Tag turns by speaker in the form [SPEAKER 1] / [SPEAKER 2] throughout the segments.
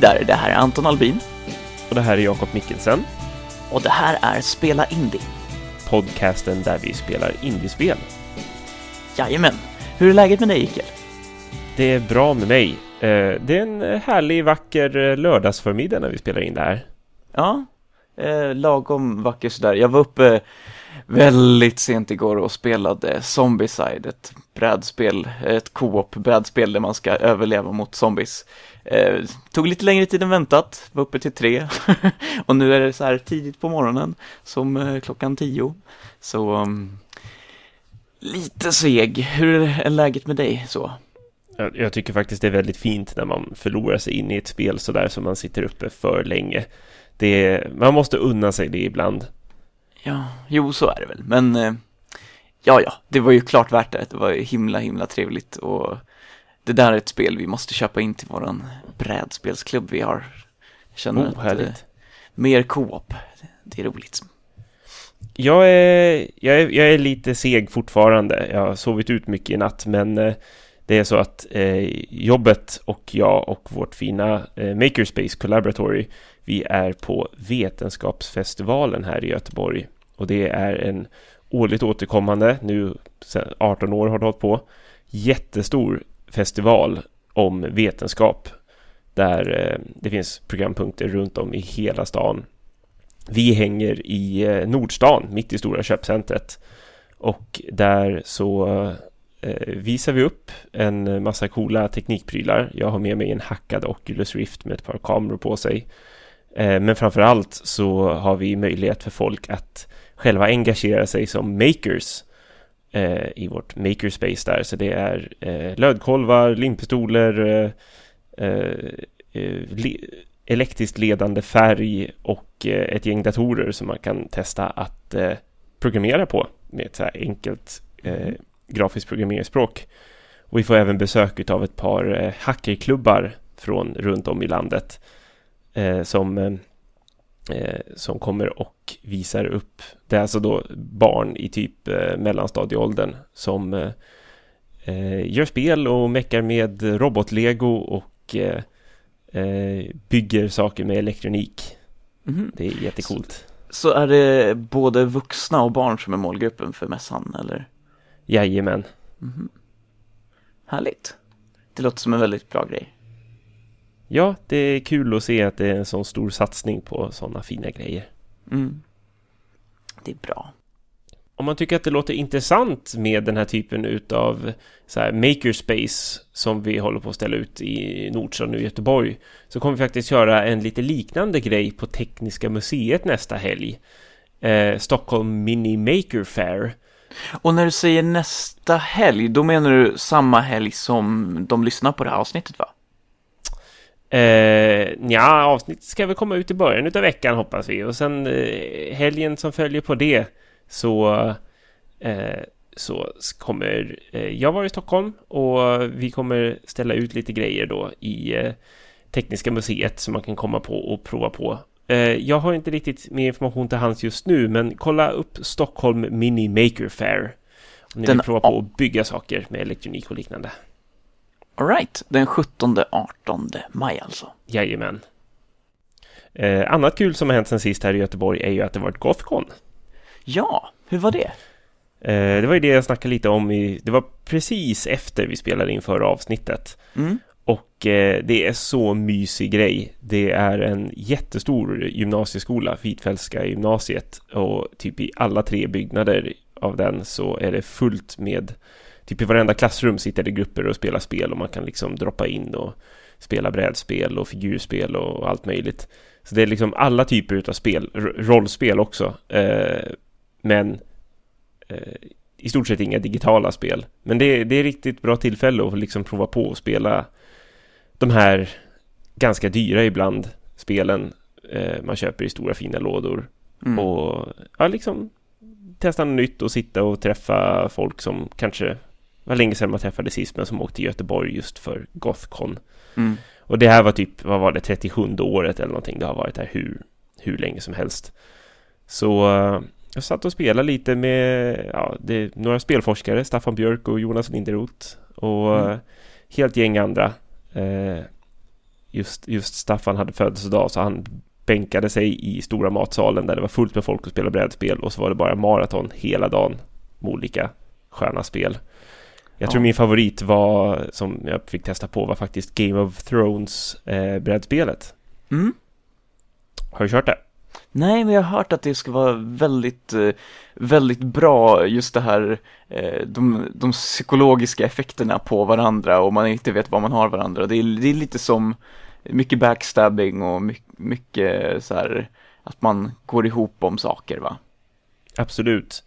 [SPEAKER 1] Där, det här är Anton Albin
[SPEAKER 2] Och det här är Jakob Mikkelsen,
[SPEAKER 1] och det här är Spela Indie.
[SPEAKER 2] podcasten där vi spelar indiespel.
[SPEAKER 1] Jajamän, hur är läget med dig Ikel?
[SPEAKER 2] Det är bra med mig. Eh, Det är en härlig, vacker eh, lördagsförmiddag när vi spelar in det här.
[SPEAKER 1] Ja, eh, lagom vacker sådär. Jag var uppe väldigt sent igår och spelade Zombieside, ett brädspel, ett co-op brädspel där man ska överleva mot zombies. Eh, tog lite längre tid än väntat, var uppe till tre och nu är det så här tidigt på morgonen som eh, klockan tio. Så um, lite seg. Hur är läget med dig så?
[SPEAKER 2] Jag, jag tycker faktiskt det är väldigt fint när man förlorar sig in i ett spel sådär som man sitter uppe för länge. Det man måste unna sig det ibland.
[SPEAKER 1] Ja, jo så är det väl, men eh, ja, ja, det var ju klart värt det. Det var ju himla, himla trevligt och det där är ett spel vi måste köpa in till våran brädspelsklubb vi har. Jag känner
[SPEAKER 2] Oh,
[SPEAKER 1] att eh,
[SPEAKER 2] härligt.
[SPEAKER 1] mer co-op, det är roligt.
[SPEAKER 2] Jag är, jag, är, jag är lite seg fortfarande. Jag har sovit ut mycket i natt, men eh, det är så att eh, jobbet och jag och vårt fina eh, Makerspace Collaboratory, vi är på Vetenskapsfestivalen här i Göteborg. Och det är en årligt återkommande, nu sedan 18 år har det hållit på, jättestor festival om vetenskap. Där eh, det finns programpunkter runt om i hela stan. Vi hänger i eh, Nordstan, mitt i stora köpcentret. Och där så eh, visar vi upp en massa coola teknikprylar. Jag har med mig en hackad Oculus Rift med ett par kameror på sig. Men framför allt så har vi möjlighet för folk att själva engagera sig som makers eh, i vårt makerspace där. Så det är eh, lödkolvar, limpistoler, eh, eh, eh, le- elektriskt ledande färg och eh, ett gäng datorer som man kan testa att programmera på med ett så här enkelt eh, grafiskt programmeringsspråk. Och vi får även besök av ett par hackerklubbar från runt om i landet som, som kommer och visar upp. Det är alltså då barn i typ eh, mellanstadieåldern som eh, eh, gör spel och meckar med robotlego och eh, eh, bygger saker med elektronik.
[SPEAKER 1] Mhm.
[SPEAKER 2] Det är jättecoolt.
[SPEAKER 1] Så är det både vuxna och barn som är målgruppen för mässan, eller?
[SPEAKER 2] Jajamän.
[SPEAKER 1] Mhm. Härligt. Det låter som en väldigt bra grej.
[SPEAKER 2] Ja, det är kul att se att det är en sån stor satsning på sådana fina grejer.
[SPEAKER 1] Mm. Det är bra.
[SPEAKER 2] Om man tycker att det låter intressant med den här typen utav så här makerspace som vi håller på att ställa ut i Nordstan nu i Göteborg så kommer vi faktiskt göra en lite liknande grej på Tekniska museet nästa helg. Eh, Stockholm Mini Maker Fair.
[SPEAKER 1] Och när du säger nästa helg, då menar du samma helg som de lyssnar på det här avsnittet va?
[SPEAKER 2] Eh, ja, avsnittet ska väl komma ut i början utav veckan hoppas vi och sen eh, helgen som följer på det så eh, så kommer eh, jag vara i Stockholm och vi kommer ställa ut lite grejer då i eh, Tekniska museet som man kan komma på och prova på. Eh, jag har inte riktigt mer information till hands just nu men kolla upp Stockholm Mini Maker Fair om ni
[SPEAKER 1] Den-
[SPEAKER 2] vill prova på att bygga saker med elektronik och liknande.
[SPEAKER 1] Alright, den 17-18 maj alltså.
[SPEAKER 2] Jajamän. Eh, annat kul som har hänt sen sist här i Göteborg är ju att det varit Gothcon.
[SPEAKER 1] Ja, hur var det?
[SPEAKER 2] Eh, det var ju det jag snackade lite om i, det var precis efter vi spelade in förra avsnittet.
[SPEAKER 1] Mm.
[SPEAKER 2] Och eh, det är så mysig grej. Det är en jättestor gymnasieskola, Hvitfeldtska gymnasiet. Och typ i alla tre byggnader av den så är det fullt med, typ i varenda klassrum sitter det grupper och spelar spel och man kan liksom droppa in och spela brädspel och figurspel och allt möjligt. Så det är liksom alla typer av spel, rollspel också. Eh, men eh, i stort sett inga digitala spel. Men det, det är riktigt bra tillfälle att liksom prova på att spela de här ganska dyra ibland spelen eh, man köper i stora fina lådor.
[SPEAKER 1] Mm.
[SPEAKER 2] Och ja, liksom testa något nytt och sitta och träffa folk som kanske var länge sedan man träffade sist men som åkte till Göteborg just för Gothcon.
[SPEAKER 1] Mm.
[SPEAKER 2] Och det här var typ, vad var det, 37 året eller någonting. Det har varit här hur, hur länge som helst. Så eh, jag satt och spelade lite med ja, det, några spelforskare, Staffan Björk och Jonas Linderoth och
[SPEAKER 1] Mm.
[SPEAKER 2] eh, helt gäng andra. Eh, just, just Staffan hade födelsedag så han bänkade sig i stora matsalen där det var fullt med folk och spelade brädspel och så var det bara maraton hela dagen med olika sköna spel. Jag tror min favorit var, som jag fick testa på, var faktiskt Game of Thrones eh, brädspelet.
[SPEAKER 1] Mm.
[SPEAKER 2] Har du kört det?
[SPEAKER 1] Nej, men jag har hört att det ska vara väldigt, eh, väldigt bra just det här, eh, de, de psykologiska effekterna på varandra och man inte vet vad man har varandra. Det är, det är lite som mycket backstabbing och mycket, mycket så här att man går ihop om saker va?
[SPEAKER 2] Absolut.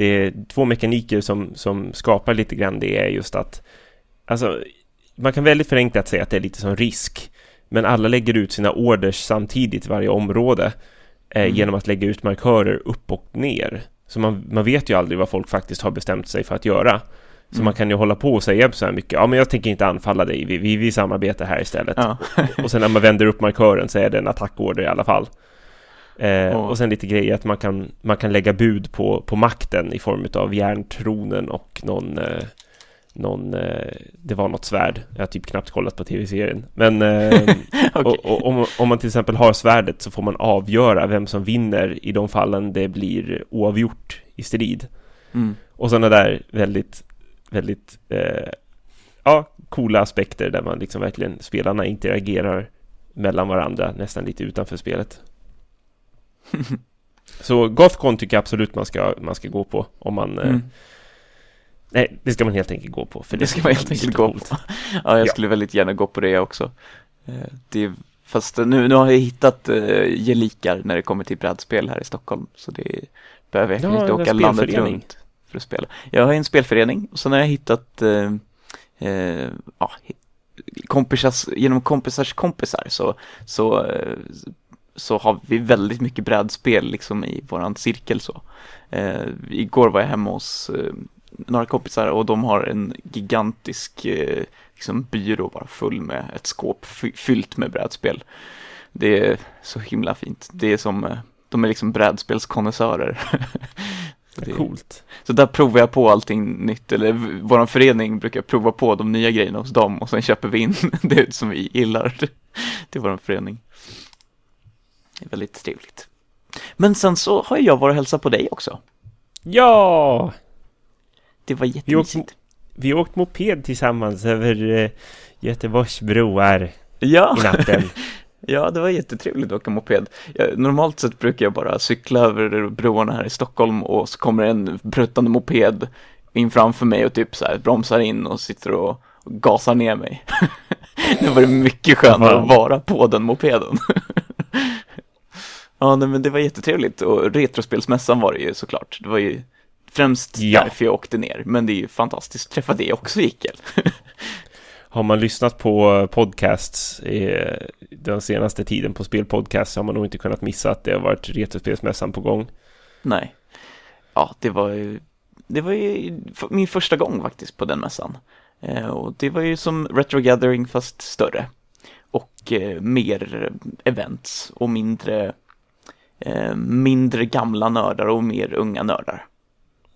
[SPEAKER 2] Det är två mekaniker som, som skapar lite grann det är just att alltså man kan väldigt förenklat säga att det är lite som risk men alla lägger ut sina orders samtidigt i varje område eh, mm. genom att lägga ut markörer upp och ner. Så man, man vet ju aldrig vad folk faktiskt har bestämt sig för att göra. Så mm. man kan ju hålla på och säga så här mycket, ja men jag tänker inte anfalla dig, vi, vi, vi samarbetar här istället. Ja. och, sen när man vänder upp markören så är det en attackorder i alla fall. Eh, oh. Och sen lite grejer att man kan, man kan lägga bud på, på makten i form av järntronen och någon, eh, någon eh, det var något svärd. Jag har typ knappt kollat på tv-serien. Men eh, okay. och, och, om, om man till exempel har svärdet så får man avgöra vem som vinner i de fallen det blir oavgjort i strid. Mm. Och sådana där väldigt, väldigt eh, ja, coola aspekter där man liksom verkligen spelarna interagerar mellan varandra nästan lite utanför spelet. Så Gothcon tycker jag absolut man ska, man ska gå på om man eh, mm. Nej, det ska man helt enkelt gå på.
[SPEAKER 1] För det, det ska man helt enkelt gå på. Ja, jag ja. skulle väldigt gärna gå på det också. Eh, det, fast nu, nu har jag hittat uh, gelikar när det kommer till brädspel här i Stockholm. Så det behöver jag ja, inte åka landet runt för att spela. Jag har en spelförening och sen har jag hittat uh, ja, kompisars, genom kompisars kompisar så, så så har vi väldigt mycket brädspel liksom i våran cirkel så. Eh, igår var jag hemma hos eh, några kompisar och de har en gigantisk eh, liksom byrå bara full med ett skåp fyllt med brädspel. Det är så himla fint. Det är som, eh, de är liksom brädspelskonnässörer.
[SPEAKER 2] det är coolt.
[SPEAKER 1] Så där provar jag på allting nytt, eller våran förening brukar prova på de nya grejerna hos dem och sen köper vi in det som vi gillar till våran förening. Det är väldigt trevligt. Men sen så har jag varit och hälsat på dig också.
[SPEAKER 2] Ja!
[SPEAKER 1] Det var jättemysigt.
[SPEAKER 2] Vi, åkte moped tillsammans över uh, Göteborgs broar
[SPEAKER 1] ja.
[SPEAKER 2] i natten.
[SPEAKER 1] ja, det var jättetrevligt att åka moped. Jag, normalt sett brukar jag bara cykla över broarna här i Stockholm och så kommer en pruttande moped in framför mig och typ så här bromsar in och sitter och, och gasar ner mig. det var mycket skönare att vara på den mopeden. Ja, nej, men det var jättetrevligt och Retrospelsmässan var det ju såklart. Det var ju främst ja. därför jag åkte ner, men det är ju fantastiskt att träffa dig också, Ikel.
[SPEAKER 2] har man lyssnat på podcasts den senaste tiden på spelpodcast så har man nog inte kunnat missa att det har varit Retrospelsmässan på gång.
[SPEAKER 1] Nej. Ja, det var ju, det var ju min första gång faktiskt på den mässan. Eh, och det var ju som Retro Gathering fast större. Och eh, mer events och mindre eh, mindre gamla nördar och mer unga nördar.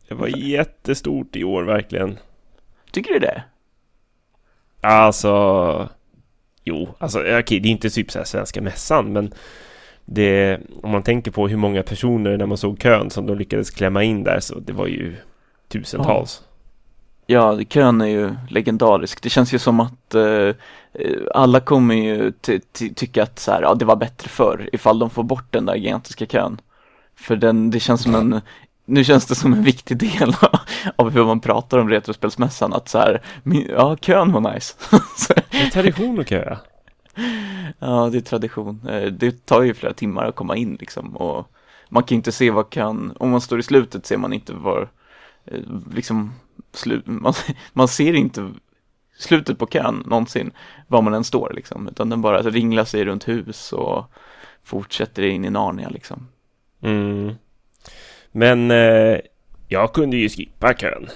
[SPEAKER 2] Det var jättestort i år verkligen.
[SPEAKER 1] Tycker du det?
[SPEAKER 2] Alltså, jo, alltså okej, det är inte typ så här svenska mässan, men det, om man tänker på hur många personer när man såg kön som de lyckades klämma in där, så det var ju tusentals. Ja.
[SPEAKER 1] Ja, kön är ju legendarisk. Det känns ju som att eh, alla kommer ju tycka att så här, ja, det var bättre förr ifall de får bort den där gigantiska kön. För den, det känns som en, nu känns det som en viktig del av hur man pratar om Retrospelsmässan, att så här, ja, kön var nice.
[SPEAKER 2] det är tradition att köa.
[SPEAKER 1] Ja, det är tradition. Eh, det tar ju flera timmar att komma in liksom och man kan inte se vad kön, om man står i slutet ser man inte var, eh, liksom slut, man, man ser inte slutet på kön någonsin, var man än står liksom, utan den bara ringlar sig runt hus och fortsätter in i Narnia liksom.
[SPEAKER 2] Mm. Men eh, jag kunde ju skippa kön.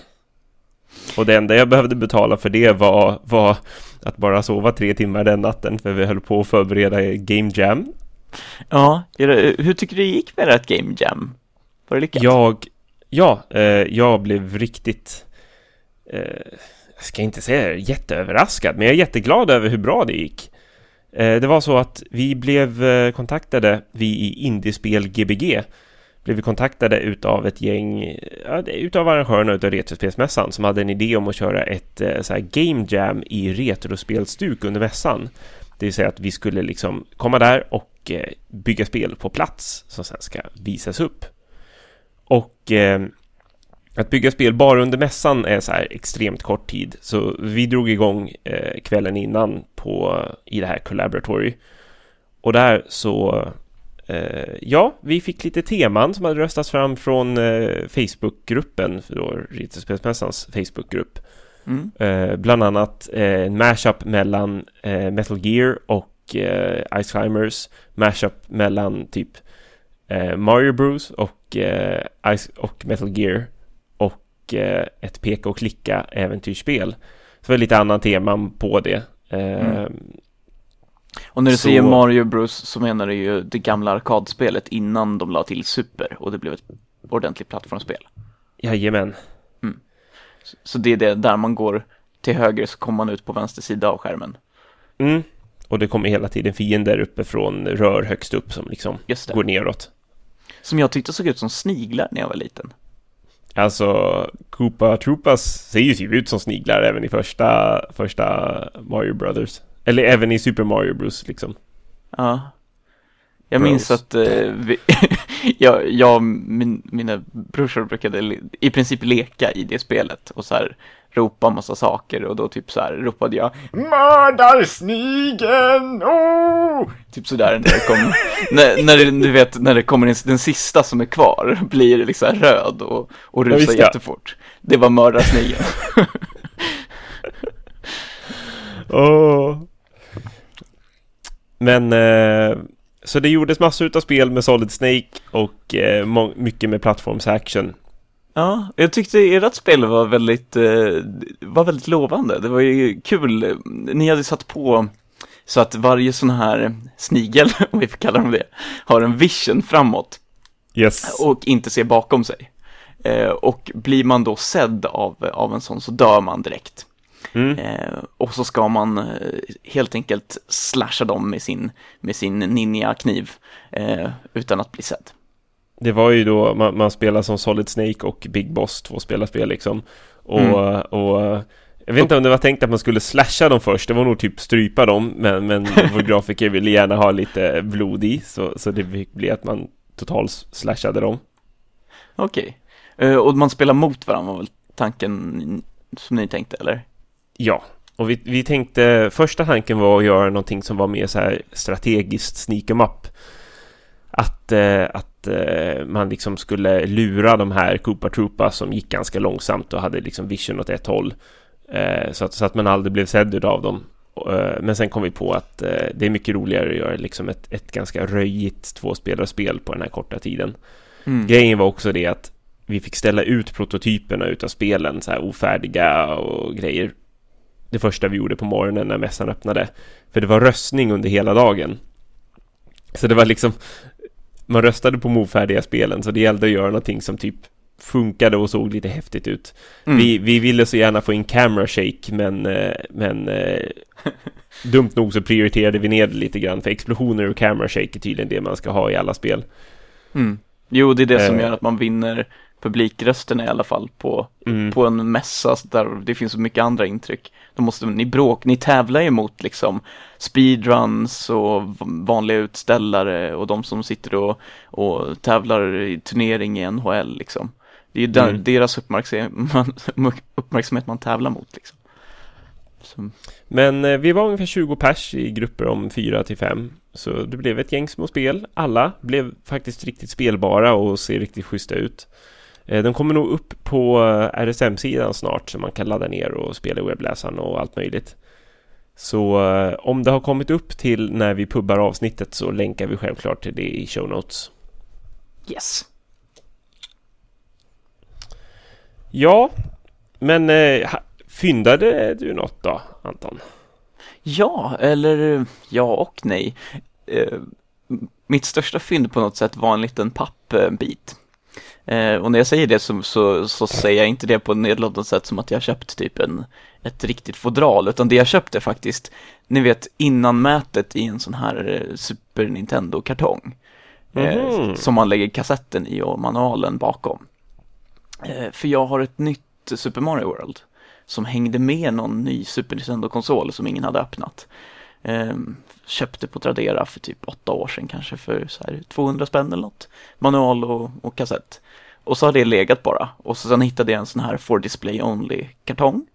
[SPEAKER 2] Och det enda jag behövde betala för det var, var att bara sova tre timmar den natten, för vi höll på att förbereda Game Jam.
[SPEAKER 1] Ja, hur tycker du det gick med ert Game Jam? Var det lyckat?
[SPEAKER 2] Jag, ja, eh, jag blev riktigt Eh, jag ska inte säga jätteöverraskad, men jag är jätteglad över hur bra det gick. Eh, det var så att vi blev eh, kontaktade, vi i Indiespel Gbg, blev vi kontaktade utav ett gäng, ja, utav arrangörerna utav Retrospelsmässan som hade en idé om att köra ett så här game jam i retrospelstuk under mässan. Det vill säga att vi skulle liksom komma där och bygga spel på plats som sen ska visas upp. Och eh, att bygga spel bara under mässan är så här extremt kort tid, så vi drog igång eh, kvällen innan på, i det här Collaboratory. Och där så, eh, ja, vi fick lite teman som hade röstats fram från eh, Facebookgruppen, då Ritspelsmässans Facebookgrupp. Mm. Eh, bland annat eh, en mashup mellan eh, Metal Gear och eh, Ice Climbers, mashup mellan typ Mario Bros och, Ice och Metal Gear Eh, ett peka och klicka äventyrsspel. Så det var lite annan teman på det. Mm.
[SPEAKER 1] Ehm, och när du så... säger Mario Bros så menar du ju det gamla arkadspelet innan de la till Super och det blev ett ordentligt plattformsspel.
[SPEAKER 2] Jajamän.
[SPEAKER 1] Mm. Så det är det, där man går till höger så kommer man ut på vänster sida av skärmen.
[SPEAKER 2] Mm. Och det kommer hela tiden fiender uppifrån rör högst upp som liksom går neråt.
[SPEAKER 1] Som jag tyckte såg ut som sniglar när jag var liten.
[SPEAKER 2] Alltså, Koopa Troopas ser ju typ ut som sniglar även i första, första Mario Brothers. Eller även i Super Mario Bros liksom.
[SPEAKER 1] Ja. Jag Bros. minns att eh, vi, jag, jag min, mina brorsor brukade i princip leka i det spelet och så här ropa massa saker och då typ så här ropade jag Mördarsnigeln! Oh! Typ sådär när det kom, när, när det, du vet, när det kommer den, den sista som är kvar blir liksom röd och, och rusar ja, jättefort. Det var mördarsnigeln.
[SPEAKER 2] oh. Men eh, så det gjordes massor av spel med Solid Snake och eh, mycket med plattformsaction
[SPEAKER 1] Ja, jag tyckte ert spel var väldigt, eh, var väldigt lovande. Det var ju kul. Ni hade satt på så att varje sån här snigel, om vi får kalla dem det, har en vision framåt.
[SPEAKER 2] Yes.
[SPEAKER 1] Och inte ser bakom sig. Eh, och blir man då sedd av, av en sån så dör man direkt. Mm. Eh, och så ska man helt enkelt slasha dem med sin, med sin ninja-kniv utan att bli sedd
[SPEAKER 2] det var ju då man, man spelar som Solid Snake och Big Boss, två spelarspel liksom. Och, mm. och jag vet inte om det var tänkt att man skulle slasha dem först, det var nog typ strypa dem, men, men vår grafiker ville gärna ha lite blod i, så, så det bli att man totalt slashade dem.
[SPEAKER 1] Okej, okay. uh, och man spelar mot varandra var väl tanken som ni tänkte, eller?
[SPEAKER 2] Ja, och vi, vi tänkte, första tanken var att göra någonting som var mer så här strategiskt sneak em up. Att, eh, att eh, man liksom skulle lura de här Koopa Troopa som gick ganska långsamt och hade liksom vision åt ett håll. Eh, så, att, så att man aldrig blev sedd av dem. Men sen kom vi på att det är mycket roligare att göra liksom ett, ett ganska röjigt tvåspelarspel på den här korta tiden. Mm. Grejen var också det att vi fick ställa ut prototyperna utav spelen, så här ofärdiga och grejer. Det första vi gjorde på morgonen när mässan öppnade. För det var röstning under hela dagen. Så det var liksom man röstade på mofärdiga spelen så det gällde att göra någonting som typ funkade och såg lite häftigt ut. Mm. Vi, vi ville så gärna få in camera shake men, eh, men eh, dumt nog så prioriterade vi ner det lite grann för explosioner och camera shake är tydligen det man ska ha i alla spel.
[SPEAKER 1] Mm. Jo, det är det som uh, gör att man vinner publikrösterna i alla fall på, mm. på en mässa där det finns så mycket andra intryck. Då måste ni bråk, ni tävlar ju mot liksom speedruns och vanliga utställare och de som sitter och, och tävlar i turnering i NHL liksom. Det är ju där, mm. deras uppmärksamhet man, uppmärksamhet man tävlar mot liksom.
[SPEAKER 2] Så. Men eh, vi var ungefär 20 pers i grupper om 4 till 5 Så det blev ett gäng små spel Alla blev faktiskt riktigt spelbara och ser riktigt schyssta ut Eh, de kommer nog upp på eh, RSM-sidan snart så man kan ladda ner och spela i webbläsaren och allt möjligt. Så eh, om det har kommit upp till när vi pubbar avsnittet så länkar vi självklart till det i show notes.
[SPEAKER 1] Yes.
[SPEAKER 2] Ja, men fyndade du något då, Anton?
[SPEAKER 1] Ja, eller ja och nej. Mitt största fynd på något sätt var en liten pappbit Eh, och när jag säger det så, så, så säger jag inte det på ett nedlåtande sätt som att jag köpt typ en, ett riktigt fodral, utan det jag köpte faktiskt, ni vet innanmätet i en sån här eh, Super Nintendo-kartong. Eh,
[SPEAKER 2] Mhm.
[SPEAKER 1] som man lägger kassetten i och manualen bakom. Eh, för jag har ett nytt Super Mario World som hängde med någon ny Super Nintendo-konsol som ingen hade öppnat. Köpte på Tradera för typ åtta år sedan kanske för så här 200 spänn eller något. Manual och, och kassett. Och så har det legat bara. Och så sen hittade jag en sån här for display only kartong.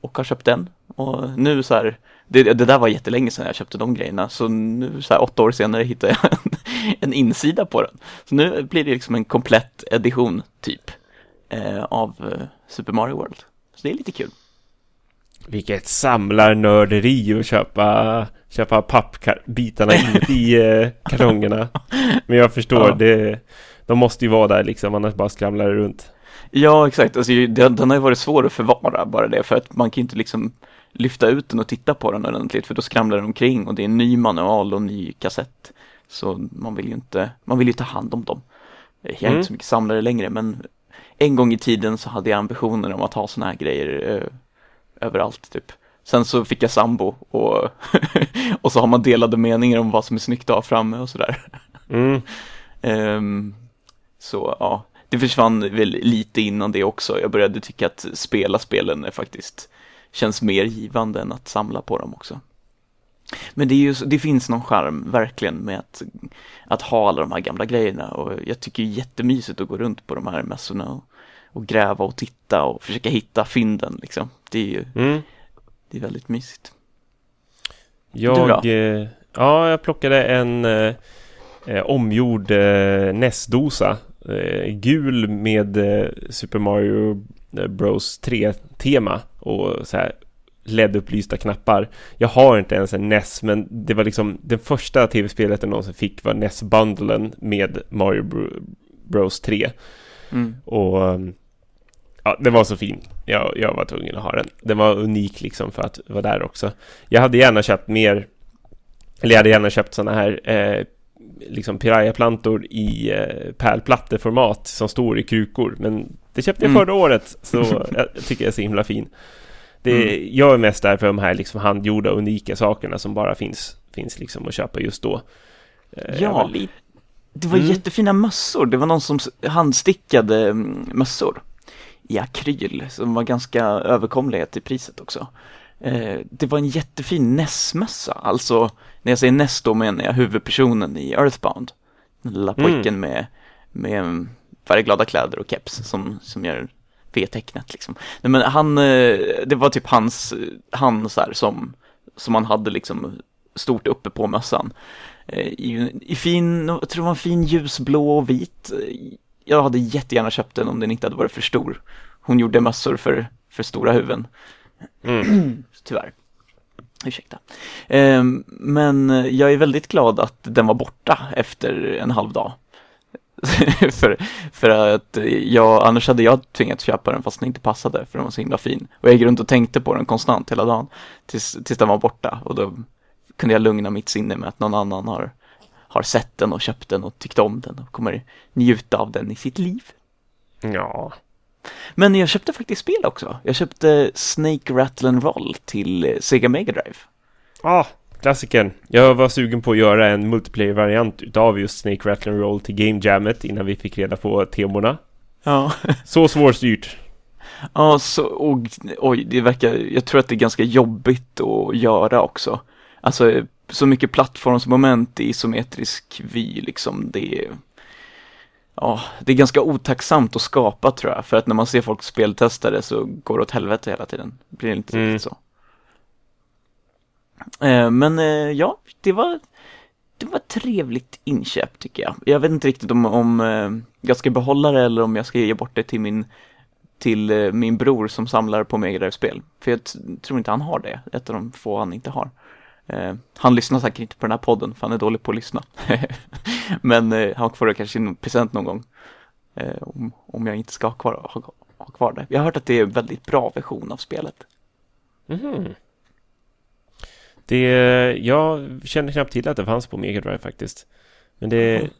[SPEAKER 1] Och har köpt den. Och nu så här, det, det där var jättelänge sedan jag köpte de grejerna. Så nu så här åtta år senare hittade jag en, en insida på den. Så nu blir det liksom en komplett edition typ. Eh, av eh, Super Mario World. Så det är lite kul.
[SPEAKER 2] Vilket samlarnörderi att köpa, köpa pappbitarna inuti eh, kartongerna. Men jag förstår,
[SPEAKER 1] Ja.
[SPEAKER 2] det, de måste ju vara där liksom, annars bara skramlar det runt.
[SPEAKER 1] Ja, exakt. Alltså, den, den har ju varit svår att förvara, bara det. För att man kan ju inte liksom lyfta ut den och titta på den ordentligt, för då skramlar den omkring och det är en ny manual och ny kassett. Så man vill ju inte, man vill ju ta hand om dem. Jag är
[SPEAKER 2] Mm.
[SPEAKER 1] inte så mycket samlare längre, men en gång i tiden så hade jag ambitioner om att ha såna här grejer eh, överallt, typ. Sen så fick jag sambo och, och så har man delade meningar om vad som är snyggt att ha framme och sådär.
[SPEAKER 2] Mm.
[SPEAKER 1] Ehm, så ja, det försvann väl lite innan det också. Jag började tycka att spela spelen är faktiskt känns mer givande än att samla på dem också. Men det, ju, det finns någon charm verkligen med att, att ha alla de här gamla grejerna och jag tycker är jättemysigt att gå runt på de här mässorna och, och gräva och titta och försöka hitta fynden liksom. Det är ju
[SPEAKER 2] Mm.
[SPEAKER 1] det är väldigt mysigt.
[SPEAKER 2] Jag, eh, ja, jag plockade en eh, eh, omgjord eh, NES-dosa. Eh, gul med eh, Super Mario Bros 3-tema och så här LED-upplysta knappar. Jag har inte ens en NES, men det var liksom den första tv-spelet jag någonsin fick var NES-bundlen med Mario Bro- Bros 3.
[SPEAKER 1] Mm.
[SPEAKER 2] Och um, ja, den var så fin. Jag, jag var tvungen att ha den. Den var unik liksom för att vara där också. Jag hade gärna köpt mer, eller jag hade gärna köpt sådana här eh, liksom piraya-plantor i eh, pärlplatteformat som står i krukor. Men det köpte jag
[SPEAKER 1] Mm.
[SPEAKER 2] förra året, så jag tycker jag är så himla fin. Det, Jag är mest där för de här liksom handgjorda unika sakerna som bara finns, finns liksom att köpa just då. Eh,
[SPEAKER 1] Ja.
[SPEAKER 2] var
[SPEAKER 1] Det var
[SPEAKER 2] Mm.
[SPEAKER 1] jättefina mössor. Det var någon som handstickade mm, mössor i akryl som var ganska överkomliga till priset också. Eh, det var en jättefin NES-mössa, alltså när jag säger NES då menar jag huvudpersonen i Earthbound. Den lilla
[SPEAKER 2] Mm.
[SPEAKER 1] pojken med, med färgglada kläder och keps som, som gör V-tecknet liksom. Nej men han, eh, det var typ hans, han så här som, som han hade liksom stort uppe på mössan. Eh, I, i fin, jag tror det var en fin ljusblå och vit. Jag hade jättegärna köpt den om den inte hade varit för stor. Hon gjorde mössor för, för stora huvuden,
[SPEAKER 2] Mm.
[SPEAKER 1] tyvärr. Ursäkta. Eh, men jag är väldigt glad att den var borta efter en halv dag. för, för att jag, annars hade jag tvingats köpa den fast den inte passade för den var så himla fin. Och jag gick runt och tänkte på den konstant hela dagen tills, tills den var borta och då kunde jag lugna mitt sinne med att någon annan har, har sett den och köpt den och tyckt om den och kommer njuta av den i sitt liv.
[SPEAKER 2] Ja.
[SPEAKER 1] Men jag köpte faktiskt spel också. Jag köpte Snake Rattle and Roll till eh, Sega Mega Drive.
[SPEAKER 2] Ah, klassikern. Jag var sugen på att göra en multiplayer-variant utav just Snake Rattle and Roll till Game Jammet innan vi fick reda på temorna.
[SPEAKER 1] Ja.
[SPEAKER 2] Så svårstyrt.
[SPEAKER 1] Ja, så, och, oj, det verkar, jag tror att det är ganska jobbigt att göra också. Alltså, så mycket plattformsmoment i isometrisk vy, liksom, det är, ja, det är ganska otacksamt att skapa tror jag, för att när man ser folk speltesta det så går det åt helvete hela tiden. Det blir inte
[SPEAKER 2] Mm.
[SPEAKER 1] riktigt så. Eh, men eh, ja, det var, det var ett trevligt inköp tycker jag. Jag vet inte riktigt om, om eh, jag ska behålla det eller om jag ska ge bort det till min till eh, min bror som samlar på Mega Drive-spel. För jag tror inte han har det, ett av de få han inte har. Eh, han lyssnar säkert inte på den här podden, för han är dålig på att lyssna. Men eh, han får det kanske i en present någon gång. Eh, om, om jag inte ska ha kvar, ha, ha kvar det. Jag har hört att det är en väldigt bra version av spelet.
[SPEAKER 2] Mhm. Det, jag känner knappt till att det fanns på Mega Drive faktiskt. Men det...
[SPEAKER 1] Mhm.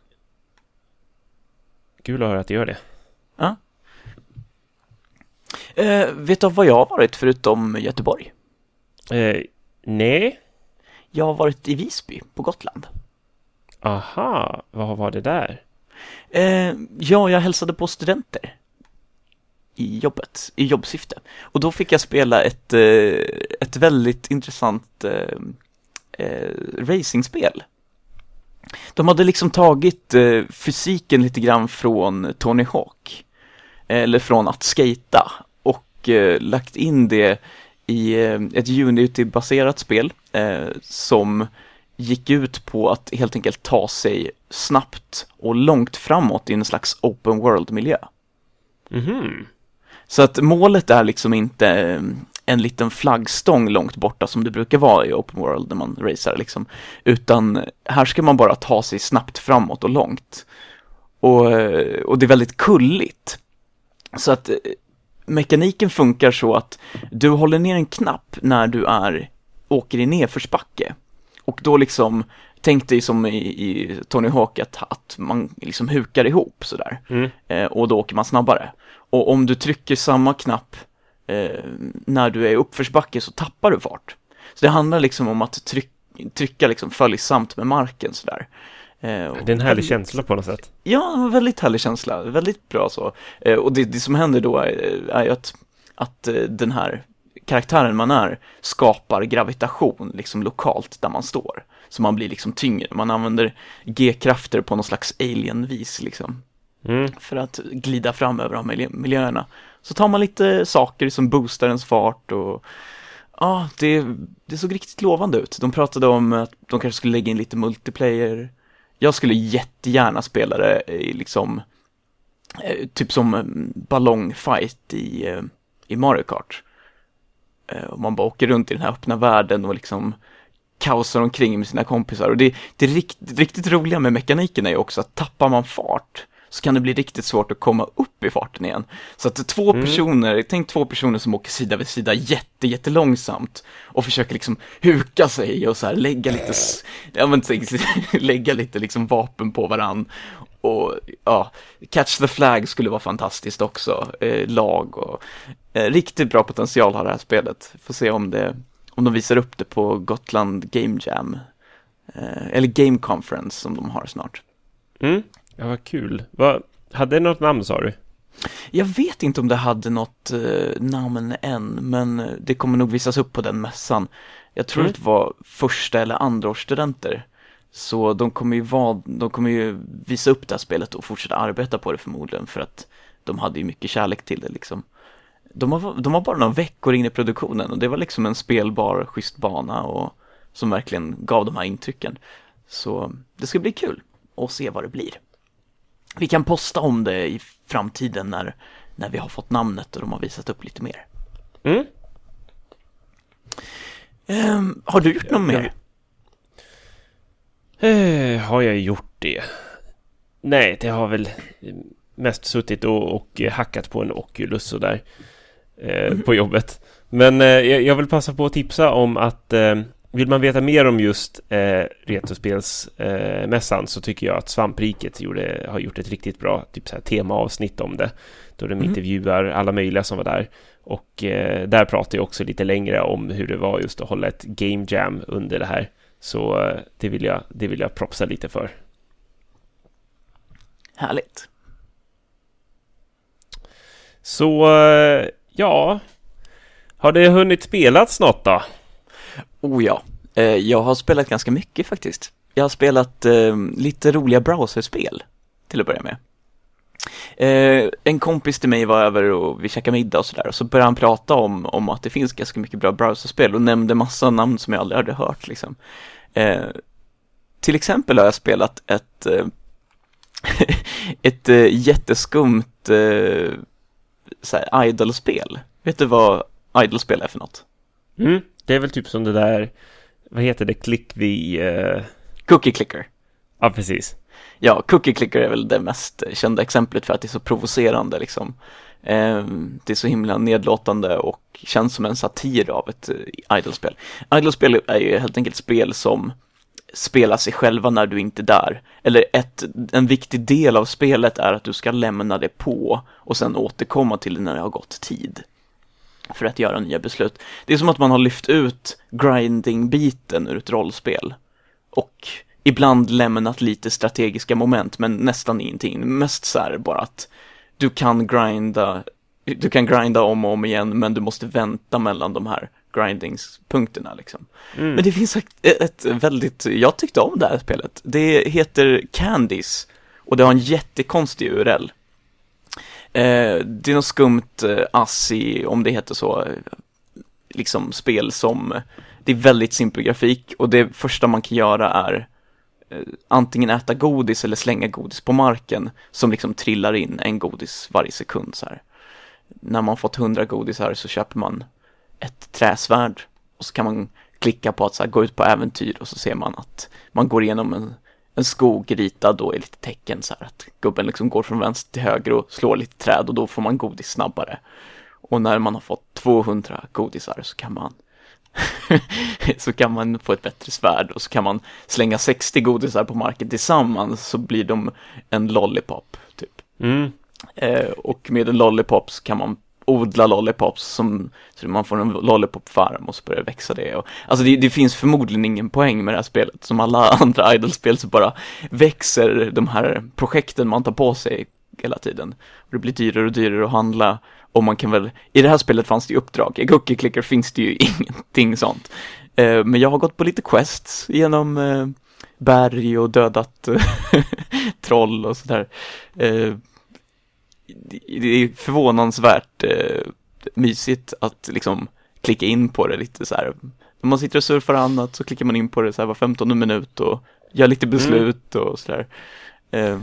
[SPEAKER 2] kul att höra att du gör det.
[SPEAKER 1] Ja. Eh, vet du vad jag har varit förutom Göteborg?
[SPEAKER 2] Eh, nej.
[SPEAKER 1] Jag har varit i Visby på Gotland.
[SPEAKER 2] Aha, vad var det där?
[SPEAKER 1] Eh, ja, jag hälsade på studenter i jobbet, i jobbsyfte. Och då fick jag spela ett, eh, ett väldigt intressant eh, eh, racingspel. De hade liksom tagit eh, fysiken lite grann från Tony Hawk, eller från att skata och eh, lagt in det i eh, ett Unity-baserat spel eh, som gick ut på att helt enkelt ta sig snabbt och långt framåt i en slags open world-miljö.
[SPEAKER 2] Mhm.
[SPEAKER 1] Så att målet är liksom inte eh, en liten flaggstång långt borta som det brukar vara i open world när man racear liksom. Utan här ska man bara ta sig snabbt framåt och långt. Och, eh, och det är väldigt kulligt. Så att mekaniken funkar så att du håller ner en knapp när du är, åker i nedförsbacke. Och då liksom, tänk dig som i, i Tony Hawk att, att man liksom hukar ihop sådär.
[SPEAKER 2] Mm.
[SPEAKER 1] Eh, och då åker man snabbare. Och om du trycker samma knapp eh, när du är i uppförsbacke så tappar du fart. Så det handlar liksom om att tryck, trycka liksom följsamt med marken sådär. Eh,
[SPEAKER 2] Det är en härlig känsla på något sätt.
[SPEAKER 1] Ja, en väldigt härlig känsla, väldigt bra så. Eh, och det, det som händer då är, är ju att, att eh, den här karaktären man är skapar gravitation liksom lokalt där man står. Så man blir liksom tyngre, man använder G-krafter på någon slags alien-vis liksom
[SPEAKER 2] Mm.
[SPEAKER 1] för att glida fram över de miljö- miljöerna. Så tar man lite saker som boostar ens fart och ja, det, det såg riktigt lovande ut. De pratade om att de kanske skulle lägga in lite multiplayer. Jag skulle jättegärna spela det i liksom eh, typ som mm, ballongfight i, eh, i Mario Kart. Eh, och man bara åker runt i den här öppna världen och liksom kaosar omkring med sina kompisar. Och det, det riktigt, riktigt roliga med mekaniken är ju också att tappar man fart så kan det bli riktigt svårt att komma upp i farten igen. Så att två
[SPEAKER 2] Mm.
[SPEAKER 1] personer, tänk två personer som åker sida vid sida jätte, jättelångsamt och försöker liksom huka sig och så här lägga lite, ja men tänk, lägga lite liksom vapen på varann. Och ja, Catch the Flag skulle vara fantastiskt också, eh, lag och eh, riktigt bra potential har det här spelet. Får se om det, om de visar upp det på Gotland Game Jam. Eh, eller Game Conference som de har snart.
[SPEAKER 2] Mm. Ja, vad kul. Vad, hade det något namn sa du?
[SPEAKER 1] Jag vet inte om det hade något eh, namn än, men eh, det kommer nog visas upp på den mässan. Jag tror
[SPEAKER 2] Mm.
[SPEAKER 1] att det var första eller andra studenter. Så de kommer ju vara, de kommer ju visa upp det här spelet och fortsätta arbeta på det förmodligen för att de hade ju mycket kärlek till det liksom. De har, de har bara några veckor in i produktionen och det var liksom en spelbar, schysst bana och som verkligen gav de här intrycken. Så det ska bli kul att se vad det blir. Vi kan posta om det i framtiden när, när vi har fått namnet och de har visat upp lite mer.
[SPEAKER 2] Mm.
[SPEAKER 1] Ehm, har du gjort något mer?
[SPEAKER 2] Eh, har jag gjort det? Nej, det har väl mest suttit och, och hackat på en Oculus sådär eh, på jobbet. Men eh, jag, jag vill passa på att tipsa om att eh, vill man veta mer om just eh, Retrospelsmässan eh, så tycker jag att Svampriket gjorde, har gjort ett riktigt bra typ så här, temaavsnitt om det. Då de
[SPEAKER 1] Mhm.
[SPEAKER 2] intervjuar alla möjliga som var där. Och eh, där pratar jag också lite längre om hur det var just att hålla ett game jam under det här. Så eh, det vill jag, det vill jag propsa lite för.
[SPEAKER 1] Härligt.
[SPEAKER 2] Så eh, ja, har det hunnit spelats något då?
[SPEAKER 1] Oh ja, eh, jag har spelat ganska mycket faktiskt. Jag har spelat eh, lite roliga browserspel till att börja med. Eh, en kompis till mig var över och vi käkade middag och sådär och så började han prata om, om att det finns ganska mycket bra browserspel och nämnde massa namn som jag aldrig hade hört liksom. Eh, till exempel har jag spelat ett, eh, ett eh, jätteskumt eh, så idolspel. Vet du vad idolspel är för något?
[SPEAKER 2] Mm, det är väl typ som det där, vad heter det, klick vi... Eh...
[SPEAKER 1] Cookie Clicker.
[SPEAKER 2] Ja, precis.
[SPEAKER 1] Ja, Cookie Clicker är väl det mest kända exemplet för att det är så provocerande liksom. Ehm, Det är så himla nedlåtande och känns som en satir av ett eh, idolspel. Idolspel är ju helt enkelt spel som spela sig själva när du inte är där. Eller ett, en viktig del av spelet är att du ska lämna det på och sen återkomma till det när det har gått tid. För att göra nya beslut. Det är som att man har lyft ut grinding-biten ur ett rollspel. Och ibland lämnat lite strategiska moment, men nästan ingenting. Mest så här bara att du kan grinda, du kan grinda om och om igen, men du måste vänta mellan de här grindingspunkterna liksom. Mm. Men det finns ett, ett, väldigt, jag tyckte om det här spelet. Det heter Candies och det har en jättekonstig URL. Eh, det är något skumt eh, ASSI, om det heter så, liksom spel som, det är väldigt simpel grafik och det första man kan göra är eh, antingen äta godis eller slänga godis på marken som liksom trillar in en godis varje sekund så här. När man fått hundra godisar så köper man ett träsvärd och så kan man klicka på att så här, gå ut på äventyr och så ser man att man går igenom en, en skog ritad då i lite tecken så här att gubben liksom går från vänster till höger och slår lite träd och då får man godis snabbare. Och när man har fått 200 godisar så kan man så kan man få ett bättre svärd och så kan man slänga 60 godisar på marken tillsammans så blir de en lollipop typ. Mm. Eh, och med en lollipop så kan man odla lollipops som, så man får en lollipop-farm och så börjar det växa det. Och, alltså det, det, finns förmodligen ingen poäng med det här spelet. Som alla andra idolspel så bara växer de här projekten man tar på sig hela tiden. Och det blir dyrare och dyrare att handla. Och man kan väl, i det här spelet fanns det ju uppdrag. I Cookie Clicker finns det ju ingenting sånt. Eh, men jag har gått på lite quests genom eh, berg och dödat troll och sådär. Eh, det är förvånansvärt eh, mysigt att liksom klicka in på det lite så här. När man sitter och surfar annat så klickar man in på det så här var 15 minut och gör lite mm. beslut mm. och sådär. Eh,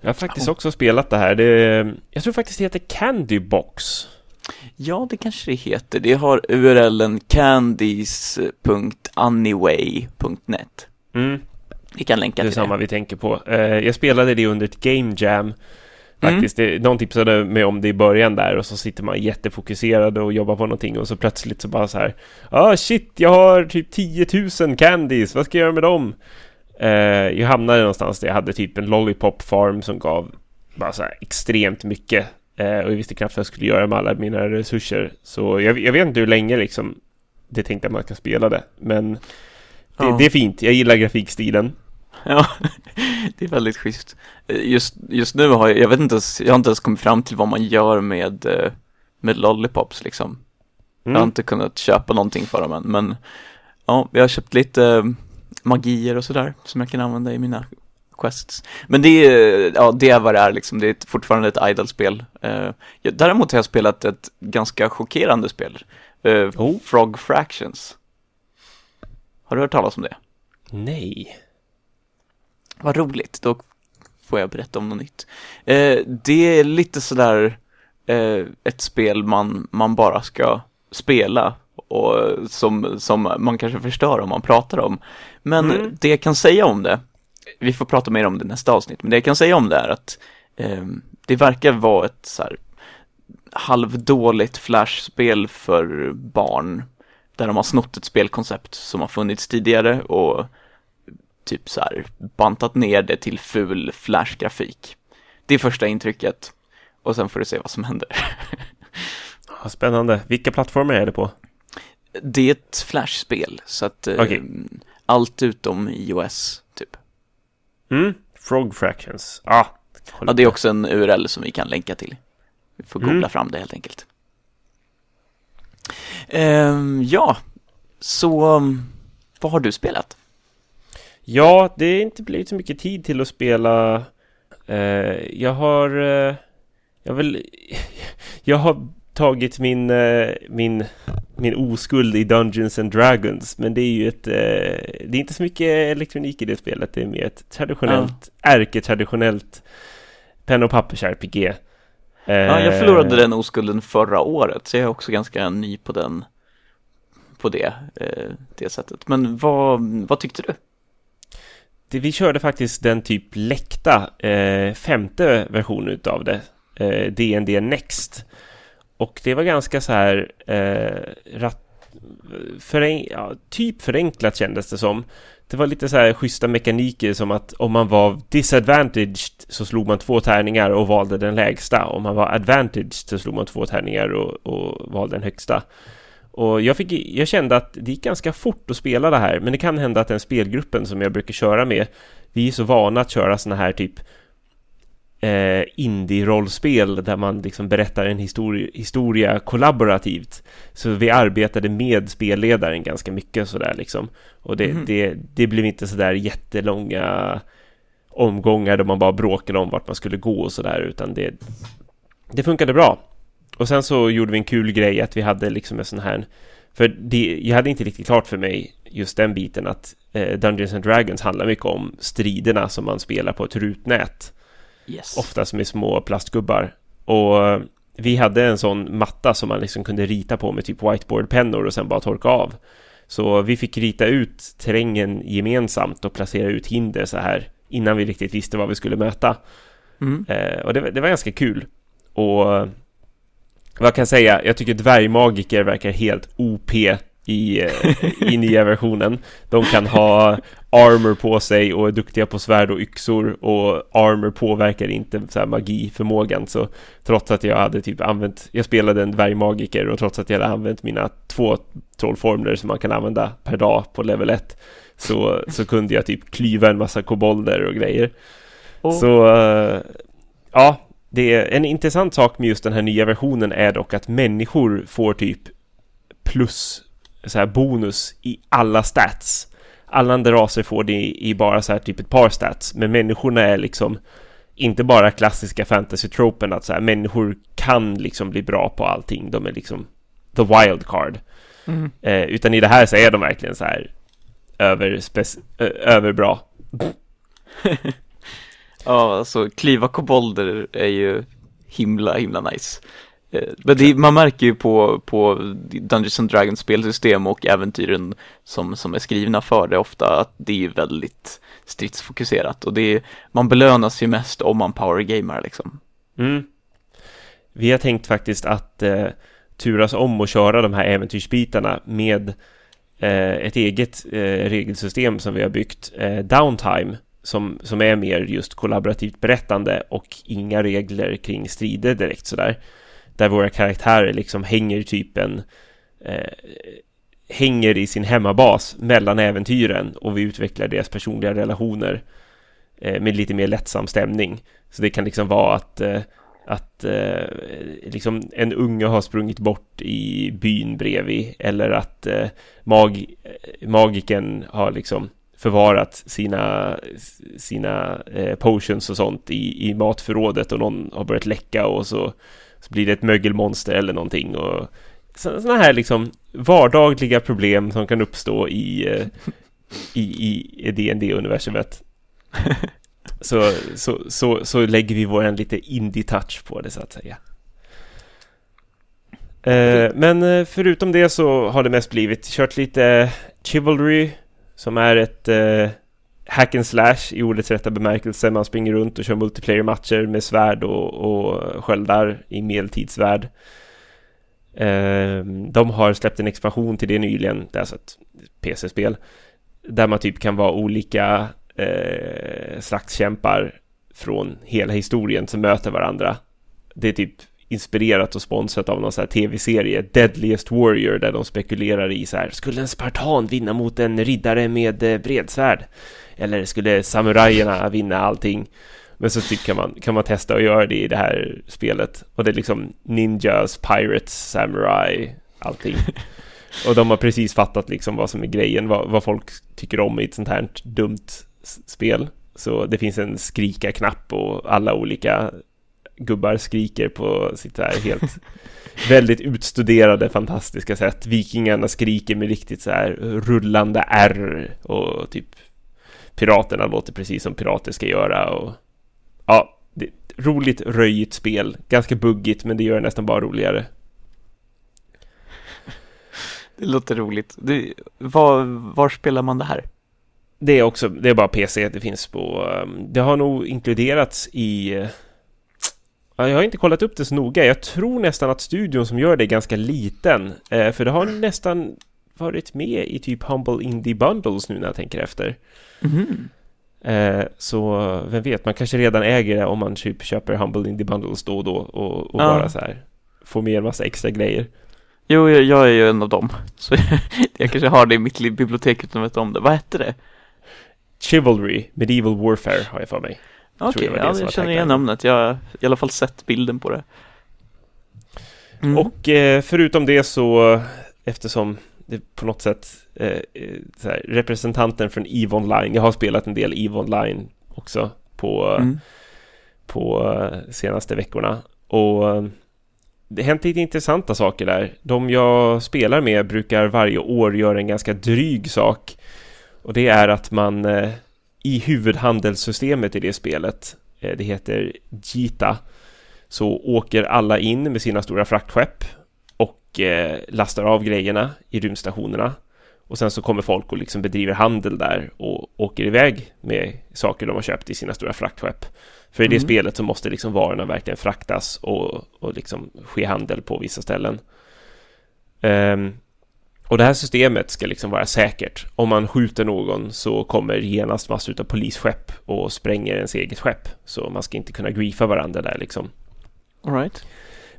[SPEAKER 2] jag har faktiskt också spelat det här. Det, jag tror faktiskt det heter Candybox.
[SPEAKER 1] Ja, det kanske det heter. Det har URLen candies.anyway.net. Mm. Vi kan länka
[SPEAKER 2] till
[SPEAKER 1] det.
[SPEAKER 2] Det är samma vi tänker på. Eh, jag spelade det under ett game jam. Faktiskt, mm. det, någon tipsade mig om det i början där och så sitter man jättefokuserad och jobbar på någonting och så plötsligt så bara så här ah shit, jag har typ 10 000 candies, vad ska jag göra med dem? Eh, jag hamnade någonstans där jag hade typ en lollipop farm som gav bara så här extremt mycket eh, och jag visste knappt vad jag skulle göra med alla mina resurser så jag, jag vet inte hur länge liksom det tänkte att man ska spela det men det, ja. det är fint, jag gillar grafikstilen
[SPEAKER 1] Ja, det är väldigt schysst. Just, just nu har jag, jag vet inte ens, jag har inte ens kommit fram till vad man gör med, eh, med lollipops liksom. Mm. Jag har mm. inte kunnat köpa någonting för dem än, men ja, jag har köpt lite eh, magier och sådär som jag kan använda i mina quests. Men det är, ja, det är vad det är liksom, det är fortfarande ett idle-spel. Uh, däremot har jag spelat ett ganska chockerande spel, oh. Frog Fractions. Har du hört talas om det?
[SPEAKER 2] Nej.
[SPEAKER 1] Vad roligt, då får jag berätta om något nytt. Eh, det är lite sådär eh, ett spel man, man bara ska spela och som, som man kanske förstör om man pratar om. Men mm. det jag kan säga om det, vi får prata mer om det nästa avsnitt, men det jag kan säga om det är att eh, det verkar vara ett så här halvdåligt flashspel för barn där de har snott ett spelkoncept som har funnits tidigare och typ så här bantat ner det till ful flashgrafik. Det är första intrycket och sen får du se vad som händer.
[SPEAKER 2] Spännande. Vilka plattformar är det på?
[SPEAKER 1] Det är ett flashspel, så att eh, okay. allt utom iOS, typ.
[SPEAKER 2] Mm, Frog Fractions. Ah,
[SPEAKER 1] ja, det är också en URL som vi kan länka till. Vi får googla mm. fram det helt enkelt. Um, ja, så vad har du spelat?
[SPEAKER 2] Ja, det är inte blivit så mycket tid till att spela. Eh, jag har... Eh, jag vill... Jag har tagit min, eh, min, min oskuld i Dungeons and Dragons. Men det är ju ett... Eh, det är inte så mycket elektronik i det spelet. Det är mer ett traditionellt, ja. ärketraditionellt penna och pappers-RPG.
[SPEAKER 1] Ja, jag eh, förlorade den oskulden förra året, så jag är också ganska ny på den på det, eh, det sättet. Men vad, vad tyckte du?
[SPEAKER 2] Det, vi körde faktiskt den typ läckta eh, femte versionen utav det. Eh, DND Next. Och det var ganska så här eh, rat, fören, ja, typ förenklat kändes det som. det var lite så här schyssta mekaniker som att om man var disadvantaged så slog man två tärningar och valde den lägsta. Om man var advantaged så slog man två tärningar och, och valde den högsta. Och jag, fick, jag kände att det gick ganska fort att spela det här, men det kan hända att den spelgruppen som jag brukar köra med, vi är så vana att köra såna här typ eh, indie-rollspel där man liksom berättar en histori historia kollaborativt. Så vi arbetade med spelledaren ganska mycket sådär liksom. Och det, mm. det, det blev inte sådär jättelånga omgångar då man bara bråkade om vart man skulle gå och sådär, utan det, det funkade bra. Och sen så gjorde vi en kul grej att vi hade liksom en sån här för det, jag hade inte riktigt klart för mig just den biten att eh, Dungeons and Dragons handlar mycket om striderna som man spelar på ett rutnät. Yes. Oftast med små plastgubbar. Och eh, vi hade en sån matta som man liksom kunde rita på med typ whiteboardpennor och sen bara torka av. Så vi fick rita ut terrängen gemensamt och placera ut hinder så här innan vi riktigt visste vad vi skulle möta. Mm. Eh, och det, det, var ganska kul. Och vad kan jag säga? Jag tycker dvärgmagiker verkar helt OP i, eh, i nya versionen. De kan ha armor på sig och är duktiga på svärd och yxor och armor påverkar inte så här magiförmågan så trots att jag hade typ använt, jag spelade en dvärgmagiker och trots att jag hade använt mina två trollformler som man kan använda per dag på level 1 så, så kunde jag typ klyva en massa kobolder och grejer. Oh. Så uh, ja, det är en intressant sak med just den här nya versionen är dock att människor får typ plus så här bonus i alla stats. Alla andra raser får det i bara så här typ ett par stats, men människorna är liksom inte bara klassiska fantasy-tropen att så här, människor kan liksom bli bra på allting. De är liksom the wild card. Mm. Eh, utan i det här så är de verkligen så här över, över bra.
[SPEAKER 1] Ja, alltså kliva kobolder är ju himla, himla nice. Eh, men det, man märker ju på, på Dungeons and Dragons spelsystem och äventyren som, som är skrivna för det ofta att det är väldigt stridsfokuserat och det är, man belönas ju mest om man powergamar liksom.
[SPEAKER 2] Mm. Vi har tänkt faktiskt att eh, turas om och köra de här äventyrsbitarna med eh, ett eget eh, regelsystem som vi har byggt, eh, Downtime, som, som är mer just kollaborativt berättande och inga regler kring strider direkt sådär. Där våra karaktärer liksom hänger typ en eh, hänger i sin hemmabas mellan äventyren och vi utvecklar deras personliga relationer eh, med lite mer lättsam stämning. Så det kan liksom vara att eh, att eh, liksom en unge har sprungit bort i byn bredvid eller att eh, mag, eh, magiken har liksom förvarat sina, sina eh, potions och sånt i, i matförrådet och någon har börjat läcka och så, så blir det ett mögelmonster eller någonting och sådana här liksom vardagliga problem som kan uppstå i, eh, i, i dd universumet så, så, så, så lägger vi vår lite indie-touch på det så att säga. Eh, men eh, förutom det så har det mest blivit kört lite Chivalry som är ett eh, hack and slash i ordets rätta bemärkelse. Man springer runt och kör multiplayer-matcher med svärd och, och sköldar i medeltidsvärld. Eh, de har släppt en expansion till det nyligen, det är alltså ett PC-spel, där man typ kan vara olika eh, slagskämpar från hela historien som möter varandra. Det är typ inspirerat och sponsrat av någon sån här tv-serie, Deadliest Warrior, där de spekulerar i så här, skulle en spartan vinna mot en riddare med eh, bredsvärd? Eller skulle samurajerna vinna allting? Men så tycker man, kan man testa att göra det i det här spelet. Och det är liksom ninjas, pirates, samurai, allting. Och de har precis fattat liksom vad som är grejen, vad, vad folk tycker om i ett sånt här dumt spel. Så det finns en skrika-knapp och alla olika gubbar skriker på sitt här helt väldigt utstuderade fantastiska sätt. Vikingarna skriker med riktigt så här rullande R och typ piraterna låter precis som pirater ska göra och ja, det, roligt röjigt spel. Ganska buggigt men det gör det nästan bara roligare.
[SPEAKER 1] Det låter roligt. Du, var, var spelar man det här?
[SPEAKER 2] Det är också, det är bara PC, det finns på, um, det har nog inkluderats i jag har inte kollat upp det så noga. Jag tror nästan att studion som gör det är ganska liten. Eh, för det har nästan varit med i typ Humble Indie Bundles nu när jag tänker efter. Eh, så vem vet, man kanske redan äger det om man typ köper Humble Indie Bundles då och då och, och
[SPEAKER 1] Ja.
[SPEAKER 2] bara så här får med en massa extra grejer.
[SPEAKER 1] Jo, jag, jag är ju en av dem. Så jag kanske har det i mitt li- bibliotek utan att veta om det. Vad hette det?
[SPEAKER 2] Chivalry, Medieval Warfare har jag för mig.
[SPEAKER 1] Okej,
[SPEAKER 2] jag var det
[SPEAKER 1] ja, jag känner igen namnet. Jag har i alla fall sett bilden på det. Mm.
[SPEAKER 2] Och eh, förutom det så, eftersom det på något sätt eh, eh, så här, representanten från EVE Online, jag har spelat en del EVE Online också på,
[SPEAKER 1] Mm.
[SPEAKER 2] på eh, senaste veckorna och eh, det har hänt lite intressanta saker där. De jag spelar med brukar varje år göra en ganska dryg sak och det är att man eh, i huvudhandelssystemet i det spelet, eh, det heter Gita, så åker alla in med sina stora fraktskepp och eh, lastar av grejerna i rymdstationerna. Och sen så kommer folk och liksom bedriver handel där och åker iväg med saker de har köpt i sina stora fraktskepp. För i det
[SPEAKER 1] Mm.
[SPEAKER 2] spelet så måste liksom varorna verkligen fraktas och, och liksom ske handel på vissa ställen. Ehm, och det här systemet ska liksom vara säkert. Om man skjuter någon så kommer genast massor av polisskepp och spränger ens eget skepp. Så man ska inte kunna griefa varandra där liksom.
[SPEAKER 1] All right.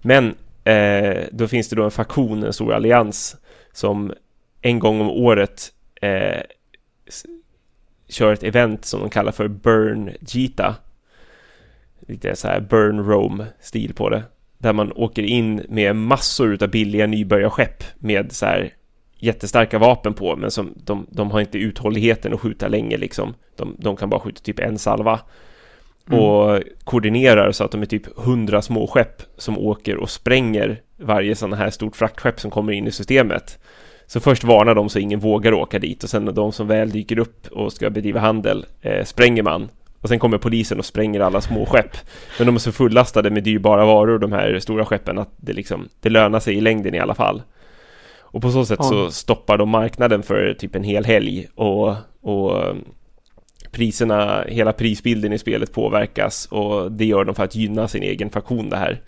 [SPEAKER 2] Men eh, då finns det då en faktion, en stor allians som en gång om året eh, kör ett event som de kallar för Burn Gita. Lite så här Burn Rome-stil på det. Där man åker in med massor av billiga nybörjarskepp med så här jättestarka vapen på, men som de, de har inte uthålligheten att skjuta länge liksom. De, de kan bara skjuta typ en salva
[SPEAKER 1] Mm.
[SPEAKER 2] och koordinerar så att de är typ hundra små skepp som åker och spränger varje sån här stort fraktskepp som kommer in i systemet. Så först varnar de så ingen vågar åka dit och sen när de som väl dyker upp och ska bedriva handel eh, spränger man. Och sen kommer polisen och spränger alla små skepp. Men de är så fullastade med dyrbara varor, de här stora skeppen, att det liksom, det lönar sig i längden i alla fall. Och på så sätt
[SPEAKER 1] Ja.
[SPEAKER 2] så stoppar de marknaden för typ en hel helg och, och eh, priserna, hela prisbilden i spelet påverkas och det gör de för att gynna sin egen faktion det här.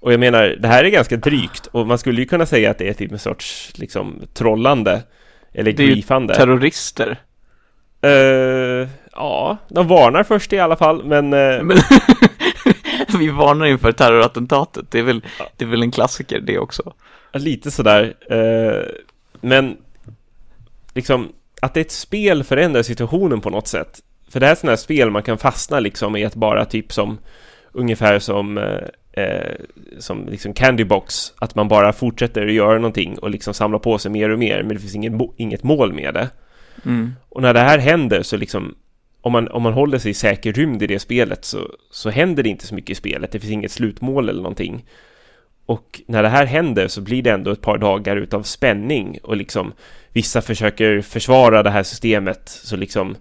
[SPEAKER 2] Och jag menar, det här är ganska drygt och man skulle ju kunna säga att det är typ en sorts liksom trollande eller
[SPEAKER 1] Det är ju
[SPEAKER 2] griefande.
[SPEAKER 1] Terrorister.
[SPEAKER 2] Eh, ja, de varnar först i alla fall, men, eh,
[SPEAKER 1] Men vi varnar inför terrorattentatet. Det är väl, det är väl en klassiker det också.
[SPEAKER 2] Lite sådär. Eh, men liksom att ett spel förändrar situationen på något sätt. För det här är sådana här spel man kan fastna liksom i att bara typ som ungefär som eh, eh, som liksom Candy Box, att man bara fortsätter att göra någonting och liksom samla på sig mer och mer, men det finns ingen, mo- inget mål med det.
[SPEAKER 1] Mm.
[SPEAKER 2] Och när det här händer så liksom om man, om man håller sig i säker rymd i det spelet så, så händer det inte så mycket i spelet. Det finns inget slutmål eller någonting. Och när det här händer så blir det ändå ett par dagar utav spänning och liksom vissa försöker försvara det här systemet så liksom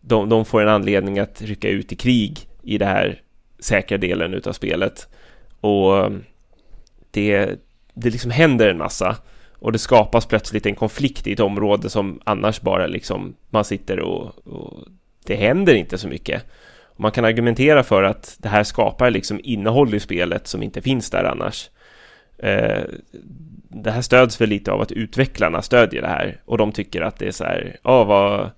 [SPEAKER 2] de, de får en anledning att rycka ut i krig i det här säkra delen utav spelet. Och um, det, det liksom händer en massa och det skapas plötsligt en konflikt i ett område som annars bara liksom man sitter och, och det händer inte så mycket. Och man kan argumentera för att det här skapar liksom innehåll i spelet som inte finns där annars. Eh, det här stöds väl lite av att utvecklarna stödjer det här och de tycker att det är så här, ja vad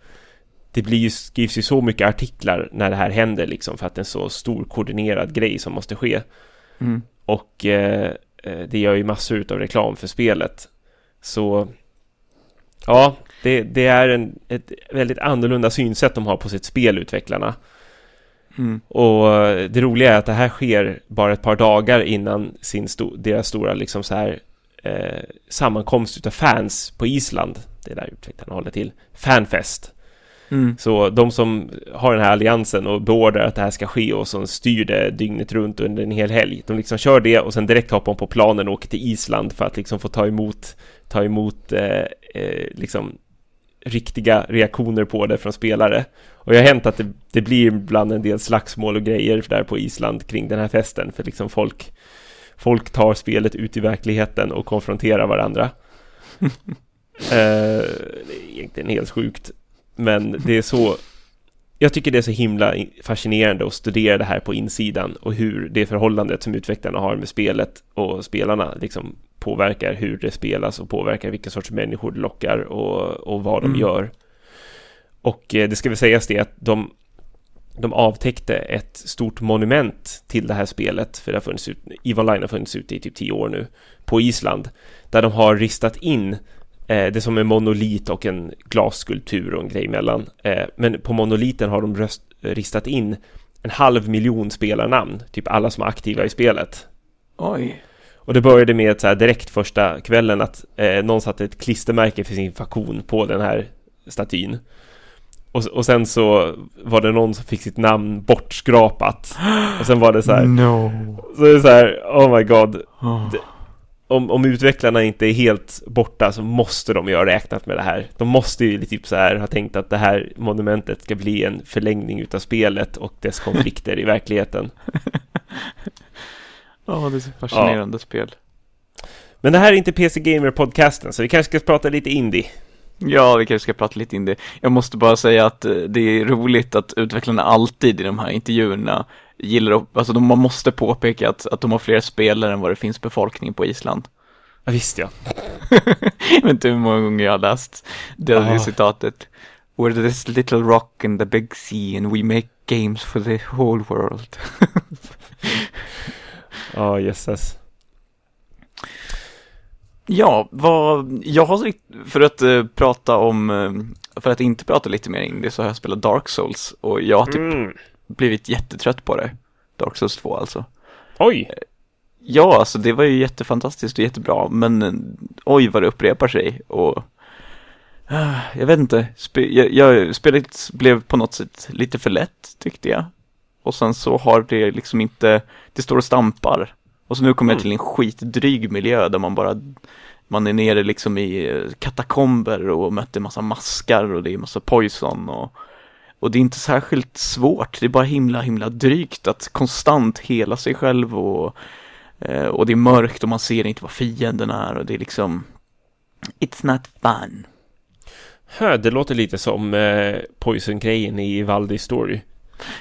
[SPEAKER 2] det blir ju, skrivs ju så mycket artiklar när det här händer liksom för att det är en så stor koordinerad grej som måste ske.
[SPEAKER 1] Mm.
[SPEAKER 2] Och eh, eh, det gör ju massor av reklam för spelet. Så ja, det, det är en, ett väldigt annorlunda synsätt de har på sitt spel, utvecklarna.
[SPEAKER 1] Mm.
[SPEAKER 2] Och eh, det roliga är att det här sker bara ett par dagar innan sin sto- deras stora liksom så här eh, sammankomst utav fans på Island. Det är där utvecklarna håller till. Fanfest.
[SPEAKER 1] Mm.
[SPEAKER 2] Så de som har den här alliansen och beordrar att det här ska ske och som styr det dygnet runt under en hel helg. De liksom kör det och sen direkt hoppar de på planen och åker till Island för att liksom få ta emot, ta emot eh, eh, liksom riktiga reaktioner på det från spelare. Och det har hänt att det, det blir ibland en del slagsmål och grejer där på Island kring den här festen för liksom folk folk tar spelet ut i verkligheten och konfronterar varandra. eh, det är egentligen helt sjukt. Men det är så Jag tycker det är så himla fascinerande att studera det här på insidan och hur det förhållandet som utvecklarna har med spelet och spelarna liksom påverkar hur det spelas och påverkar vilka sorts människor det lockar och, och vad de
[SPEAKER 1] Mm.
[SPEAKER 2] gör. Och eh, det ska väl sägas det att de, de avtäckte ett stort monument till det här spelet, för det har funnits ut, EVE Online har funnits ute i typ tio år nu, på Island, där de har ristat in eh, det som en monolit och en glasskulptur och en grej emellan. Eh, men på monoliten har de röst, ristat in en halv miljon spelarnamn, typ alla som är aktiva i spelet.
[SPEAKER 1] Oj.
[SPEAKER 2] Och det började med att så här direkt första kvällen att eh, någon satte ett klistermärke för sin faktion på den här statyn. Och, och sen så var det någon som fick sitt namn bortskrapat. Och sen var det så här,
[SPEAKER 1] No.
[SPEAKER 2] så är det så här, oh my god.
[SPEAKER 1] Oh.
[SPEAKER 2] Om, om utvecklarna inte är helt borta så måste de ju ha räknat med det här. De måste ju typ så här ha tänkt att det här monumentet ska bli en förlängning utav spelet och dess konflikter i verkligheten.
[SPEAKER 1] Ja, det är så fascinerande spel.
[SPEAKER 2] Men det här är inte PC Gamer-podcasten, så vi kanske ska prata lite indie.
[SPEAKER 1] Ja, vi kanske ska prata lite indie. Jag måste bara säga att eh, det är roligt att utvecklarna alltid i de här intervjuerna gillar att, alltså de, man måste påpeka att, att de har fler spelare än vad det finns befolkning på Island.
[SPEAKER 2] Ja, visst ja.
[SPEAKER 1] Jag vet inte hur många gånger jag har läst det
[SPEAKER 2] Ah.
[SPEAKER 1] citatet. We're this little rock in the big sea and we make games for the whole world.
[SPEAKER 2] Ja, jösses.
[SPEAKER 1] Ja, vad, jag har, för att eh, prata om, eh, för att inte prata lite mer indie så har jag spelat Dark Souls och jag har typ
[SPEAKER 2] Mm.
[SPEAKER 1] blivit jättetrött på det. Dark Souls 2 alltså.
[SPEAKER 2] Oj!
[SPEAKER 1] Ja, alltså det var ju jättefantastiskt och jättebra, men eh, oj vad det upprepar sig och ah, jag vet inte, spe, jag, jag, spelet blev på något sätt lite för lätt tyckte jag. Och sen så har det liksom inte, det står och stampar. Och så nu kommer jag
[SPEAKER 2] Mm.
[SPEAKER 1] till en skitdryg miljö där man bara, man är nere liksom i eh, katakomber och möter massa maskar och det är massa poison och och det är inte särskilt svårt, det är bara himla himla drygt att konstant hela sig själv och Eh, och det är mörkt och man ser inte vad fienden är och det är liksom It's not fun.
[SPEAKER 2] Hö, det låter lite som eh, Poison-grejen i Valdi Story.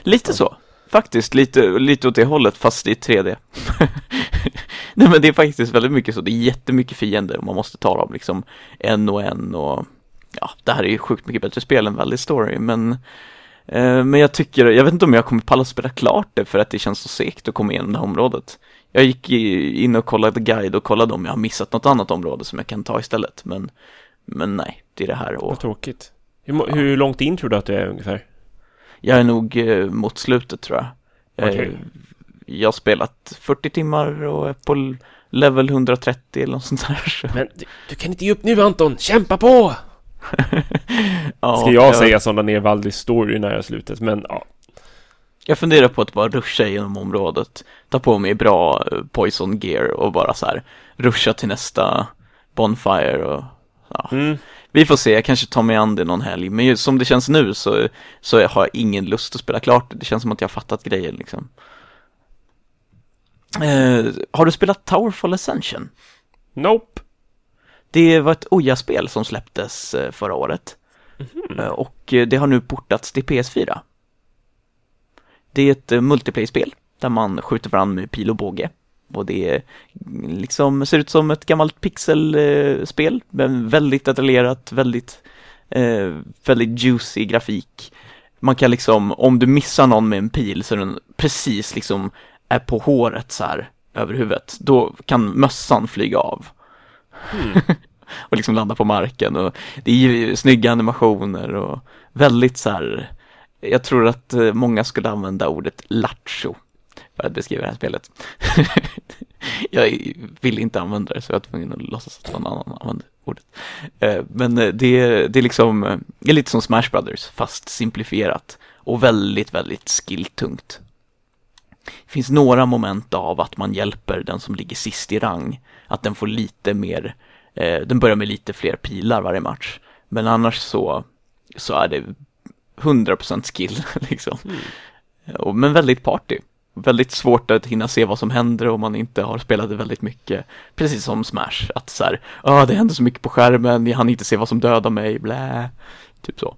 [SPEAKER 1] Lite så, faktiskt lite, lite åt det hållet fast i 3D. Nej men det är faktiskt väldigt mycket så, det är jättemycket fiender och man måste ta dem liksom en och en och ja, det här är ju sjukt mycket bättre spel än Valley Story men eh, men jag tycker, jag vet inte om jag kommer palla spela klart det för att det känns så segt att komma igenom det här området. Jag gick in och kollade guide och kollade om jag har missat något annat område som jag kan ta istället men men nej, det är det här och
[SPEAKER 2] Vad tråkigt. Hur, ja. hur långt in tror du att du är ungefär?
[SPEAKER 1] Jag är nog eh, mot slutet tror jag. Eh,
[SPEAKER 2] Okej.
[SPEAKER 1] Jag har spelat 40 timmar och är på level 130 eller något sånt där. Så.
[SPEAKER 2] Men du, du kan inte ge upp nu Anton, kämpa på!
[SPEAKER 1] ja,
[SPEAKER 2] Ska jag säga sådana ner Valdi Story när jag har slutat, men ja.
[SPEAKER 1] Jag funderar på att bara ruscha genom området, ta på mig bra eh, poison gear och bara så här ruscha till nästa bonfire och ja.
[SPEAKER 2] Mm.
[SPEAKER 1] Vi får se, jag kanske tar mig an det någon helg, men som det känns nu så, så har jag ingen lust att spela klart det. Känns som att jag har fattat grejen liksom. Eh, har du spelat Towerfall Ascension?
[SPEAKER 2] Nope.
[SPEAKER 1] Det var ett Oja-spel som släpptes eh, förra året. Eh, Och eh, det har nu portats till PS4. Det är ett multiplayer-spel där man skjuter varandra med pil och båge. Och det är liksom, ser ut som ett gammalt pixelspel, men väldigt detaljerat, väldigt, eh, väldigt juicy grafik. Man kan liksom, om du missar någon med en pil så den precis liksom är på håret så här över huvudet, då kan mössan flyga av
[SPEAKER 2] Mm.
[SPEAKER 1] och liksom landa på marken och det är ju snygga animationer och väldigt så här jag tror att eh, många skulle använda ordet lattjo för att beskriva det här spelet. jag vill inte använda det så jag är tvungen att låtsas att någon annan använder ordet. Eh, Men eh, det är, det är liksom, eh, det är lite som Smash Brothers fast simplifierat och väldigt, väldigt skilltungt. Det finns några moment av att man hjälper den som ligger sist i rang, att den får lite mer den börjar med lite fler pilar varje match. Men annars så, så är det 100% skill liksom.
[SPEAKER 2] Mm.
[SPEAKER 1] Men väldigt party. Väldigt svårt att hinna se vad som händer om man inte har spelat det väldigt mycket. Precis som Smash, att så här, ah, det händer så mycket på skärmen, jag hann inte se vad som dödar mig, blä. Typ så.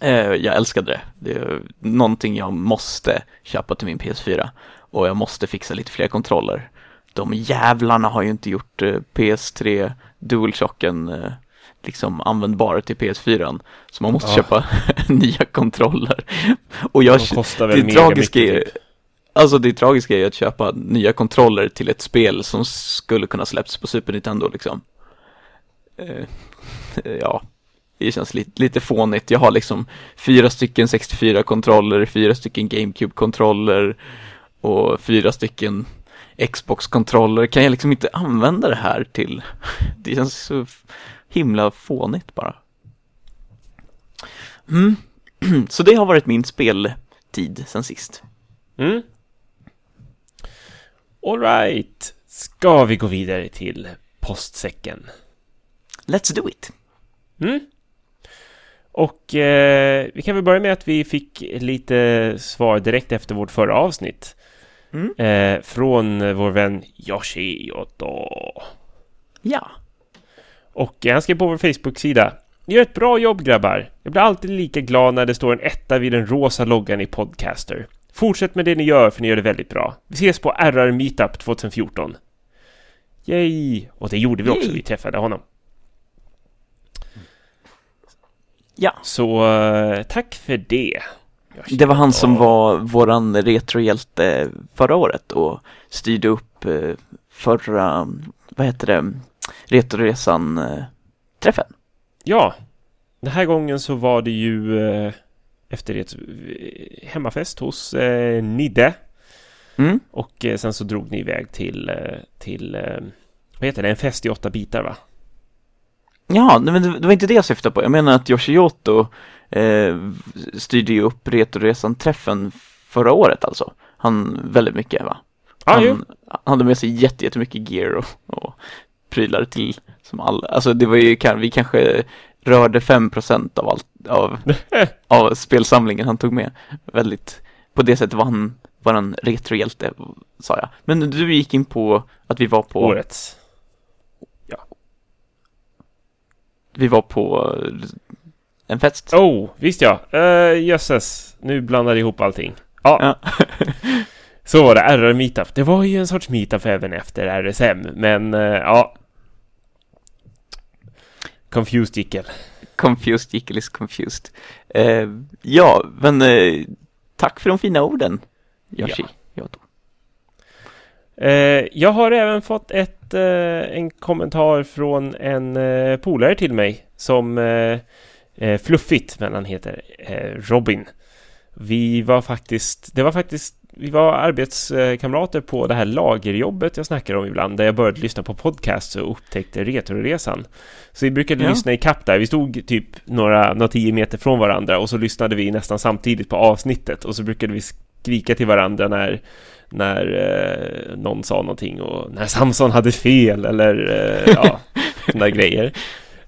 [SPEAKER 1] Eh, jag älskade det. Det är någonting jag måste köpa till min PS4. Och jag måste fixa lite fler kontroller. de jävlarna har ju inte gjort eh, PS3 DualShocken eh, liksom användbar till PS4. Så man måste
[SPEAKER 2] Ja.
[SPEAKER 1] köpa nya kontroller. Och jag,
[SPEAKER 2] De kostar
[SPEAKER 1] det
[SPEAKER 2] väl mega
[SPEAKER 1] tragiska
[SPEAKER 2] mycket,
[SPEAKER 1] är,
[SPEAKER 2] typ
[SPEAKER 1] alltså det tragiska är ju att köpa nya kontroller till ett spel som skulle kunna släppts på Super Nintendo liksom. Eh, ja, det känns lite, lite fånigt. Jag har liksom fyra stycken 64-kontroller, fyra stycken GameCube-kontroller och fyra stycken Xbox-kontroller. Kan jag liksom inte använda det här till? Det känns så himla fånigt bara. Mm. Så det har varit min speltid sen sist.
[SPEAKER 2] Mm. Alright, ska vi gå vidare till postsäcken?
[SPEAKER 1] Let's do it!
[SPEAKER 2] Mm. Och eh, vi kan väl börja med att vi fick lite svar direkt efter vårt förra avsnitt.
[SPEAKER 1] Mm.
[SPEAKER 2] Eh, från vår vän Yoshioto.
[SPEAKER 1] Ja.
[SPEAKER 2] Och han skrev på vår Facebook-sida. Ni gör ett bra jobb grabbar. Jag blir alltid lika glad när det står en etta vid den rosa loggan i Podcaster. Fortsätt med det ni gör för ni gör det väldigt bra. Vi ses på RR Meetup 2014. Yay! Och det gjorde vi också,
[SPEAKER 1] Yay.
[SPEAKER 2] vi träffade honom.
[SPEAKER 1] Ja.
[SPEAKER 2] Så eh, tack för det.
[SPEAKER 1] Det var han som var våran retrohjälte förra året och styrde upp eh, förra, vad heter det, Retroresan-träffen.
[SPEAKER 2] Ja, den här gången så var det ju eh, efter ett eh, hemmafest hos eh, Nidde.
[SPEAKER 1] Mm.
[SPEAKER 2] Och eh, sen så drog ni iväg till, eh, till eh, vad heter det, en fest i åtta bitar va?
[SPEAKER 1] Ja, men det, det var inte det jag syftade på. Jag menar att Yoshioto eh, styrde ju upp Retroresan-träffen förra året alltså. Han, väldigt mycket va?
[SPEAKER 2] Ja,
[SPEAKER 1] han,
[SPEAKER 2] ju.
[SPEAKER 1] hade med sig jätte- jättemycket gear och, och prylar till som alla, alltså det var ju, vi kanske rörde 5% av allt, av, av spelsamlingen han tog med. Väldigt, på det sättet var han, var han retrohjälte, sa jag. Men du gick in på att vi var på,
[SPEAKER 2] Årets.
[SPEAKER 1] vi var på en fest.
[SPEAKER 2] Oh, visst ja. Uh, jösses, nu blandar jag ihop allting. Ja,
[SPEAKER 1] Ja.
[SPEAKER 2] så var det. RR Meetup. Det var ju en sorts meetup även efter RSM, men eh, ja. Confused Jickel.
[SPEAKER 1] confused, Jickel is confused. Eh, ja, men eh, tack för de fina orden, Yoshi. Yoto.
[SPEAKER 2] Eh, jag har även fått ett, eh, en kommentar från en eh, polare till mig som eh, eh, fluffigt, men han heter Robin. Vi var faktiskt, det var faktiskt, vi var arbetskamrater på det här lagerjobbet jag snackar om ibland, där jag började lyssna på podcasts och upptäckte Retroresan. Så vi brukade
[SPEAKER 1] Ja.
[SPEAKER 2] lyssna i kapp där, vi stod typ några, några tio meter från varandra och så lyssnade vi nästan samtidigt på avsnittet och så brukade vi skrika till varandra när när eh, någon sa någonting och när Samson hade fel eller eh, ja, sådana grejer.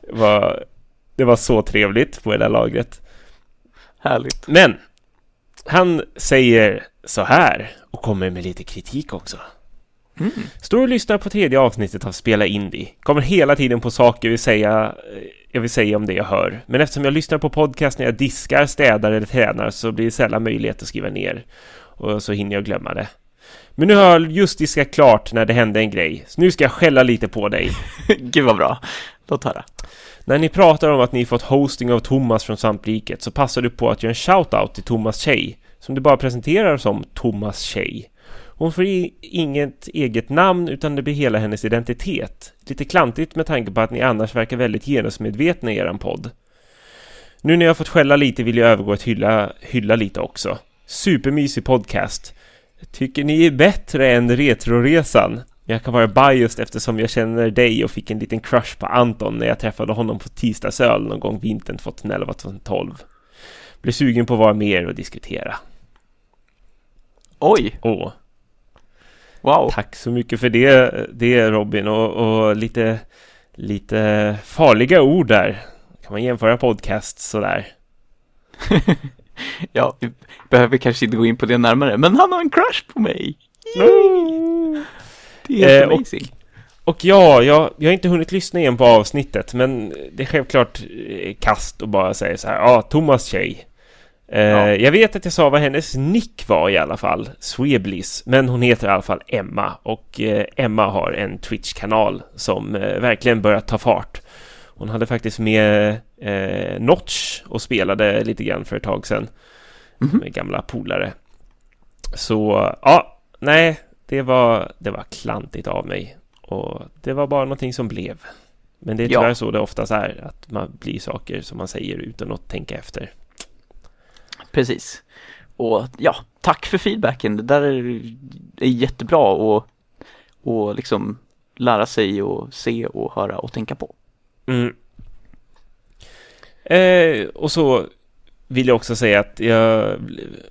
[SPEAKER 2] Det var, det var så trevligt på det där lagret.
[SPEAKER 1] Härligt.
[SPEAKER 2] Men han säger så här och kommer med lite kritik också.
[SPEAKER 1] Mm.
[SPEAKER 2] Står och lyssnar på tredje avsnittet av Spela Indie. Kommer hela tiden på saker jag vill säga, eh, jag vill säga om det jag hör. Men eftersom jag lyssnar på podcast när jag diskar, städar eller tränar så blir det sällan möjlighet att skriva ner. Och så hinner jag glömma det. Men nu har jag just diskat klart när det hände en grej. Så nu ska jag skälla lite på dig.
[SPEAKER 1] Gud vad bra. Låt höra.
[SPEAKER 2] När ni pratar om att ni fått hosting av Thomas från Svampriket så passar du på att göra en shoutout till Thomas tjej, som du bara presenterar som Thomas tjej. Hon får inget eget namn utan det blir hela hennes identitet. Lite klantigt med tanke på att ni annars verkar väldigt genusmedvetna i eran podd. Nu när jag fått skälla lite vill jag övergå att hylla, hylla lite också. Supermysig podcast. Tycker ni är bättre än Retroresan? Jag kan vara biased eftersom jag känner dig och fick en liten crush på Anton när jag träffade honom på tisdagsöl någon gång vintern 2011-2012. Blev sugen på att vara med er och diskutera.
[SPEAKER 1] Oj,
[SPEAKER 2] Åh,
[SPEAKER 1] wow.
[SPEAKER 2] tack så mycket för det, det Robin och, och lite, lite farliga ord där. Kan man jämföra podcast sådär?
[SPEAKER 1] ja, vi behöver kanske inte gå in på det närmare, men han har en crush på mig. Det är
[SPEAKER 2] Eh, och-. Och ja, jag, jag har inte hunnit lyssna igen på avsnittet, men det är självklart eh, kast och bara säga så här, ja, Thomas tjej. Eh, ja. Jag vet att jag sa vad hennes nick var i alla fall, Swebliss, men hon heter i alla fall Emma och eh, Emma har en Twitch-kanal som eh, verkligen börjat ta fart. Hon hade faktiskt med eh, Notch och spelade lite grann för ett tag sedan mm -hmm. med gamla polare. Så ja, nej, det var, det var klantigt av mig och det var bara någonting som blev. Men det är tyvärr ja. så det oftast är, att man blir saker som man säger utan att tänka efter.
[SPEAKER 1] Precis. Och ja, tack för feedbacken. Det där är, är jättebra och, och liksom lära sig och se och höra och tänka på.
[SPEAKER 2] Mm. Eh, och så vill jag också säga att jag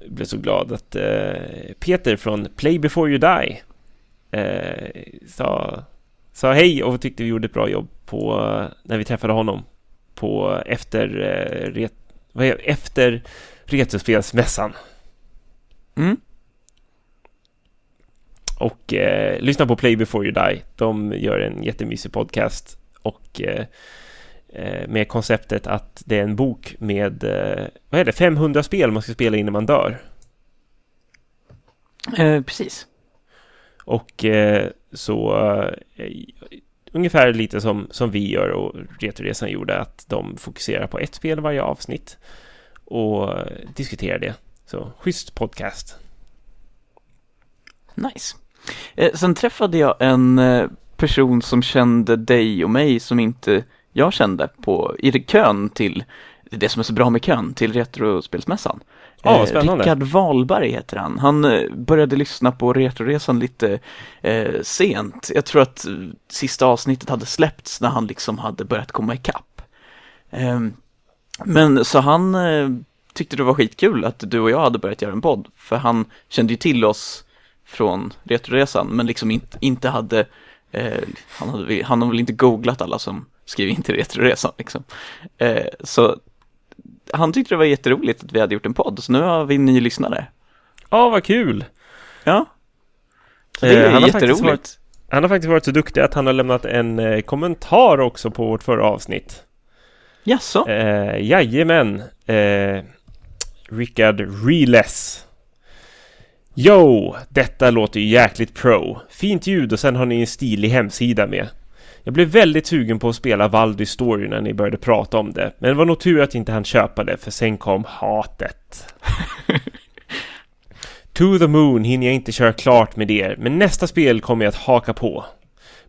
[SPEAKER 2] blev så glad att eh, Peter från Play before you die eh, sa, sa hej och tyckte vi gjorde ett bra jobb på när vi träffade honom på efter, eh, ret, vad är, efter Retrospelsmässan. Mm. Och eh, lyssna på Play before you die. De gör en jättemysig podcast och eh med konceptet att det är en bok med eh, vad är det, 500 spel man ska spela innan man dör.
[SPEAKER 1] Eh, precis.
[SPEAKER 2] Och eh, så ungefär lite som, som vi gör och Retroresan gjorde, att de fokuserar på ett spel varje avsnitt och diskuterar det. Så schysst podcast.
[SPEAKER 1] Nice. Eh, sen träffade jag en eh, person som kände dig och mig som inte jag kände på, i kön till, det som är så bra med kön, till Retrospelsmässan.
[SPEAKER 2] Ja, oh, spännande.
[SPEAKER 1] Rickard Wahlberg heter han. Han eh, började lyssna på Retroresan lite eh, sent. Jag tror att sista avsnittet hade släppts när han liksom hade börjat komma ikapp. Eh, men så han eh, tyckte det var skitkul att du och jag hade börjat göra en podd. För han kände ju till oss från Retroresan men liksom inte, inte hade, eh, han, hade han har väl inte googlat alla som skriver in till Retroresan liksom. Eh, så han tyckte det var jätteroligt att vi hade gjort en podd, så nu har vi en ny lyssnare.
[SPEAKER 2] Ja, vad kul!
[SPEAKER 1] Ja. Så det är eh, han jätteroligt.
[SPEAKER 2] Varit, han har faktiskt varit så duktig att han har lämnat en eh, kommentar också på vårt förra avsnitt.
[SPEAKER 1] Jaså?
[SPEAKER 2] Eh, jajamän. Eh, Rickard Reles. Yo! Detta låter ju jäkligt pro. Fint ljud och sen har ni en stilig hemsida med. Jag blev väldigt sugen på att spela Valdy Story när ni började prata om det. Men det var nog tur att inte han köpa det, för sen kom hatet. to the Moon hinner jag inte köra klart med er, men nästa spel kommer jag att haka på.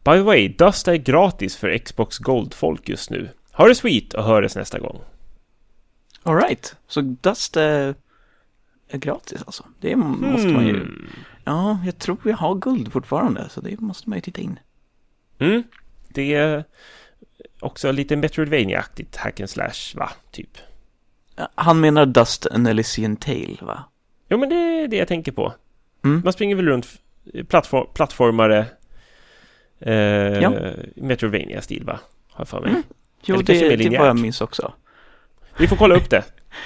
[SPEAKER 2] By the way, Dust är gratis för Xbox Gold-folk just nu. Ha det sweet och höres nästa gång.
[SPEAKER 1] Alright, så Dust är, är gratis alltså? Det måste man ju... Hmm. Ja, jag tror jag har guld fortfarande, så det måste man ju titta in.
[SPEAKER 2] Mm, det är också lite Metroidvania-aktigt hack and slash, va? Typ.
[SPEAKER 1] Han menar Dust and Elysian Tale, va?
[SPEAKER 2] Jo, men det är det jag tänker på. Mm. Man springer väl runt plattform, plattformare eh, ja. Metroidvania-stil, va? Har jag för mig. Mm.
[SPEAKER 1] Jo, det, det var jag minns också.
[SPEAKER 2] Vi får kolla upp det.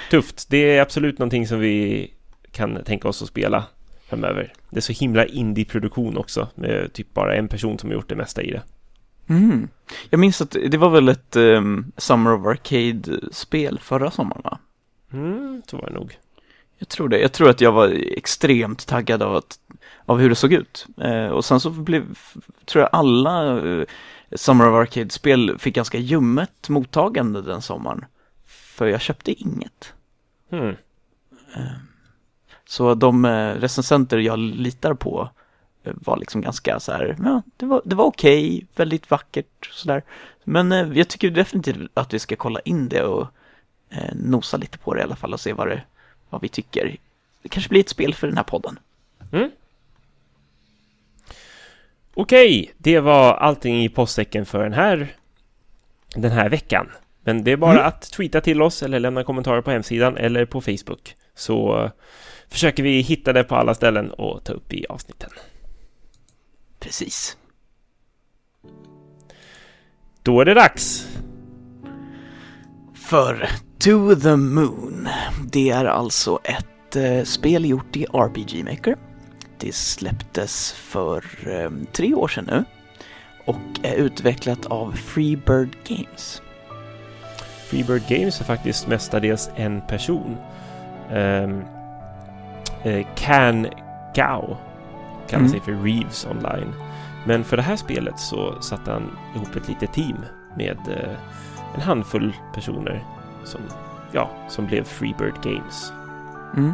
[SPEAKER 2] Tufft. Det är absolut någonting som vi kan tänka oss att spela framöver. Det är så himla indie-produktion också med typ bara en person som har gjort det mesta i det.
[SPEAKER 1] Mm. Jag minns att det var väl ett um, Summer of Arcade-spel förra sommaren va?
[SPEAKER 2] Mm, så var det nog.
[SPEAKER 1] Jag tror det. Jag tror att jag var extremt taggad av, att, av hur det såg ut. Eh, och sen så blev, tror jag alla eh, Summer of Arcade-spel fick ganska ljummet mottagande den sommaren. För jag köpte inget.
[SPEAKER 2] Hmm.
[SPEAKER 1] Så de eh, recensenter jag litar på eh, var liksom ganska så här, ja, det var, det var okej, okay, väldigt vackert sådär. Men eh, jag tycker definitivt att vi ska kolla in det och eh, nosa lite på det i alla fall och se vad, det, vad vi tycker. Det kanske blir ett spel för den här podden.
[SPEAKER 2] Mm. Okej, det var allting i postsäcken för den här, den här veckan. Men det är bara mm. att tweeta till oss eller lämna kommentarer på hemsidan eller på Facebook. Så försöker vi hitta det på alla ställen och ta upp i avsnitten.
[SPEAKER 1] Precis.
[SPEAKER 2] Då är det dags.
[SPEAKER 1] För To the Moon. Det är alltså ett eh, spel gjort i RPG Maker. Det släpptes för eh, tre år sedan nu och är utvecklat av Freebird Games.
[SPEAKER 2] Freebird Games är faktiskt mestadels en person. Um, uh, Can Gao kallar
[SPEAKER 1] Mm.
[SPEAKER 2] sig för Reeves online. Men för det här spelet så satte han ihop ett litet team med eh, en handfull personer som, ja, som blev Freebird Games.
[SPEAKER 1] Mm.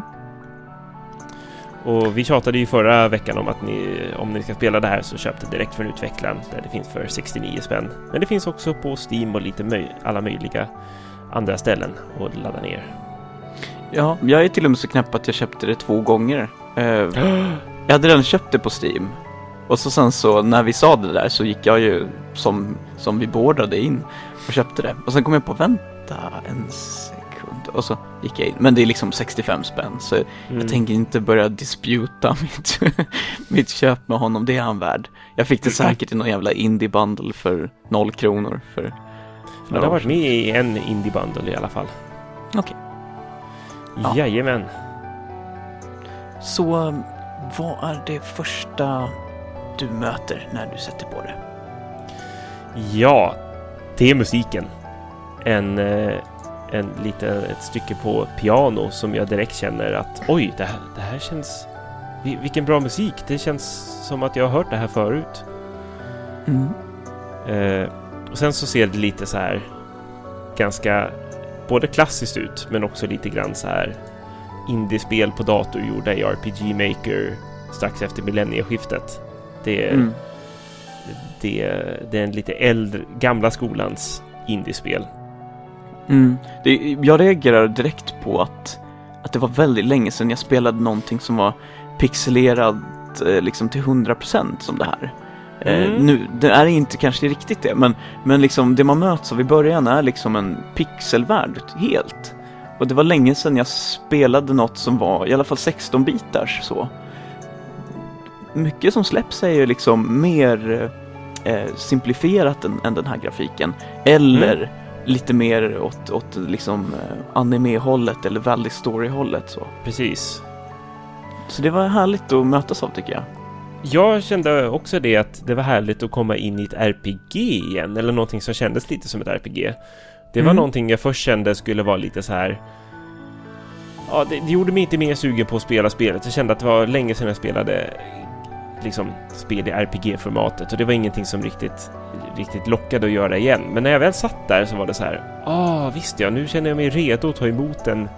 [SPEAKER 2] Och vi tjatade ju förra veckan om att ni, om ni ska spela det här så köp det direkt från utvecklaren där det finns för 69 spänn. Men det finns också på Steam och lite möj- alla möjliga andra ställen att ladda ner.
[SPEAKER 1] Ja, jag är till och med så knäpp att jag köpte det två gånger. Eh, jag hade redan köpt det på Steam. Och så sen så när vi sa det där så gick jag ju som, som vi beordrade in och köpte det. Och sen kom jag på vänta en sekund och så gick jag in. Men det är liksom 65 spänn så
[SPEAKER 2] Mm.
[SPEAKER 1] jag tänker inte börja disputa mitt, mitt köp med honom. Det är han värd. Jag fick det säkert i någon jävla indie bundle för noll kronor för, för
[SPEAKER 2] Ja, det har varit med i en indie bundle i alla fall.
[SPEAKER 1] Okej. Ja.
[SPEAKER 2] Jajamän.
[SPEAKER 1] Så vad är det första du möter när du sätter på det?
[SPEAKER 2] Ja, det är musiken. En, eh, en liten, ett stycke på piano som jag direkt känner att oj, det här, det här känns... vi- Vilken bra musik! Det känns som att jag har hört det här förut.
[SPEAKER 1] Mm.
[SPEAKER 2] Eh, och sen så ser det lite så här ganska både klassiskt ut men också lite grann så här indiespel på dator gjorda i RPG Maker strax efter millennieskiftet. Det,
[SPEAKER 1] Mm.
[SPEAKER 2] det, det är en lite äldre, gamla skolans indiespel.
[SPEAKER 1] Mm. Det, jag reagerar direkt på att, att det var väldigt länge sedan jag spelade någonting som var pixelerat eh, liksom till 100% som det här. Eh,
[SPEAKER 2] Mm.
[SPEAKER 1] nu, det är inte kanske riktigt det, men, men liksom det man möts av i början är liksom en pixelvärld helt. Och det var länge sedan jag spelade något som var i alla fall 16-bitars så. Mycket som släpps är ju liksom mer eh, simplifierat än, än den här grafiken. Eller lite mer åt, åt liksom eh, anime-hållet eller Valley Story-hållet så.
[SPEAKER 2] Precis.
[SPEAKER 1] Så det var härligt att mötas av tycker jag.
[SPEAKER 2] Jag kände också det att det var härligt att komma in i ett RPG igen, eller någonting som kändes lite som ett RPG. Det var
[SPEAKER 1] Mm.
[SPEAKER 2] någonting jag först kände skulle vara lite så här. Ja, det, det gjorde mig inte mer sugen på att spela spelet. Jag kände att det var länge sedan jag spelade liksom spel i RPG-formatet och det var ingenting som riktigt, riktigt lockade att göra igen. Men när jag väl satt där så var det så här. Ah, visst ja, nu känner jag mig redo att ta emot en,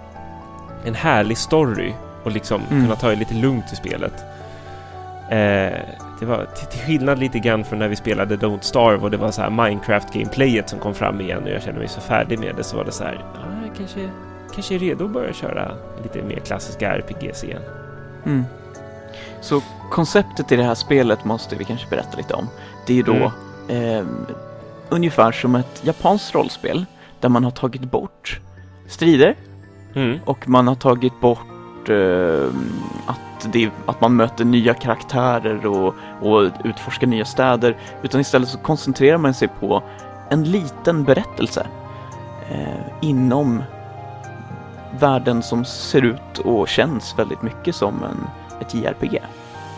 [SPEAKER 2] en härlig story och liksom
[SPEAKER 1] Mm.
[SPEAKER 2] kunna ta det lite lugnt i spelet. Eh, det var till, skillnad lite grann från när vi spelade Don't Starve och det var så här Minecraft-gameplayet som kom fram igen och jag kände mig så färdig med det så var det så här, ja, jag kanske, kanske är redo att börja köra lite mer klassiska RPGs igen.
[SPEAKER 1] Mm. Så konceptet i det här spelet måste vi kanske berätta lite om. Det är ju då eh, ungefär som ett japanskt rollspel där man har tagit bort strider
[SPEAKER 2] Mm.
[SPEAKER 1] och man har tagit bort eh, att, det, att man möter nya karaktärer och, och utforskar nya städer utan istället så koncentrerar man sig på en liten berättelse eh, inom världen som ser ut och känns väldigt mycket som en, ett JRPG.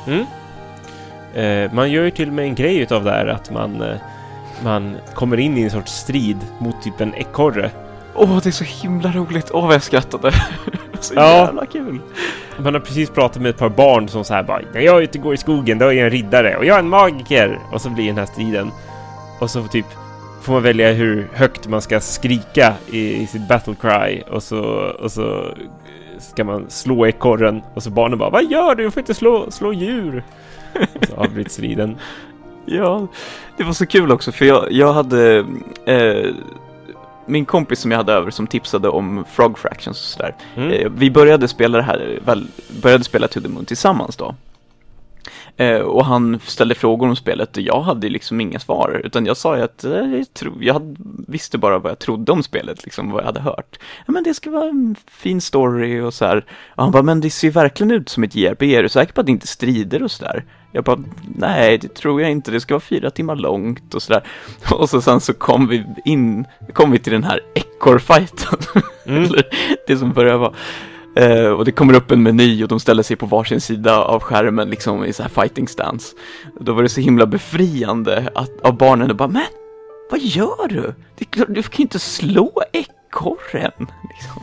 [SPEAKER 2] Mm. Eh, man gör ju till och med en grej utav det här att man, eh, man kommer in i en sorts strid mot typ en ekorre.
[SPEAKER 1] Åh, det är så himla roligt! Åh, vad jag skrattade! så
[SPEAKER 2] Ja.
[SPEAKER 1] jävla kul!
[SPEAKER 2] Man har precis pratat med ett par barn som så här bara När jag är ute och går i skogen då är jag en riddare och jag är en magiker! Och så blir den här striden. Och så typ får man välja hur högt man ska skrika i, i sitt battle cry och så, och så ska man slå ekorren och så barnen bara Vad gör du? Du får inte slå, slå djur! Och så avbryts striden.
[SPEAKER 1] Ja, det var så kul också för jag, jag hade eh, min kompis som jag hade över som tipsade om Frog Fractions och sådär.
[SPEAKER 2] Mm.
[SPEAKER 1] Eh, vi började spela det här, väl, började spela To the Moon tillsammans då. Eh, och han ställde frågor om spelet och jag hade liksom inga svar. Utan jag sa ju att eh, jag, tro, jag hade, visste bara vad jag trodde om spelet, liksom vad jag hade hört. Ja, men det ska vara en fin story och så här. Och han bara, men det ser verkligen ut som ett JRPG. Är du säker på att det inte strider och sådär? Jag bara, nej det tror jag inte. Det ska vara fyra timmar långt och sådär. Och så sen så kom vi in, kom vi till den här ekorrfighten.
[SPEAKER 2] Mm.
[SPEAKER 1] Eller det som börjar vara. Eh, och det kommer upp en meny och de ställer sig på varsin sida av skärmen liksom i så här fighting stance. Då var det så himla befriande att, av barnen och bara men vad gör du? Det är klart, du kan ju inte slå ekorren. Liksom.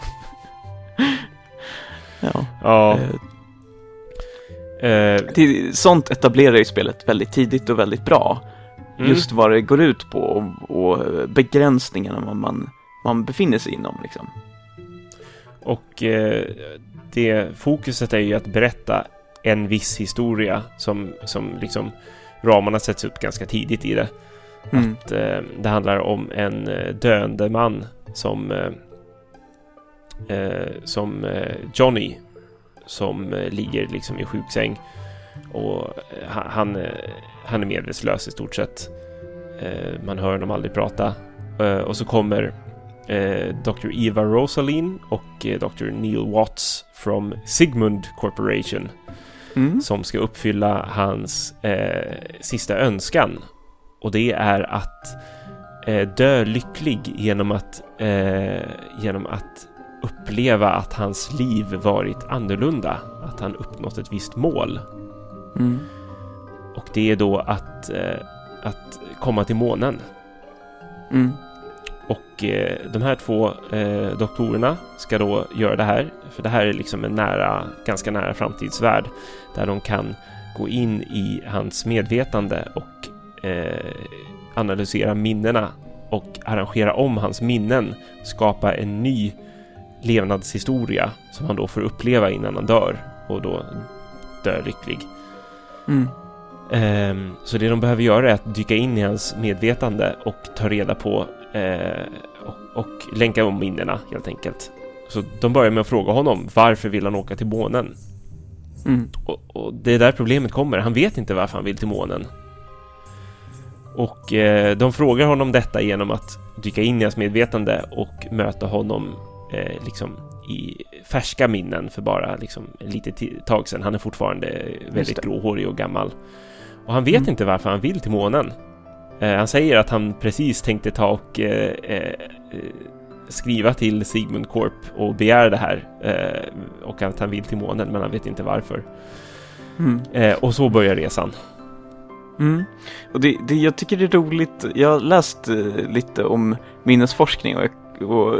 [SPEAKER 2] Ja.
[SPEAKER 1] Eh,
[SPEAKER 2] Eh,
[SPEAKER 1] det, sånt etablerar ju spelet väldigt tidigt och väldigt bra.
[SPEAKER 2] Mm.
[SPEAKER 1] Just vad det går ut på och, och begränsningarna man, man, man befinner sig inom liksom.
[SPEAKER 2] Och eh, det fokuset är ju att berätta en viss historia som, som liksom ramarna sätts upp ganska tidigt i det.
[SPEAKER 1] Mm.
[SPEAKER 2] Att, eh, det handlar om en eh, döende man som eh, eh, som Johnny som eh, ligger liksom i sjuksäng och eh, han, han, eh, han är medvetslös i stort sett. Man hör honom aldrig prata och så kommer Dr. Eva Rosaline och Dr. Neil Watts from Sigmund Corporation
[SPEAKER 1] Mm.
[SPEAKER 2] som ska uppfylla hans sista önskan. Och det är att dö lycklig genom att, genom att uppleva att hans liv varit annorlunda. Att han uppnått ett visst mål.
[SPEAKER 1] Mm.
[SPEAKER 2] Och det är då att, eh, att komma till månen.
[SPEAKER 1] Mm.
[SPEAKER 2] Och eh, de här två eh, doktorerna ska då göra det här. För det här är liksom en nära, ganska nära framtidsvärld. Där de kan gå in i hans medvetande och eh, analysera minnena och arrangera om hans minnen. Skapa en ny levnadshistoria som han då får uppleva innan han dör och då dör lycklig.
[SPEAKER 1] Mm.
[SPEAKER 2] Ehm, så det de behöver göra är att dyka in i hans medvetande och ta reda på eh, och, och länka om minnena helt enkelt. Så de börjar med att fråga honom varför vill han åka till månen?
[SPEAKER 1] Mm.
[SPEAKER 2] Och, och det är där problemet kommer. Han vet inte varför han vill till månen. Och eh, de frågar honom detta genom att dyka in i hans medvetande och möta honom eh, liksom i färska minnen för bara liksom ti- tag sedan. Han är fortfarande väldigt gråhårig och gammal. Och han vet
[SPEAKER 1] Mm.
[SPEAKER 2] inte varför han vill till månen. Eh, han säger att han precis tänkte ta och eh, eh, skriva till Sigmund Corp och begära det här. Eh, och att han vill till månen, men han vet inte varför.
[SPEAKER 1] Mm.
[SPEAKER 2] Eh, och så börjar resan.
[SPEAKER 1] Mm. Och det, det, jag tycker det är roligt, jag har läst lite om minnesforskning och, jag, och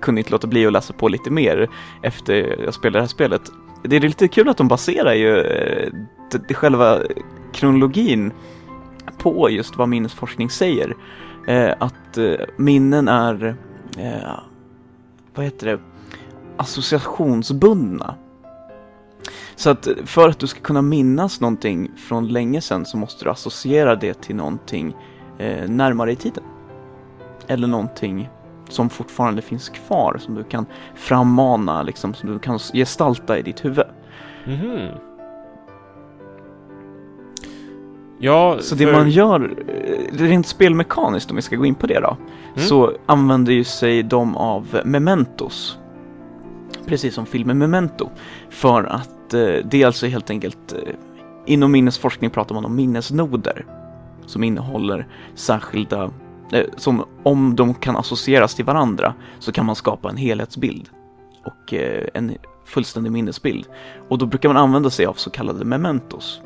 [SPEAKER 1] kunde inte låta bli att läsa på lite mer efter jag spelade det här spelet. Det är lite kul att de baserar ju eh, det, det själva kronologin på just vad minnesforskning säger. Eh, att eh, minnen är, eh, vad heter det, associationsbundna. Så att för att du ska kunna minnas någonting från länge sedan så måste du associera det till någonting eh, närmare i tiden. Eller någonting som fortfarande finns kvar, som du kan frammana, liksom, som du kan gestalta i ditt huvud.
[SPEAKER 2] Mhm. Ja,
[SPEAKER 1] Så det
[SPEAKER 2] för-
[SPEAKER 1] man gör, eh, rent spelmekaniskt om vi ska gå in på det då,
[SPEAKER 2] Mm.
[SPEAKER 1] så använder ju sig de av mementos. Precis som filmen Memento. För att eh, det är alltså helt enkelt, eh, inom minnesforskning pratar man om minnesnoder. Som innehåller särskilda, Eh, som om de kan associeras till varandra så kan man skapa en helhetsbild. Och eh, en fullständig minnesbild. Och då brukar man använda sig av så kallade mementos.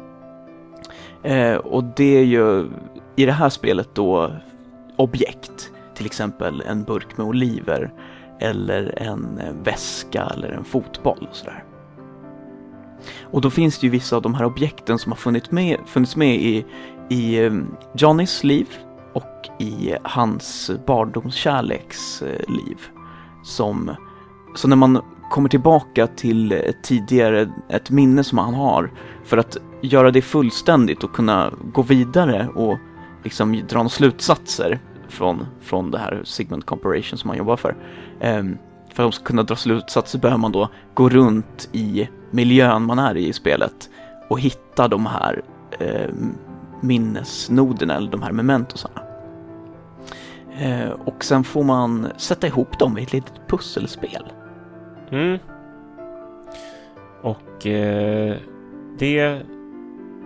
[SPEAKER 1] Eh, och det är ju i det här spelet då objekt. Till exempel en burk med oliver eller en väska eller en fotboll och sådär. Och då finns det ju vissa av de här objekten som har funnits med, funnits med i, i Johnnys liv och i hans barndomskärleks liv. Som, så när man kommer tillbaka till ett tidigare, ett minne som han har för att göra det fullständigt och kunna gå vidare och liksom dra några slutsatser från, från det här Sigmund Corporation som han jobbar för. Um, för att kunna dra slutsatser behöver man då gå runt i miljön man är i i spelet och hitta de här eh, minnesnoderna eller de här mementosarna. Eh, och sen får man sätta ihop dem i ett litet pusselspel.
[SPEAKER 2] Mm. Och eh, det...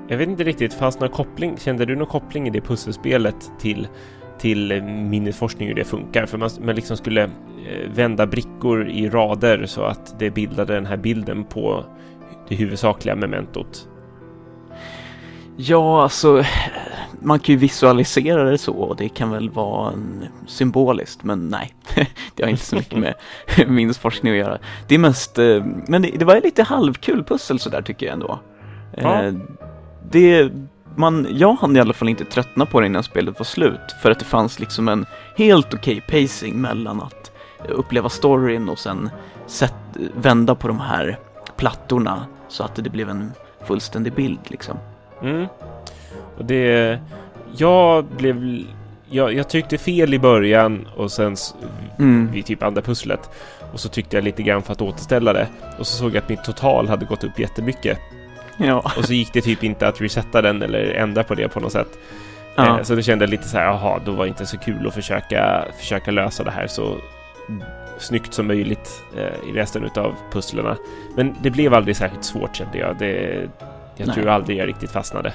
[SPEAKER 2] Jag vet inte riktigt, fanns någon koppling? Kände du någon koppling i det pusselspelet till, till minnesforskning hur det funkar? För man, man liksom skulle eh, vända brickor i rader så att det bildade den här bilden på det huvudsakliga mementot.
[SPEAKER 1] Ja, alltså man kan ju visualisera det så och det kan väl vara en, symboliskt, men nej, det har inte så mycket med minnesforskning att göra. Det är mest, eh, men det, det var lite halvkul pussel sådär tycker jag ändå.
[SPEAKER 2] Ja.
[SPEAKER 1] Eh, Det, man, jag hann i alla fall inte tröttna på det innan spelet var slut, för att det fanns liksom en helt okej pacing mellan att uppleva storyn och sen sätt, vända på de här plattorna så att det blev en fullständig bild liksom.
[SPEAKER 2] Mm. Och det... Jag blev... Jag, jag tyckte fel i början och sen
[SPEAKER 1] Mm.
[SPEAKER 2] vid typ andra pusslet. Och så tyckte jag lite grann för att återställa det. Och så såg jag att mitt total hade gått upp jättemycket.
[SPEAKER 1] Ja.
[SPEAKER 2] Och så gick det typ inte att resetta den eller ändra på det på något sätt.
[SPEAKER 1] ja.
[SPEAKER 2] Eh, Så då kände lite så här, jaha, då var det inte så kul att försöka, försöka lösa det här så snyggt som möjligt eh, i resten utav pusslerna. Men det blev aldrig särskilt svårt kände jag. Det, jag
[SPEAKER 1] Nej.
[SPEAKER 2] tror aldrig jag riktigt fastnade.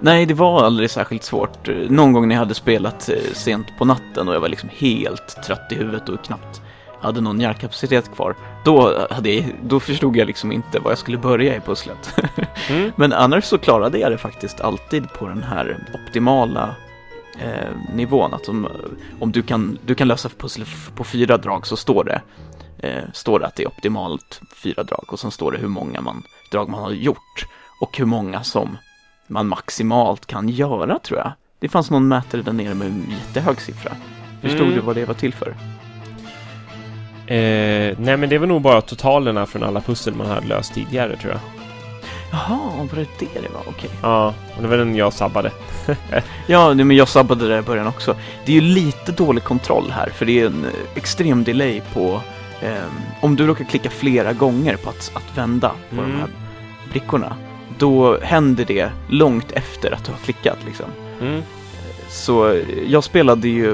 [SPEAKER 1] Nej, det var aldrig särskilt svårt. Någon gång när jag hade spelat eh, sent på natten och jag var liksom helt trött i huvudet och knappt hade någon hjärnkapacitet kvar. Då, hade jag, då förstod jag liksom inte var jag skulle börja i pusslet.
[SPEAKER 2] Mm.
[SPEAKER 1] Men annars så klarade jag det faktiskt alltid på den här optimala eh, nivån. Att om, om du, kan, du kan lösa pusslet på fyra drag så står det, eh, står det att det är optimalt fyra drag och sen står det hur många man, drag man har gjort och hur många som man maximalt kan göra tror jag. Det fanns någon mätare där nere med en jättehög siffra. Förstod
[SPEAKER 2] Mm.
[SPEAKER 1] du vad det var till för?
[SPEAKER 2] Eh, nej, men det var nog bara totalerna från alla pussel man hade löst tidigare tror jag.
[SPEAKER 1] Jaha, var det det det var? Okej.
[SPEAKER 2] Ja, och det var den jag sabbade.
[SPEAKER 1] Ja, men jag sabbade det i början också. Det är ju lite dålig kontroll här, för det är en eh, extrem delay på... ehm, om du råkar klicka flera gånger på att, att vända på de
[SPEAKER 2] Mm.
[SPEAKER 1] här brickorna, då händer det långt efter att du har klickat liksom.
[SPEAKER 2] Mm.
[SPEAKER 1] Så jag spelade ju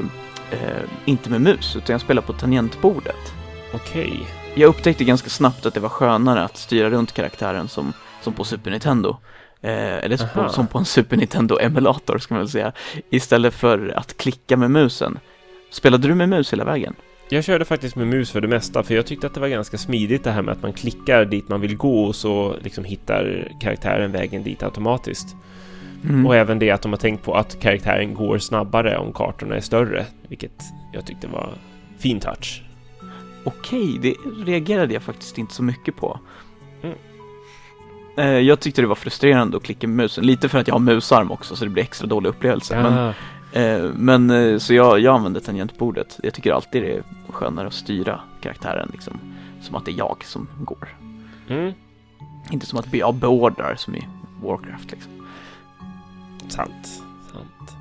[SPEAKER 1] eh, inte med mus, utan jag spelade på tangentbordet.
[SPEAKER 2] Okej.
[SPEAKER 1] Jag upptäckte ganska snabbt att det var skönare att styra runt karaktären som, som på Super Nintendo. Eh, eller som på,
[SPEAKER 2] Aha.
[SPEAKER 1] som på en Super Nintendo-emulator ska man väl säga. Istället för att klicka med musen. Spelade du med mus hela vägen?
[SPEAKER 2] Jag körde faktiskt med mus för det mesta, för jag tyckte att det var ganska smidigt det här med att man klickar dit man vill gå och så liksom hittar karaktären vägen dit automatiskt.
[SPEAKER 1] Mm.
[SPEAKER 2] Och även det att de har tänkt på att karaktären går snabbare om kartorna är större, vilket jag tyckte var fin touch.
[SPEAKER 1] Okej, det reagerade jag faktiskt inte så mycket på.
[SPEAKER 2] Mm.
[SPEAKER 1] Eh, jag tyckte det var frustrerande att klicka med musen, lite för att jag har musarm också så det blir extra dålig upplevelse. Men,
[SPEAKER 2] Ah,
[SPEAKER 1] men eh, så jag, jag använder tangentbordet. Jag tycker alltid det är skönare att styra karaktären liksom, som att det är jag som går.
[SPEAKER 2] mm,
[SPEAKER 1] Inte som att jag beordrar som i Warcraft liksom.
[SPEAKER 2] sant, sant.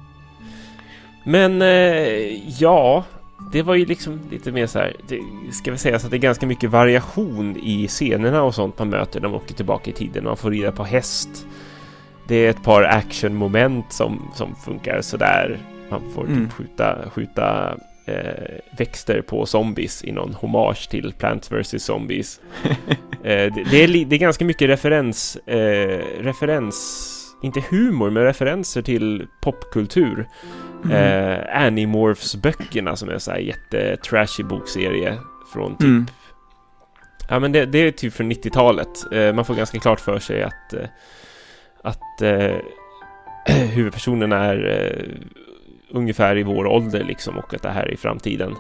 [SPEAKER 2] Men eh, ja, det var ju liksom lite mer så här, det, ska vi säga så att det är ganska mycket variation i scenerna och sånt man möter när man åker tillbaka i tiden. Man får rida på häst. Det är ett par actionmoment som, som funkar sådär. Man får typ
[SPEAKER 1] Mm.
[SPEAKER 2] skjuta, skjuta eh, växter på zombies i någon hommage till Plants vs Zombies. eh, det, det, är, det är ganska mycket referens, eh, referens, inte humor, men referenser till popkultur.
[SPEAKER 1] Mm.
[SPEAKER 2] Eh, Animorphs-böckerna som är så här jättetrashig bokserie från typ
[SPEAKER 1] Mm.
[SPEAKER 2] Ja men det, det är typ från 90-talet. Eh, man får ganska klart för sig att, eh, att eh, huvudpersonen är eh, ungefär i vår ålder liksom och att det här är i framtiden.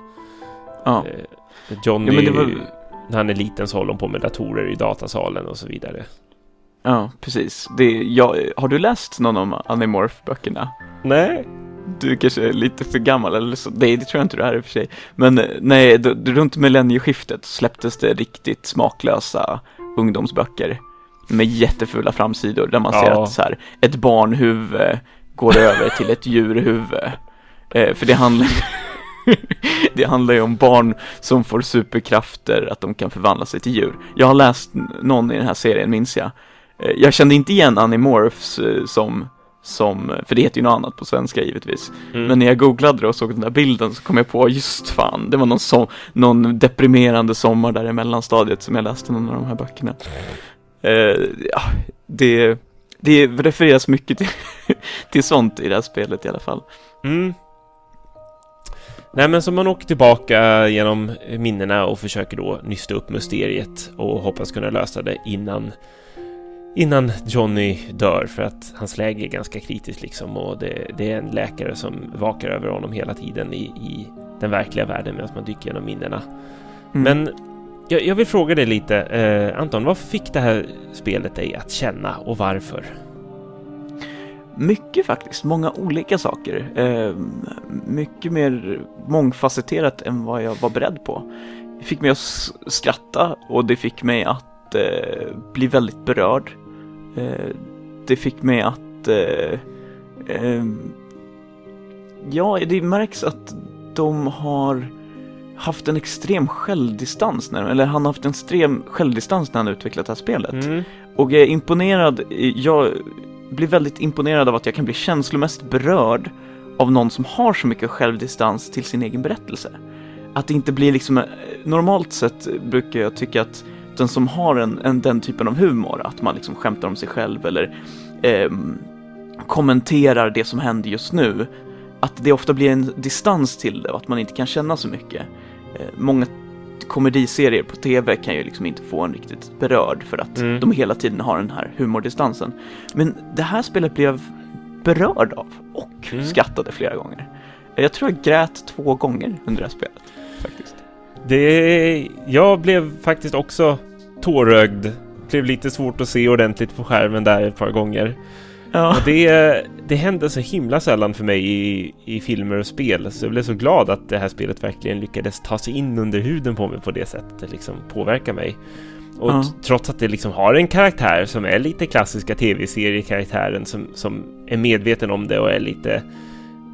[SPEAKER 1] Ja.
[SPEAKER 2] Eh, Johnny,
[SPEAKER 1] Ja, var-
[SPEAKER 2] när han är liten så håller de på med datorer i datasalen och så vidare.
[SPEAKER 1] ja, precis. Det, jag, har du läst någon av Animorph-böckerna?
[SPEAKER 2] Nej.
[SPEAKER 1] Du kanske är lite för gammal eller så. Det, det tror jag inte du är i och för sig. Men eh, nej, d- d- runt millennieskiftet släpptes det riktigt smaklösa ungdomsböcker med jättefula framsidor där man ser
[SPEAKER 2] Ja.
[SPEAKER 1] att så här, ett barnhuvud går över till ett djurhuvud. Eh, för det handlar Det handlar ju om barn som får superkrafter, att de kan förvandla sig till djur. Jag har läst någon i den här serien, minns jag. Eh, Jag kände inte igen Animorphs eh, som, som, för det heter ju något annat på svenska givetvis.
[SPEAKER 2] Mm.
[SPEAKER 1] Men när jag googlade det och såg den där bilden så kom jag på, just fan, det var någon, som, någon deprimerande sommar där i mellanstadiet som jag läste någon av de här böckerna. Eh, ja, det, det refereras mycket till, till sånt i det här spelet i alla fall.
[SPEAKER 2] Mm. Nej men så man åker tillbaka genom minnena och försöker då nysta upp mysteriet och hoppas kunna lösa det innan innan Johnny dör för att hans läge är ganska kritiskt liksom och det, det är en läkare som vakar över honom hela tiden i, i den verkliga världen medan man dyker genom minnena. Mm. Men jag, jag, vill fråga dig lite, eh, Anton, vad fick det här spelet dig att känna och varför?
[SPEAKER 1] Mycket faktiskt, många olika saker. Eh, mycket mer mångfacetterat än vad jag var beredd på. Det fick mig att skratta och det fick mig att eh, bli väldigt berörd. Eh, det fick mig att... Eh, eh ja, det märks att de har haft en extrem självdistans, när, eller han har haft en extrem självdistans när han utvecklat det här spelet. Mm. Och jag är imponerad, jag blir väldigt imponerad av att jag kan bli känslomässigt berörd av någon som har så mycket självdistans till sin egen berättelse. Att det inte blir liksom, normalt sett brukar jag tycka att den som har en, en den typen av humor, att man liksom skämtar om sig själv eller eh, kommenterar det som händer just nu, att det ofta blir en distans till det och att man inte kan känna så mycket. Många komediserier på tv kan ju liksom inte få en riktigt berörd för att mm. de hela tiden har den här humordistansen. Men det här spelet blev jag berörd av och mm. skrattade flera gånger. Jag tror jag grät två gånger under det här spelet. Faktiskt.
[SPEAKER 2] Det, jag blev faktiskt också tårögd. Det blev lite svårt att se ordentligt på skärmen där ett par gånger. Ja. Och det, det hände så himla sällan för mig i, i filmer och spel, så jag blev så glad att det här spelet verkligen lyckades ta sig in under huden på mig på det sättet, liksom påverka mig. Och ja. trots att det liksom har en karaktär som är lite klassiska tv-seriekaraktären som, som är medveten om det och är lite,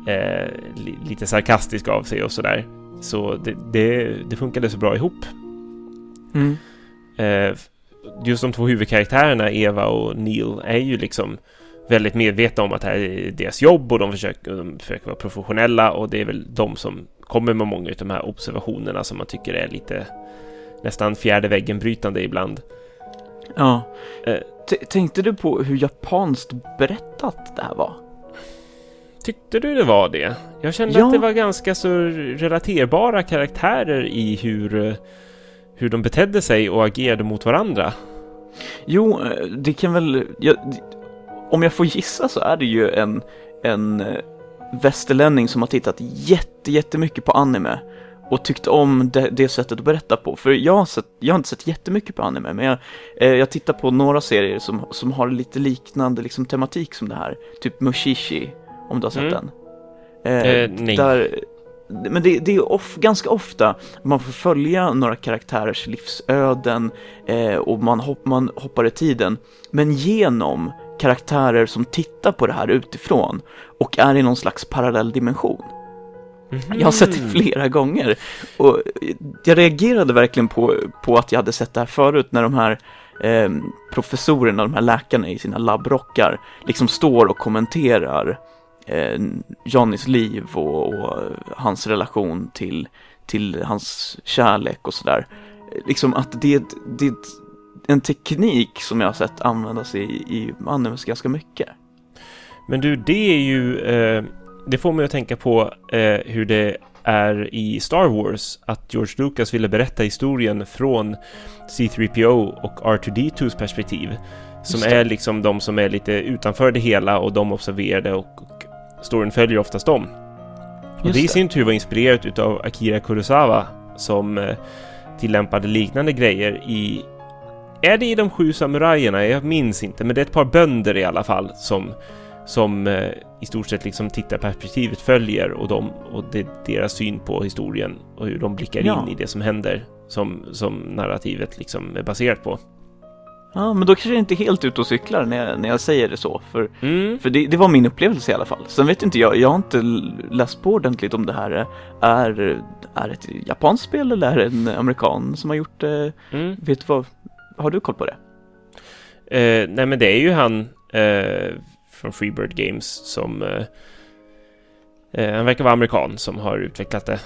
[SPEAKER 2] eh, li, lite sarkastisk av sig och sådär. Så det, det, det funkade så bra ihop. Mm. Eh, just de två huvudkaraktärerna, Eva och Neil, är ju liksom väldigt medvetna om att det här är deras jobb och de försöker, de försöker vara professionella och det är väl de som kommer med många av de här observationerna som man tycker är lite nästan fjärde väggen brytande ibland.
[SPEAKER 1] Ja. Eh, tänkte du på hur japanskt berättat det här var?
[SPEAKER 2] Tyckte du det var det? Jag kände ja. att det var ganska så relaterbara karaktärer i hur, hur de betedde sig och agerade mot varandra.
[SPEAKER 1] Jo, eh, det kan väl... Jag, om jag får gissa så är det ju en, en eh, västerlänning som har tittat jätte, jättemycket på anime och tyckt om det, det, sättet att berätta på. För jag har, sett, jag har inte sett jättemycket på anime, men jag, eh, jag tittar på några serier som, som har lite liknande liksom, tematik som det här. Typ Mushishi, om du har sett mm. den.
[SPEAKER 2] Eh, eh, nej. Där,
[SPEAKER 1] men det, det är off, ganska ofta man får följa några karaktärers livsöden eh, och man, hopp, man hoppar i tiden. Men genom karaktärer som tittar på det här utifrån och är i någon slags parallell dimension. Mm. Jag har sett det flera gånger och jag reagerade verkligen på, på att jag hade sett det här förut när de här eh, professorerna, de här läkarna i sina labbrockar liksom står och kommenterar eh, Johnnys liv och, och, hans relation till, till hans kärlek och sådär. Liksom att det, det en teknik som jag har sett användas i, i animes ganska mycket.
[SPEAKER 2] Men du, det är ju, eh, det får mig att tänka på eh, hur det är i Star Wars, att George Lucas ville berätta historien från C3PO och R2D2s perspektiv. Som är liksom de som är lite utanför det hela och de observerade och, och storyn följer oftast dem. Och Just det i sin tur var inspirerat utav Akira Kurosawa som eh, tillämpade liknande grejer i är det i de sju samurajerna? Jag minns inte, men det är ett par bönder i alla fall som, som eh, i stort sett liksom tittarperspektivet följer och, de, och det deras syn på historien och hur de blickar ja. in i det som händer som, som narrativet liksom är baserat på.
[SPEAKER 1] Ja, men då kanske jag inte är helt ute och cyklar när jag, när jag säger det så. För, mm. för det, det, var min upplevelse i alla fall. Sen vet inte jag, jag har inte läst på ordentligt om det här är, är ett japanskt spel eller är det en amerikan som har gjort det. Mm. Vet du vad, har du koll på det?
[SPEAKER 2] Eh, nej, men det är ju han eh, från Freebird Games som... Eh han verkar vara amerikan som har utvecklat det.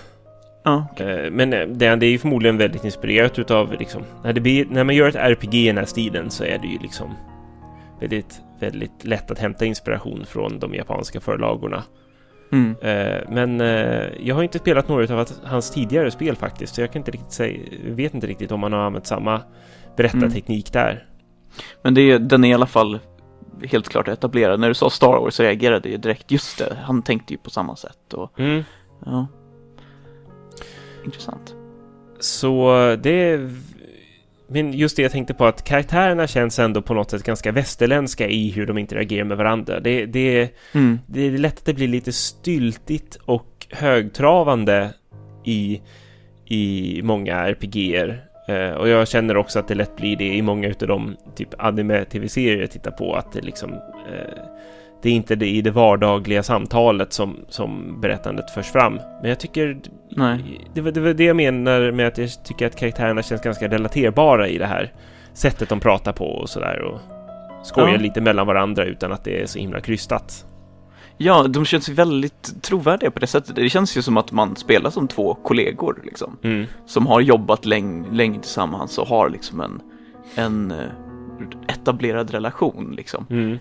[SPEAKER 1] Ah, okay.
[SPEAKER 2] Men det, det är ju förmodligen väldigt inspirerat utav liksom... När, det blir, när man gör ett RPG i den här stilen så är det ju liksom väldigt, väldigt lätt att hämta inspiration från de japanska förlagorna. Mm. Men jag har inte spelat några av hans tidigare spel faktiskt, så jag kan inte riktigt säga, vet inte riktigt om han har använt samma berättarteknik mm. där.
[SPEAKER 1] Men det är, den är i alla fall helt klart etablerad. När du sa Star Wars så reagerade jag direkt, just det, han tänkte ju på samma sätt. Och,
[SPEAKER 2] Mm.
[SPEAKER 1] ja. Intressant.
[SPEAKER 2] Så det. Men just det jag tänkte på att karaktärerna känns ändå på något sätt ganska västerländska i hur de interagerar med varandra. Det, det,
[SPEAKER 1] Mm.
[SPEAKER 2] det är lätt att det blir lite styltigt och högtravande i, i många RPGer. Eh, och jag känner också att det lätt blir det i många utav de typ anime-tv-serier jag tittar på. Att det liksom... Eh, det är inte det i det vardagliga samtalet som, som berättandet förs fram. Men jag tycker...
[SPEAKER 1] Nej.
[SPEAKER 2] Det var, det var det jag menar med att jag tycker att karaktärerna känns ganska relaterbara i det här sättet de pratar på och sådär. Och skojar
[SPEAKER 1] Ja.
[SPEAKER 2] lite mellan varandra utan att det är så himla krystat.
[SPEAKER 1] Ja, de känns väldigt trovärdiga på det sättet. Det känns ju som att man spelar som två kollegor liksom.
[SPEAKER 2] Mm.
[SPEAKER 1] Som har jobbat läng- länge tillsammans och har liksom en, en eh, etablerad relation liksom.
[SPEAKER 2] Mm.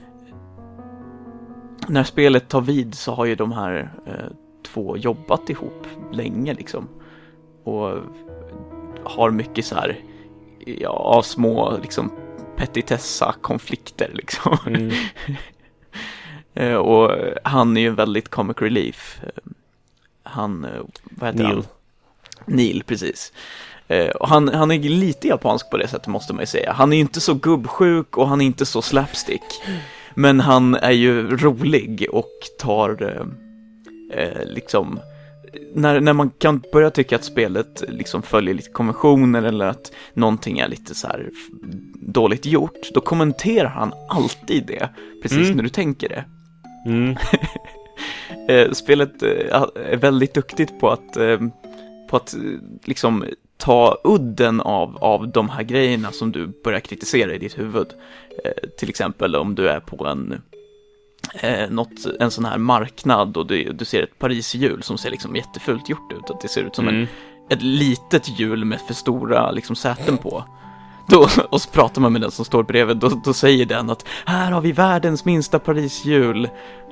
[SPEAKER 1] När spelet tar vid så har ju de här eh, två jobbat ihop länge liksom. Och har mycket så här, ja, små liksom petitessa konflikter liksom.
[SPEAKER 2] Mm.
[SPEAKER 1] Eh, och han är ju väldigt comic relief. Eh, Han, eh, vad heter
[SPEAKER 2] Neil.
[SPEAKER 1] han? Neil, precis. Och han, han är lite japansk på det sättet måste man ju säga. Han är ju inte så gubbsjuk och han är inte så slapstick. Men han är ju rolig och tar eh, liksom när, när man kan börja tycka att spelet liksom följer lite konventioner eller att någonting är lite så här dåligt gjort, då kommenterar han alltid det, precis
[SPEAKER 2] Mm.
[SPEAKER 1] när du tänker det.
[SPEAKER 2] Mm.
[SPEAKER 1] Eh, spelet eh, är väldigt duktigt på att, eh, på att liksom ta udden av, av de här grejerna som du börjar kritisera i ditt huvud. Till exempel om du är på en, eh, något, en sån här marknad och du, du ser ett pariserhjul som ser liksom jättefult gjort ut. Att det ser ut som en
[SPEAKER 2] Mm.
[SPEAKER 1] ett litet hjul med för stora liksom, säten på. Då, och så pratar man med den som står bredvid, då, då säger den att här har vi världens minsta pariserhjul.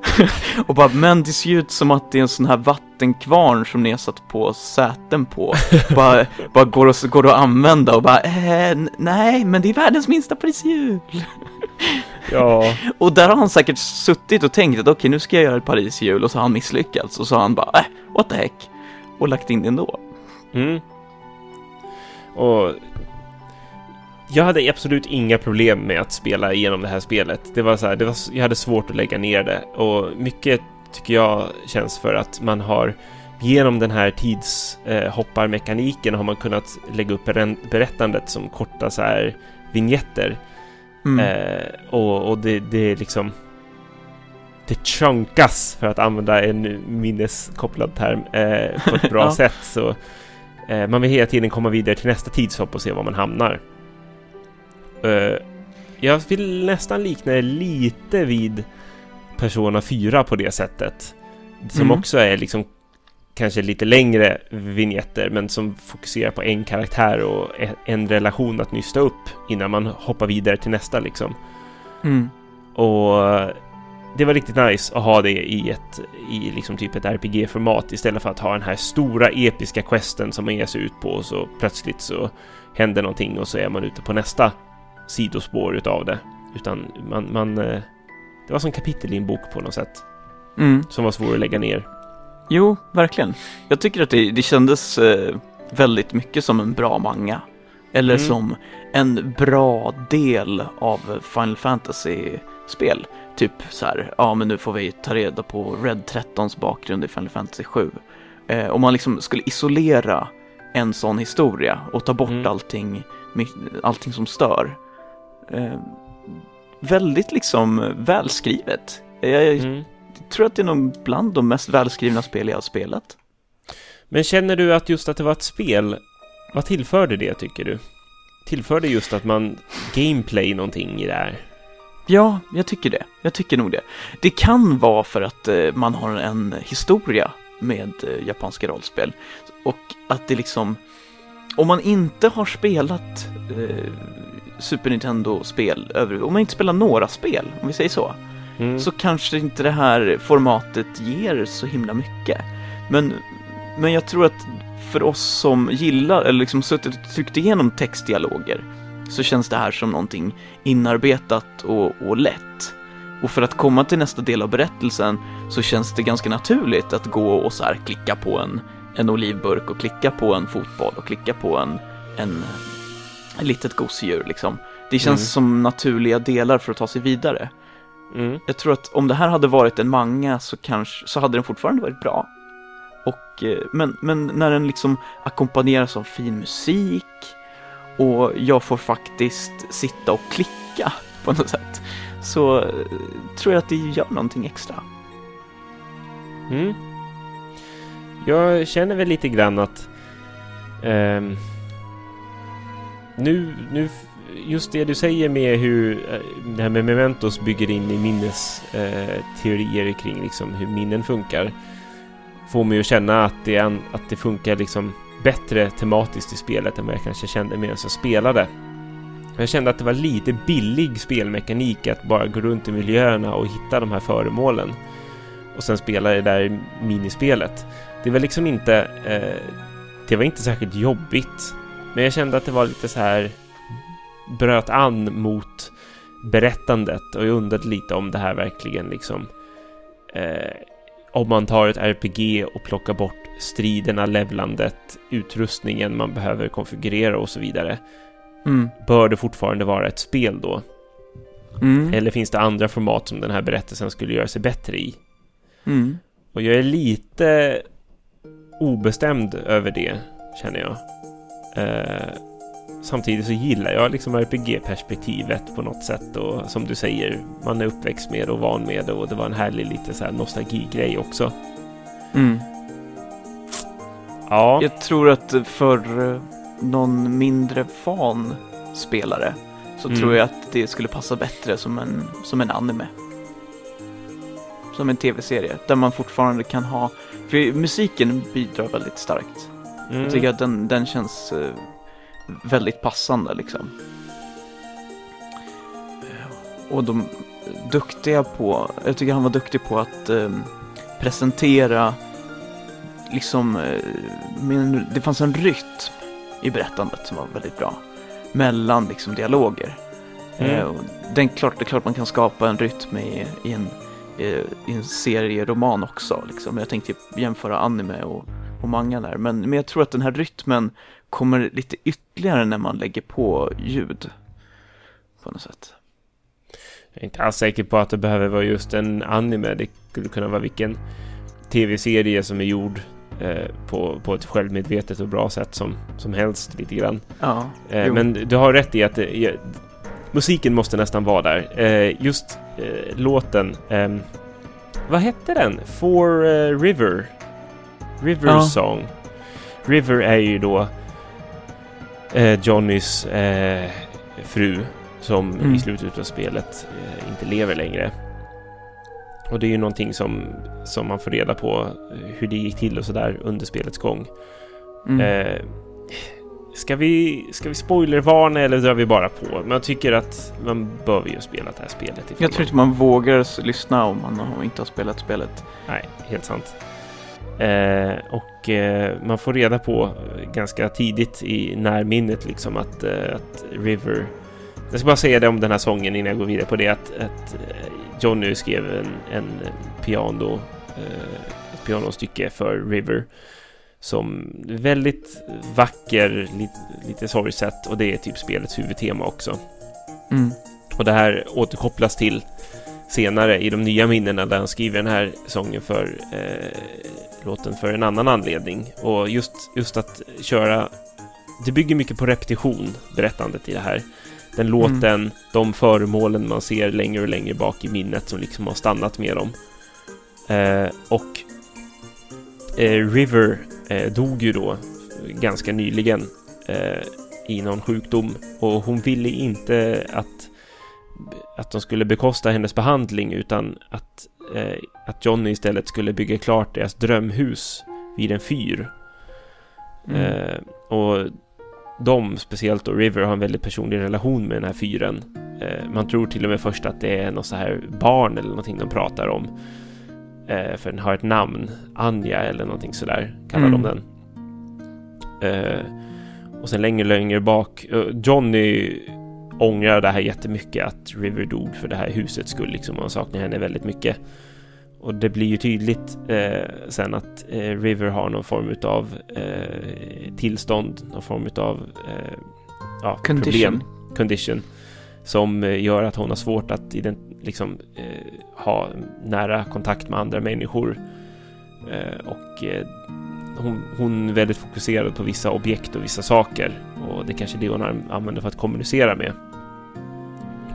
[SPEAKER 1] och bara, men det ser ju ut som att det är en sån här vattenkvarn som ni har satt på säten på. bara bara går, att, går att använda och bara, eh, nej, men det är världens minsta pariserhjul.
[SPEAKER 2] Ja.
[SPEAKER 1] Och där har han säkert suttit och tänkt att okej, nu ska jag göra ett pariserhjul och så har han misslyckats och så har han bara, äh, what the heck, och lagt in det ändå.
[SPEAKER 2] Mm. Och jag hade absolut inga problem med att spela igenom det här spelet. Det var så här, det var, jag hade svårt att lägga ner det och mycket tycker jag känns för att man har genom den här tidshopparmekaniken har man kunnat lägga upp berättandet som korta så här vignetter.
[SPEAKER 1] Mm.
[SPEAKER 2] Eh, och, och det, det är liksom det chunkas för att använda en minneskopplad term eh, på ett bra
[SPEAKER 1] Ja.
[SPEAKER 2] sätt. Så eh, man vill hela tiden komma vidare till nästa tidshopp och se var man hamnar. Eh, jag vill nästan likna det lite vid Persona 4 på det sättet. Som
[SPEAKER 1] Mm.
[SPEAKER 2] också är liksom kanske lite längre vignetter men som fokuserar på en karaktär och e- en relation att nysta upp innan man hoppar vidare till nästa liksom.
[SPEAKER 1] Mm.
[SPEAKER 2] Och det var riktigt nice att ha det i ett i liksom typ ett RPG-format istället för att ha den här stora episka questen som man ger sig ut på och så plötsligt så händer någonting och så är man ute på nästa sidospår utav det. Utan man, man eh, det var som kapitel i en bok på något sätt
[SPEAKER 1] Mm.
[SPEAKER 2] som var svår att lägga ner.
[SPEAKER 1] Jo, verkligen. Jag tycker att det, det kändes eh, väldigt mycket som en bra manga. Eller
[SPEAKER 2] Mm.
[SPEAKER 1] som en bra del av Final Fantasy-spel. Typ så här, ja men nu får vi ta reda på Red 13s bakgrund i Final Fantasy 7. Eh, om man liksom skulle isolera en sån historia och ta bort
[SPEAKER 2] Mm.
[SPEAKER 1] allting, allting som stör. Eh, väldigt liksom välskrivet. Jag,
[SPEAKER 2] Mm.
[SPEAKER 1] tror att det är nog bland de mest välskrivna spel jag har spelat.
[SPEAKER 2] Men känner du att just att det var ett spel, vad tillförde det tycker du? Tillförde just att man gameplay någonting i det här?
[SPEAKER 1] Ja, jag tycker det. Jag tycker nog det. Det kan vara för att eh, man har en historia med eh, japanska rollspel. Och att det liksom, om man inte har spelat eh, Super Nintendo-spel, om man inte spelar några spel, om vi säger så,
[SPEAKER 2] Mm.
[SPEAKER 1] så kanske inte det här formatet ger så himla mycket. Men, men jag tror att för oss som gillar, eller liksom suttit och tryckt igenom textdialoger så känns det här som någonting inarbetat och, och lätt. Och för att komma till nästa del av berättelsen så känns det ganska naturligt att gå och så här klicka på en, en olivburk och klicka på en fotboll och klicka på en, en, litet gosedjur liksom. Det känns
[SPEAKER 2] Mm.
[SPEAKER 1] som naturliga delar för att ta sig vidare.
[SPEAKER 2] Mm.
[SPEAKER 1] Jag tror att om det här hade varit en manga så kanske, så hade den fortfarande varit bra. Och, eh, men, men när den liksom ackompanjeras av fin musik och jag får faktiskt sitta och klicka på något sätt så eh, tror jag att det gör någonting extra.
[SPEAKER 2] Mm. Jag känner väl lite grann att ehm, nu, nu, just det du säger med hur eh, det här med mementos bygger in i minnesteorier eh, kring liksom hur minnen funkar får mig att känna att det, en, att det funkar liksom bättre tematiskt i spelet än vad jag kanske kände medan jag spelade. Jag kände att det var lite billig spelmekanik att bara gå runt i miljöerna och hitta de här föremålen och sen spela det där minispelet. Det var liksom inte... Eh, det var inte särskilt jobbigt. Men jag kände att det var lite så här... Bröt an mot berättandet och jag undrade lite om det här verkligen liksom... Eh, om man tar ett RPG och plockar bort striderna, levlandet, utrustningen man behöver konfigurera och så vidare.
[SPEAKER 1] Mm.
[SPEAKER 2] Bör det fortfarande vara ett spel då?
[SPEAKER 1] Mm.
[SPEAKER 2] Eller finns det andra format som den här berättelsen skulle göra sig bättre i?
[SPEAKER 1] Mm.
[SPEAKER 2] Och jag är lite obestämd över det, känner jag. Eh, samtidigt så gillar jag liksom RPG-perspektivet på något sätt och som du säger, man är uppväxt med och van med det och det var en härlig lite så här nostalgigrej också.
[SPEAKER 1] Mm.
[SPEAKER 2] Ja,
[SPEAKER 1] Jag tror att för eh, någon mindre van spelare så
[SPEAKER 2] Mm.
[SPEAKER 1] tror jag att det skulle passa bättre som en, som en anime. Som en tv-serie där man fortfarande kan ha, för musiken bidrar väldigt starkt.
[SPEAKER 2] Mm,
[SPEAKER 1] Jag tycker att den, den känns eh, väldigt passande liksom. Och de duktiga på, jag tycker han var duktig på att eh, presentera liksom, eh, med en, det fanns en rytm i berättandet som var väldigt bra. Mellan liksom dialoger.
[SPEAKER 2] Mm.
[SPEAKER 1] Eh, den, klart, det är klart man kan skapa en rytm i, i en, eh, i en serieroman också. Liksom. Jag tänkte jämföra anime och, och manga där. Men, men jag tror att den här rytmen kommer lite ytterligare när man lägger på ljud. På något sätt.
[SPEAKER 2] Jag är inte alls säker på att det behöver vara just en anime. Det skulle kunna vara vilken tv-serie som är gjord eh, på, på ett självmedvetet och bra sätt som, som helst lite grann.
[SPEAKER 1] Ja,
[SPEAKER 2] Eh, men du har rätt i att ja, musiken måste nästan vara där. Eh, just eh, låten, ehm, vad hette den? For eh, River? River
[SPEAKER 1] Ja.
[SPEAKER 2] Song. River är ju då eh, Johnnys eh, fru som
[SPEAKER 1] Mm.
[SPEAKER 2] i slutet av spelet eh, inte lever längre. Och det är ju någonting som, som man får reda på eh, hur det gick till och sådär under spelets gång.
[SPEAKER 1] mm.
[SPEAKER 2] Eh, ska, vi, ska vi spoilervarna eller drar vi bara på? Men jag tycker att man behöver ju spela det här spelet.
[SPEAKER 1] jag tror inte man vågar lyssna om man inte har spelat spelet.
[SPEAKER 2] Nej, helt sant. Eh, och eh, man får reda på eh, ganska tidigt i närminnet liksom att, eh, att River... Jag ska bara säga det om den här sången innan jag går vidare på det att, att Johnny skrev en, en piano, ett pianostycke för River som är väldigt vacker, lite, lite sorgset och det är typ spelets huvudtema också.
[SPEAKER 1] Mm.
[SPEAKER 2] Och det här återkopplas till senare i de nya minnena där han skriver den här sången för eh, låten för en annan anledning. Och just, just att köra... Det bygger mycket på repetition, berättandet i det här. Den låten, de föremålen man ser längre och längre bak i minnet som liksom har stannat med dem. Eh, och eh, River eh, dog ju då ganska nyligen eh, i någon sjukdom och hon ville inte att att de skulle bekosta hennes behandling utan att, eh, att Johnny istället skulle bygga klart deras drömhus vid en fyr.
[SPEAKER 1] Mm.
[SPEAKER 2] Eh, och de, speciellt då River, har en väldigt personlig relation med den här fyren. Eh, man tror till och med först att det är något så här barn eller någonting de pratar om. Eh, för den har ett namn, Anja eller någonting sådär kallar
[SPEAKER 1] Mm.
[SPEAKER 2] de den. Eh, och sen längre, längre bak. eh, Johnny ångrar det här jättemycket att River dog för det här husets skull liksom. Han saknar henne väldigt mycket. Och det blir ju tydligt eh, sen att eh, River har någon form av eh, tillstånd, någon form av eh, ja,
[SPEAKER 1] Condition.
[SPEAKER 2] problem, condition, som gör att hon har svårt att liksom, eh, ha nära kontakt med andra människor. Eh, och hon, hon är väldigt fokuserad på vissa objekt och vissa saker och det är kanske är det hon an- använder för att kommunicera med.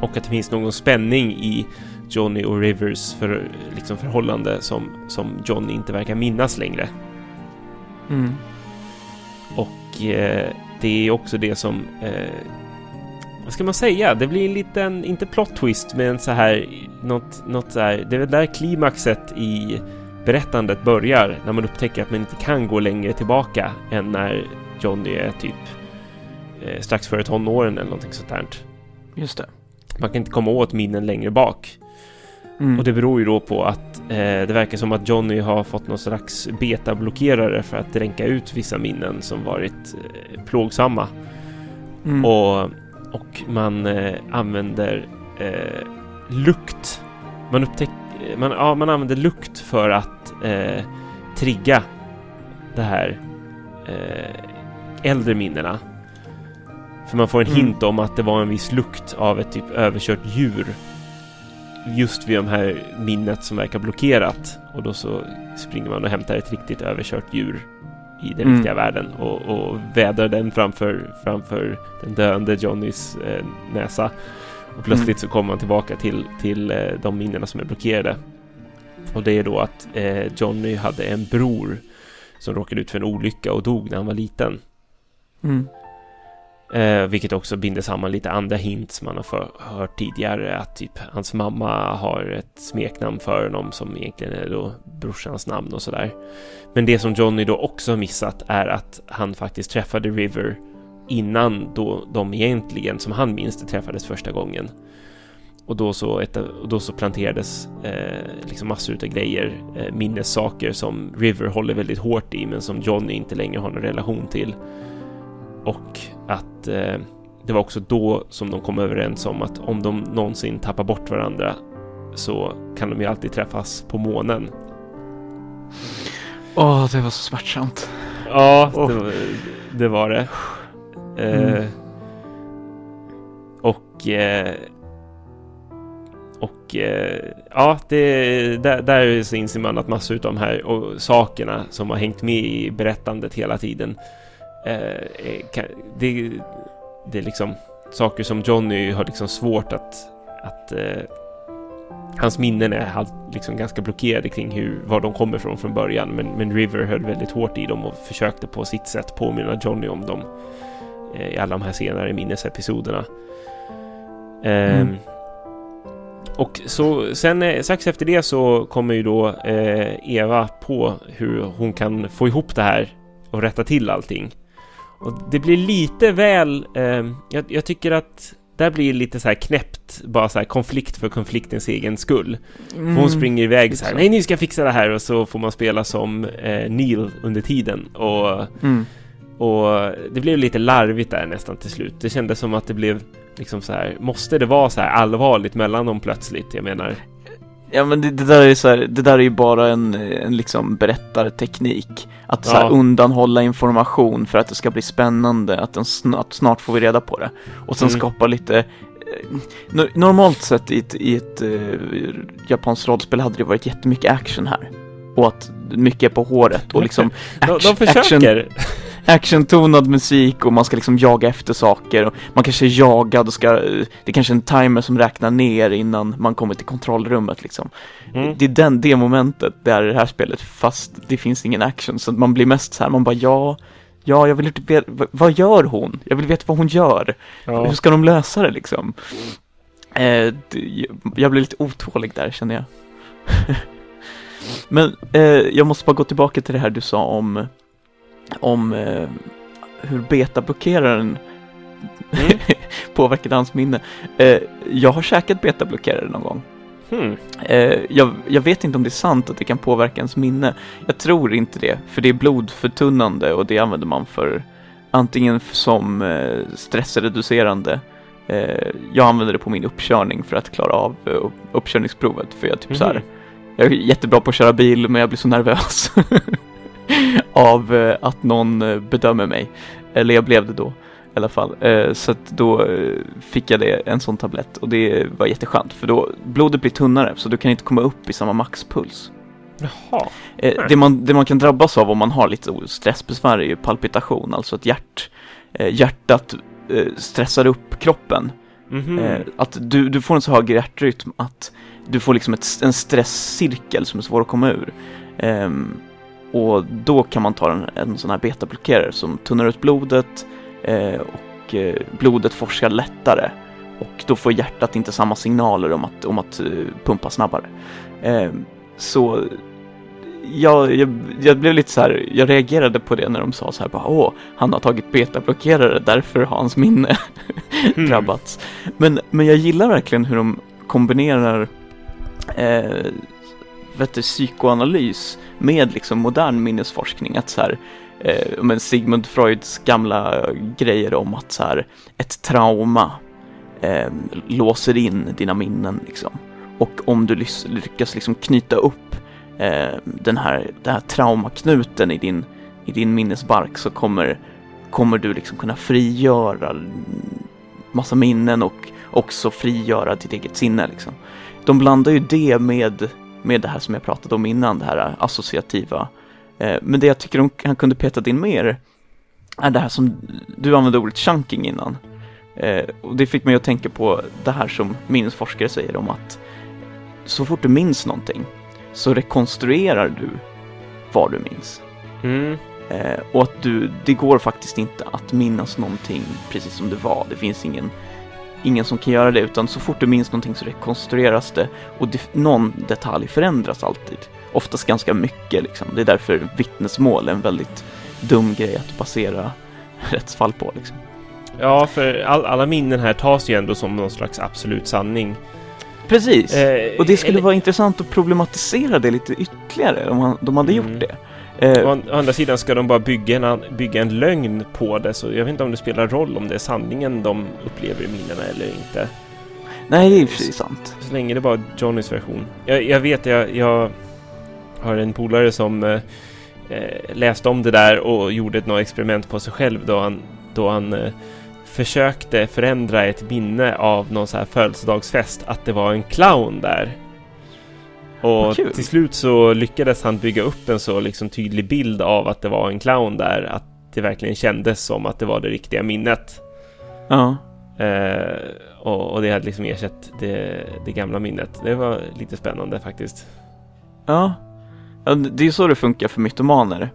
[SPEAKER 2] Och att det finns någon spänning i Johnny och Rivers för, liksom förhållande som, som Johnny inte verkar minnas längre.
[SPEAKER 1] Mm.
[SPEAKER 2] Och eh, det är också det som... Eh, vad ska man säga? Det blir en liten, inte plot twist, men så här... Något, något så här... Det är väl där klimaxet i berättandet börjar. När man upptäcker att man inte kan gå längre tillbaka än när Johnny är typ eh, strax före tonåren eller någonting sånt där.
[SPEAKER 1] Just det.
[SPEAKER 2] Man kan inte komma åt minnen längre bak.
[SPEAKER 1] Mm.
[SPEAKER 2] Och det beror ju då på att eh, det verkar som att Johnny har fått någon slags betablockerare för att dränka ut vissa minnen som varit eh, plågsamma.
[SPEAKER 1] Mm.
[SPEAKER 2] Och, och man eh, använder eh, lukt. Man upptäcker... Man, ja, man använder lukt för att eh, trigga det här eh, äldre minnena. För man får en
[SPEAKER 1] Mm.
[SPEAKER 2] hint om att det var en viss lukt av ett typ överkört djur. Just vid de här minnet som verkar blockerat. Och då så springer man och hämtar ett riktigt överkört djur i den
[SPEAKER 1] Mm.
[SPEAKER 2] riktiga världen och, och vädrar den framför, framför den döende Johnnys eh, näsa. Och plötsligt så kommer man tillbaka till, till eh, de minnena som är blockerade. Och det är då att eh, Johnny hade en bror som råkade ut för en olycka och dog när han var liten.
[SPEAKER 1] Mm.
[SPEAKER 2] Eh, vilket också binder samman lite andra hints man har för, hört tidigare. Att typ hans mamma har ett smeknamn för honom som egentligen är då brorsans namn och sådär. Men det som Johnny då också har missat är att han faktiskt träffade River innan då de egentligen, som han minns det, träffades första gången. Och då så, ett, och då så planterades eh, liksom massor av grejer, eh, minnessaker som River håller väldigt hårt i men som Johnny inte längre har någon relation till. Och att eh, det var också då som de kom överens om att om de någonsin tappar bort varandra så kan de ju alltid träffas på månen.
[SPEAKER 1] Åh, det var så smärtsamt.
[SPEAKER 2] Ja,
[SPEAKER 1] Oh.
[SPEAKER 2] det, var- det var det. Eh,
[SPEAKER 1] Mm.
[SPEAKER 2] och eh, och eh, ja, det, där, där så inser man att massor av de här och sakerna som har hängt med i berättandet hela tiden det, det är liksom saker som Johnny har liksom svårt att, att eh, hans minnen är liksom ganska blockerade kring hur, var de kommer från från början. Men, men River höll väldigt hårt i dem och försökte på sitt sätt påminna Johnny om dem eh, i alla de här senare minnesepisoderna. Ehm,
[SPEAKER 1] Mm.
[SPEAKER 2] Och så sen eh, strax efter det så kommer ju då eh, Eva på hur hon kan få ihop det här och rätta till allting. Och det blir lite väl, eh, jag, jag tycker att där blir det lite så här knäppt, bara så här konflikt för konfliktens egen skull.
[SPEAKER 1] Mm.
[SPEAKER 2] hon springer iväg så här, nej nu ska jag fixa det här och så får man spela som eh, Neil under tiden. Och,
[SPEAKER 1] Mm.
[SPEAKER 2] och det blev lite larvigt där nästan till slut. Det kändes som att det blev liksom så här, måste det vara så här allvarligt mellan dem plötsligt? Jag menar,
[SPEAKER 1] Ja men det, det där är så här, det där är ju bara en, en liksom berättarteknik. Att så här
[SPEAKER 2] Ja.
[SPEAKER 1] undanhålla information för att det ska bli spännande, att, den snart, snart får vi reda på det. Och sen
[SPEAKER 2] Mm.
[SPEAKER 1] skapa lite, eh, no- normalt sett i ett, i ett eh, japanskt rollspel hade det varit jättemycket action här. Och att mycket är på håret och liksom
[SPEAKER 2] de, de
[SPEAKER 1] action-
[SPEAKER 2] försöker.
[SPEAKER 1] actiontonad musik och man ska liksom jaga efter saker och man kanske är jagad och ska, det är kanske en timer som räknar ner innan man kommer till kontrollrummet liksom.
[SPEAKER 2] Mm.
[SPEAKER 1] Det är den, det momentet där i det här spelet fast det finns ingen action så man blir mest så här, man bara ja, ja jag vill inte veta, vad- gör hon? Jag vill veta vad hon gör.
[SPEAKER 2] Ja.
[SPEAKER 1] Hur ska de lösa det liksom? Eh, det, jag blir lite otålig där känner jag. Men eh, jag måste bara gå tillbaka till det här du sa om, om eh, hur betablockeraren
[SPEAKER 2] Mm.
[SPEAKER 1] påverkade hans minne. Eh, jag har käkat betablockerare någon gång.
[SPEAKER 2] Hmm.
[SPEAKER 1] Eh, jag, jag vet inte om det är sant att det kan påverka ens minne. Jag tror inte det, för det är blodförtunnande och det använder man för antingen som eh, stressreducerande. Eh, jag använder det på min uppkörning för att klara av eh, uppkörningsprovet. För jag typ så här,
[SPEAKER 2] Mhm.
[SPEAKER 1] jag är jättebra på att köra bil men jag blir så nervös av eh, att någon eh, bedömer mig. Eller jag blev det då i alla fall. Eh, så att då fick jag det, en sån tablett och det var jätteskönt för då blodet blir tunnare så du kan inte komma upp i samma maxpuls.
[SPEAKER 2] Jaha.
[SPEAKER 1] Det, man, det man kan drabbas av om man har lite stressbesvär är ju palpitation, alltså att hjärt, hjärtat stressar upp kroppen.
[SPEAKER 2] Mhm.
[SPEAKER 1] Eh, att du, du får en så hög hjärtrytm att du får liksom ett, en stresscirkel som är svår att komma ur. Ehm, och då kan man ta en, en sån här betablockerare som tunnar ut blodet eh, och eh, blodet forskar lättare. Och då får hjärtat inte samma signaler om att, om att eh, pumpa snabbare. Ehm, så jag, jag, jag blev lite så här, jag reagerade på det när de sa så här bara åh, han har tagit betablockerare, därför har hans minne
[SPEAKER 2] Mm.
[SPEAKER 1] drabbats. Men, men jag gillar verkligen hur de kombinerar eh, vet du, psykoanalys med liksom modern minnesforskning. Att så här, eh, men Sigmund Freuds gamla grejer om att så här, ett trauma eh, låser in dina minnen liksom. Och om du lyckas liksom knyta upp eh, den, här, den här traumaknuten i din, i din minnesbark så kommer, kommer du liksom kunna frigöra massa minnen och också frigöra ditt eget sinne liksom. De blandar ju det med, med det här som jag pratade om innan, det här associativa. Eh, men det jag tycker han kunde petat in mer är det här som du använde ordet chunking innan. Eh, och det fick mig att tänka på det här som minnesforskare säger om att så fort du minns någonting så rekonstruerar du vad du minns.
[SPEAKER 2] Mm.
[SPEAKER 1] Eh, och att du, det går faktiskt inte att minnas någonting precis som det var. Det finns ingen, ingen som kan göra det utan så fort du minns någonting så rekonstrueras det och det, någon detalj förändras alltid. Oftast ganska mycket liksom. Det är därför vittnesmål är en väldigt dum grej att basera rättsfall på liksom.
[SPEAKER 2] Ja, för all, alla minnen här tas ju ändå som någon slags absolut sanning.
[SPEAKER 1] Precis!
[SPEAKER 2] Eh,
[SPEAKER 1] och det skulle
[SPEAKER 2] eller-
[SPEAKER 1] vara intressant att problematisera det lite ytterligare om man, de hade
[SPEAKER 2] Mm.
[SPEAKER 1] gjort det. Eh,
[SPEAKER 2] Å, an- å andra sidan ska de bara bygga en, bygga en lögn på det, så jag vet inte om det spelar roll om det är sanningen de upplever i minnena eller inte.
[SPEAKER 1] nej, det är ju precis sant.
[SPEAKER 2] Så länge det bara är Johnnys version. Jag, jag vet, jag, jag har en polare som eh, eh, läste om det där och gjorde ett något experiment på sig själv då han, då han eh, försökte förändra ett minne av någon så här födelsedagsfest, att det var en clown där. Och till slut så lyckades han bygga upp en så liksom tydlig bild av att det var en clown där, att det verkligen kändes som att det var det riktiga minnet.
[SPEAKER 1] Ja.
[SPEAKER 2] Eh, och, och det hade liksom ersatt det, det gamla minnet. Det var lite spännande faktiskt.
[SPEAKER 1] Ja. ja, det är så det funkar för mytomaner.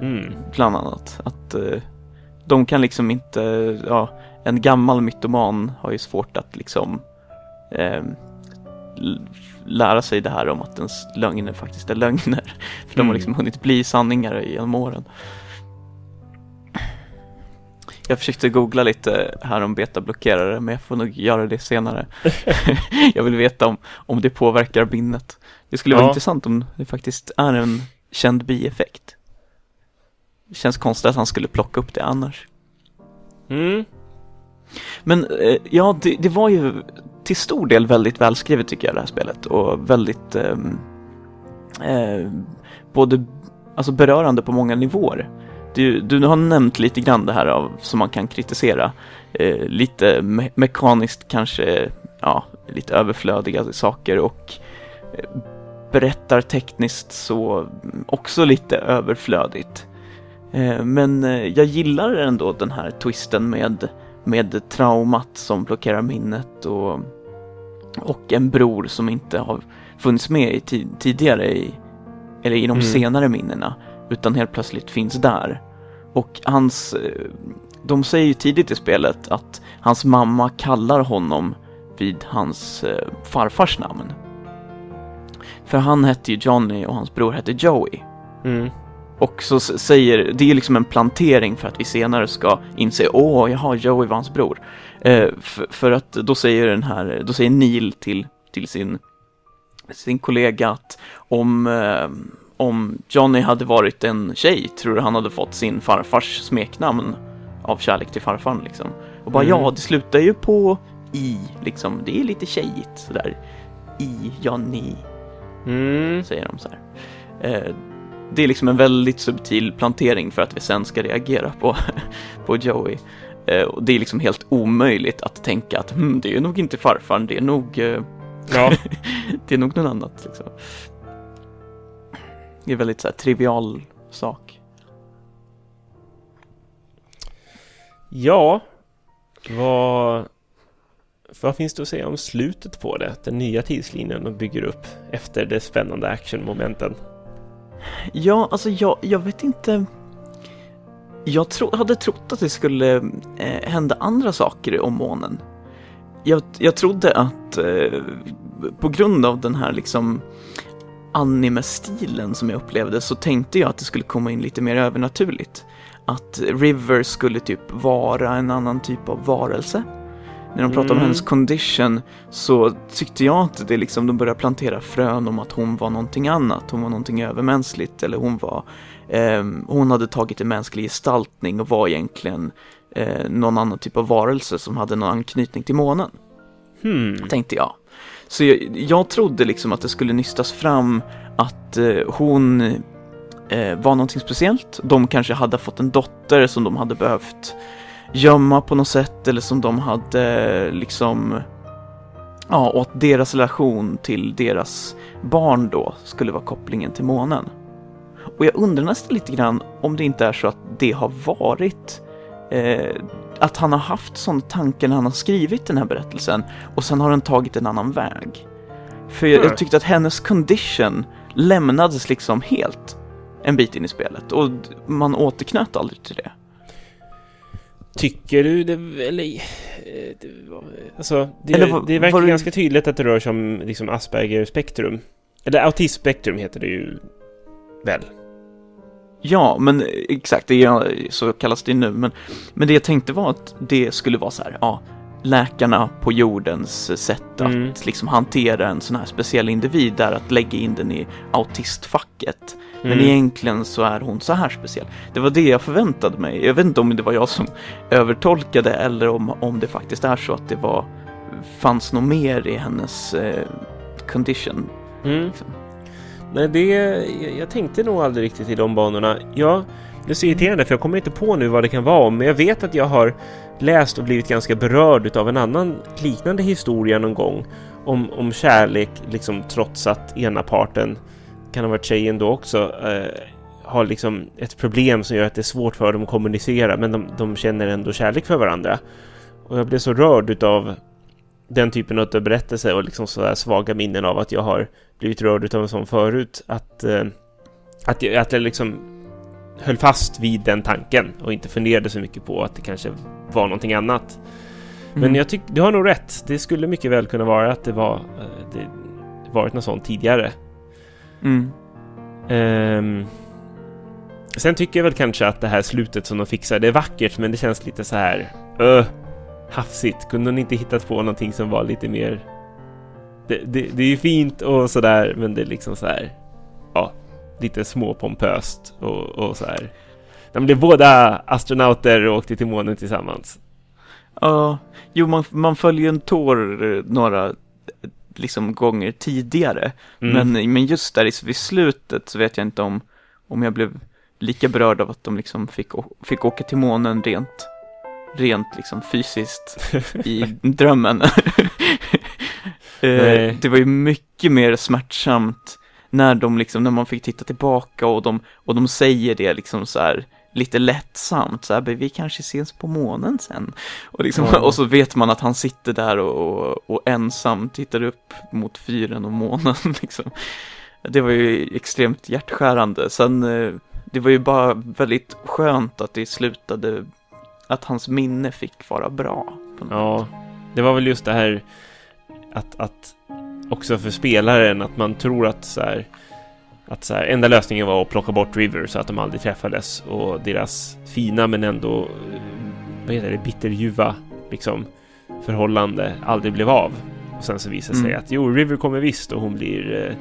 [SPEAKER 2] Mm.
[SPEAKER 1] bland annat. Att eh, de kan liksom inte, ja, en gammal mytoman har ju svårt att liksom eh, lära sig det här om att ens lögner faktiskt är lögner. För de har
[SPEAKER 2] Mm.
[SPEAKER 1] liksom hunnit bli sanningar genom åren. Jag försökte googla lite här om betablockerare men jag får nog göra det senare. jag vill veta om, om det påverkar minnet. Det skulle vara
[SPEAKER 2] Ja.
[SPEAKER 1] intressant om det faktiskt är en känd bieffekt. Det känns konstigt att han skulle plocka upp det annars.
[SPEAKER 2] Mm.
[SPEAKER 1] Men eh, ja, det, det var ju till stor del väldigt välskrivet tycker jag det här spelet och väldigt eh, både alltså berörande på många nivåer. Du, du har nämnt lite grann det här av, som man kan kritisera. Eh, lite me- mekaniskt kanske, ja, lite överflödiga saker och eh, berättartekniskt så också lite överflödigt. Eh, men eh, jag gillar ändå den här twisten med, med traumat som blockerar minnet och, och en bror som inte har funnits med i ti- tidigare i, eller i de
[SPEAKER 2] Mm.
[SPEAKER 1] senare minnena utan helt plötsligt finns där. Och hans, eh, de säger ju tidigt i spelet att hans mamma kallar honom vid hans eh, farfars namn. För han hette ju Johnny och hans bror hette Joey.
[SPEAKER 2] Mm.
[SPEAKER 1] Och så säger, det är liksom en plantering för att vi senare ska inse, åh, jaha, Joey var hans bror. Eh, för, för att då säger den här, då säger Neil till, till sin, sin kollega att om, eh, om Johnny hade varit en tjej, tror du han hade fått sin farfars smeknamn av kärlek till farfarn liksom. Och bara
[SPEAKER 2] Mm.
[SPEAKER 1] ja, det slutar ju på i liksom. Det är lite tjejigt sådär. I, ni,
[SPEAKER 2] Mm.
[SPEAKER 1] säger de så här. Eh, det är liksom en väldigt subtil plantering för att vi sen ska reagera på, på Joey. Eh, och det är liksom helt omöjligt att tänka att hm, det är nog inte farfarn, det är nog, eh,
[SPEAKER 2] Ja.
[SPEAKER 1] det är nog någon annat. Liksom. Det är väldigt så här, trivial sak.
[SPEAKER 2] ja. Vad... Vad finns det att säga om slutet på det? Den nya tidslinjen de bygger upp efter de spännande actionmomenten.
[SPEAKER 1] Ja, alltså jag, jag vet inte. Jag tro, hade trott att det skulle eh, hända andra saker om månen. Jag, jag trodde att eh, på grund av den här liksom anime-stilen som jag upplevde så tänkte jag att det skulle komma in lite mer övernaturligt. Att River skulle typ vara en annan typ av varelse. När de pratade om
[SPEAKER 2] Mm.
[SPEAKER 1] hennes condition så tyckte jag att det liksom, de började plantera frön om att hon var någonting annat. Hon var någonting övermänskligt eller hon var, ehm, hon hade tagit en mänsklig gestaltning och var egentligen eh, någon annan typ av varelse som hade någon anknytning till månen
[SPEAKER 2] Hmm.
[SPEAKER 1] tänkte jag. Så jag, jag trodde liksom att det skulle nystas fram att eh, hon eh, var någonting speciellt. De kanske hade fått en dotter som de hade behövt gömma på något sätt eller som de hade liksom Ja, och att deras relation till deras barn då skulle vara kopplingen till månen. Och jag undrar nästan lite grann om det inte är så att det har varit eh, att han har haft sådana tankar när han har skrivit den här berättelsen och sen har den tagit en annan väg. För jag,
[SPEAKER 2] Mm.
[SPEAKER 1] jag tyckte att hennes condition lämnades liksom helt en bit in i spelet och man återknöt aldrig till det.
[SPEAKER 2] Tycker du det, eller... eh, det Alltså, det,
[SPEAKER 1] Eller
[SPEAKER 2] det
[SPEAKER 1] var det-
[SPEAKER 2] ganska tydligt att det rör sig om liksom Asperger-spektrum. Eller autismspektrum heter det ju väl?
[SPEAKER 1] Ja, men exakt, det är, så kallas det nu. Men, men det jag tänkte var att det skulle vara så här, ja, läkarna på jordens sätt
[SPEAKER 2] Mm.
[SPEAKER 1] att liksom hantera en sån här speciell individ där att lägga in den i autistfacket. Men
[SPEAKER 2] Mm.
[SPEAKER 1] egentligen så är hon så här speciell. Det var det jag förväntade mig. Jag vet inte om det var jag som övertolkade eller om, om det faktiskt är så att det var fanns något mer i hennes eh, condition.
[SPEAKER 2] Mm.
[SPEAKER 1] Liksom.
[SPEAKER 2] Nej, det... Jag, jag tänkte nog aldrig riktigt i de banorna. Ja, det är så irriterande för jag kommer inte på nu vad det kan vara om, men jag vet att jag har läst och blivit ganska berörd av en annan liknande historia någon gång om, om kärlek, liksom trots att ena parten kan ha varit tjejen då också, eh, har liksom ett problem som gör att det är svårt för dem att kommunicera, men de, de känner ändå kärlek för varandra. Och jag blev så rörd utav den typen av berättelse och liksom sådär svaga minnen av att jag har blivit rörd utav en sån förut, att, eh, att, jag, att jag liksom höll fast vid den tanken och inte funderade så mycket på att det kanske var någonting annat. Men
[SPEAKER 1] Mm.
[SPEAKER 2] jag tycker, du har nog rätt. Det skulle mycket väl kunna vara att det var eh, det varit något sånt tidigare.
[SPEAKER 1] Mm.
[SPEAKER 2] Ehm, sen tycker jag väl kanske att det här slutet som de fixar, det är vackert men det känns lite så här öh, hafsigt. Kunde de inte hittat på någonting som var lite mer... Det, det, det är ju fint och sådär men det är liksom så här ja, lite småpompöst och, och så här. De blev båda astronauter och åkte till månen tillsammans.
[SPEAKER 1] Ja, jo man, man följer en tår eh, några liksom gånger tidigare.
[SPEAKER 2] Mm.
[SPEAKER 1] Men, men just där i- vid slutet så vet jag inte om, om jag blev lika berörd av att de liksom fick, fick åka till månen rent, rent liksom fysiskt i drömmen. Eh, det var ju mycket mer smärtsamt när de liksom, när man fick titta tillbaka och de, och de säger det liksom så här lite lättsamt, så här, "Men vi kanske ses på månen sen. Och, liksom,
[SPEAKER 2] Ja.
[SPEAKER 1] och så vet man att han sitter där och, och, och ensam tittar upp mot fyren och månen. Liksom. Det var ju extremt hjärtskärande. Sen, eh, det var ju bara väldigt skönt att det slutade, att hans minne fick vara bra.
[SPEAKER 2] Ja, det var väl just det här att, att också för spelaren att man tror att så här, att så här, enda lösningen var att plocka bort River så att de aldrig träffades och deras fina men ändå eh, vad heter det, bitterljuva liksom förhållande aldrig blev av. Och sen så visar det sig
[SPEAKER 1] Mm.
[SPEAKER 2] att jo, River kommer visst och hon blir eh,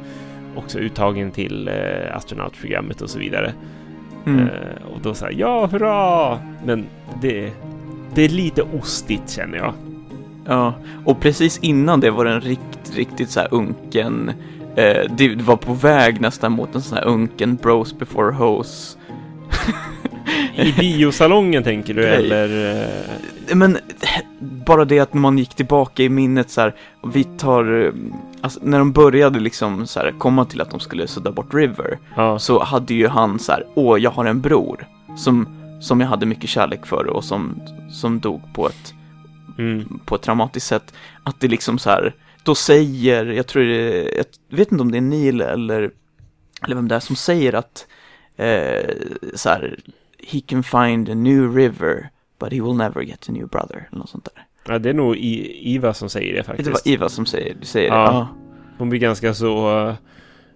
[SPEAKER 2] också uttagen till eh, astronautprogrammet och så vidare.
[SPEAKER 1] Mm.
[SPEAKER 2] Eh, och då säger ja, hurra! men det, det är lite ostigt känner jag.
[SPEAKER 1] Ja, och precis innan det var den riktigt, riktigt så här unken, eh, det var på väg nästan mot en sån här unken bros before hoes.
[SPEAKER 2] I biosalongen tänker du
[SPEAKER 1] Grej.
[SPEAKER 2] eller? eh,
[SPEAKER 1] Men bara det att man gick tillbaka i minnet så här, vi tar, eh, alltså när de började liksom så här komma till att de skulle sudda bort River,
[SPEAKER 2] Ja,
[SPEAKER 1] så hade ju han så här, åh, jag har en bror som, som jag hade mycket kärlek för och som, som dog på ett,
[SPEAKER 2] mm,
[SPEAKER 1] på ett traumatiskt sätt. Att det liksom så här, då säger, jag tror det jag vet inte om det är Neil eller, eller vem det är som säger att, eh, så här, he can find a new river, but he will never get a new brother, eller något sånt där.
[SPEAKER 2] ja, det är nog I, Iva som säger det faktiskt.
[SPEAKER 1] Det var Iva som säger, säger
[SPEAKER 2] Ja.
[SPEAKER 1] det. Ja.
[SPEAKER 2] Hon blir ganska så... eh,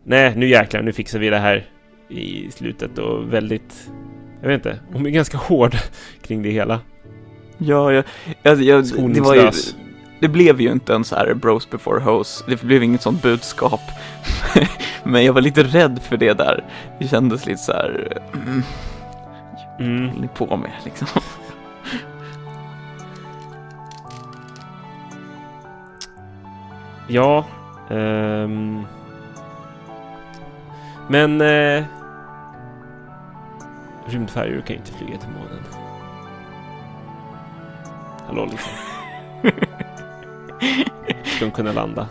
[SPEAKER 2] Nej, nu jäklar, nu fixar vi det här i slutet och väldigt... Jag vet inte, hon blir ganska hård kring det hela.
[SPEAKER 1] Ja, jag, jag, jag, det var ju. Det blev ju inte en så här bros before hoes, det blev inget sånt budskap. Men jag var lite rädd för det där. Det kändes lite så här, mm,
[SPEAKER 2] Mm.
[SPEAKER 1] håller ni på med liksom?
[SPEAKER 2] Ja. ehm. Men... Eh, rymdfärjor kan ju inte flyga till månen. Hallå liksom. Ska de kunna landa?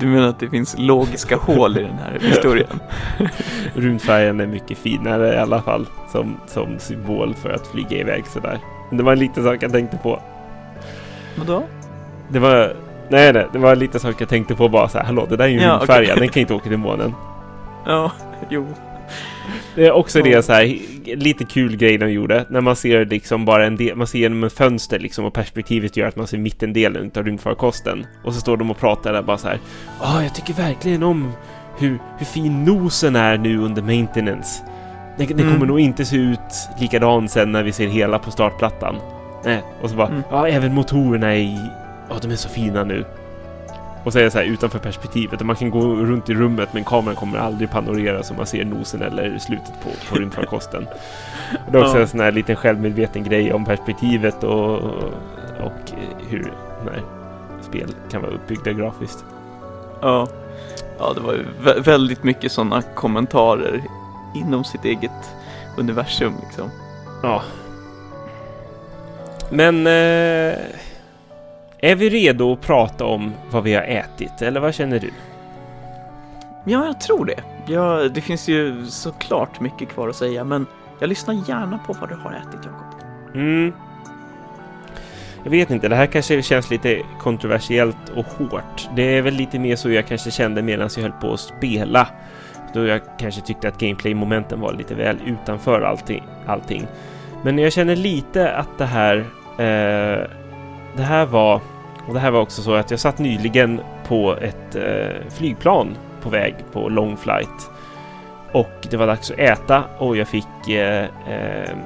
[SPEAKER 1] Du menar att det finns logiska hål i den här historien?
[SPEAKER 2] Rymdfärjan är mycket finare i alla fall som, som symbol för att flyga iväg sådär. Men det var en liten sak jag tänkte på.
[SPEAKER 1] Vadå?
[SPEAKER 2] Det var... Nej, nej, det var en liten sak jag tänkte på bara så här. Hallå, det där är ju en
[SPEAKER 1] Ja,
[SPEAKER 2] rymdfärja.
[SPEAKER 1] okej.
[SPEAKER 2] Den kan inte åka till månen.
[SPEAKER 1] Ja, jo.
[SPEAKER 2] Det är också det så här, lite kul grej de gjorde. När man ser liksom bara en del, man ser genom en fönster liksom och perspektivet gör att man ser mittendelen av rymdfarkosten. Och så står de och pratar där bara så här. Ja, jag tycker verkligen om hur, hur fin nosen är nu under maintenance. Det, det
[SPEAKER 1] Mm.
[SPEAKER 2] kommer nog inte se ut likadan sen när vi ser hela på startplattan. Nej, och så bara,
[SPEAKER 1] Mm.
[SPEAKER 2] ja även motorerna är i, ja de är så fina nu. Och så är det så här utanför perspektivet och man kan gå runt i rummet men kameran kommer aldrig panorera så man ser nosen eller slutet på, på rymdfarkosten. Det är också
[SPEAKER 1] Ja.
[SPEAKER 2] en sån här liten självmedveten grej om perspektivet och, och hur när spel kan vara uppbyggda grafiskt.
[SPEAKER 1] Ja. Ja, det var ju vä- väldigt mycket sådana kommentarer inom sitt eget universum liksom.
[SPEAKER 2] Ja. Men eh, är vi redo att prata om vad vi har ätit eller vad känner du?
[SPEAKER 1] Ja, jag tror det. Ja, det finns ju såklart mycket kvar att säga, men jag lyssnar gärna på vad du har ätit, Jakob.
[SPEAKER 2] Mm. Jag vet inte, det här kanske känns lite kontroversiellt och hårt. Det är väl lite mer så jag kanske kände medan jag höll på att spela. Då jag kanske tyckte att gameplay-momenten var lite väl utanför allting. allting. Men jag känner lite att det här... Eh, det här var... Och det här var också så att jag satt nyligen på ett eh, flygplan på väg på long flight. Och det var dags att äta och jag fick eh, eh,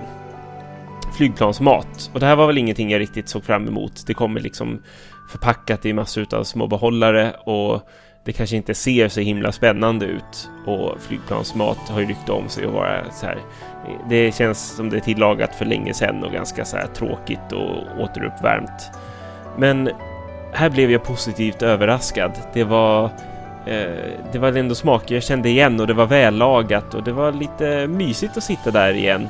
[SPEAKER 2] flygplansmat. Och det här var väl ingenting jag riktigt såg fram emot. Det kommer liksom förpackat i massor av små behållare och det kanske inte ser så himla spännande ut. Och flygplansmat har ju rykte om sig att vara så här. Det känns som det är tillagat för länge sedan och ganska så här tråkigt och återuppvärmt. Men här blev jag positivt överraskad. Det var eh, det var ändå smaker jag kände igen och det var vällagat och det var lite mysigt att sitta där igen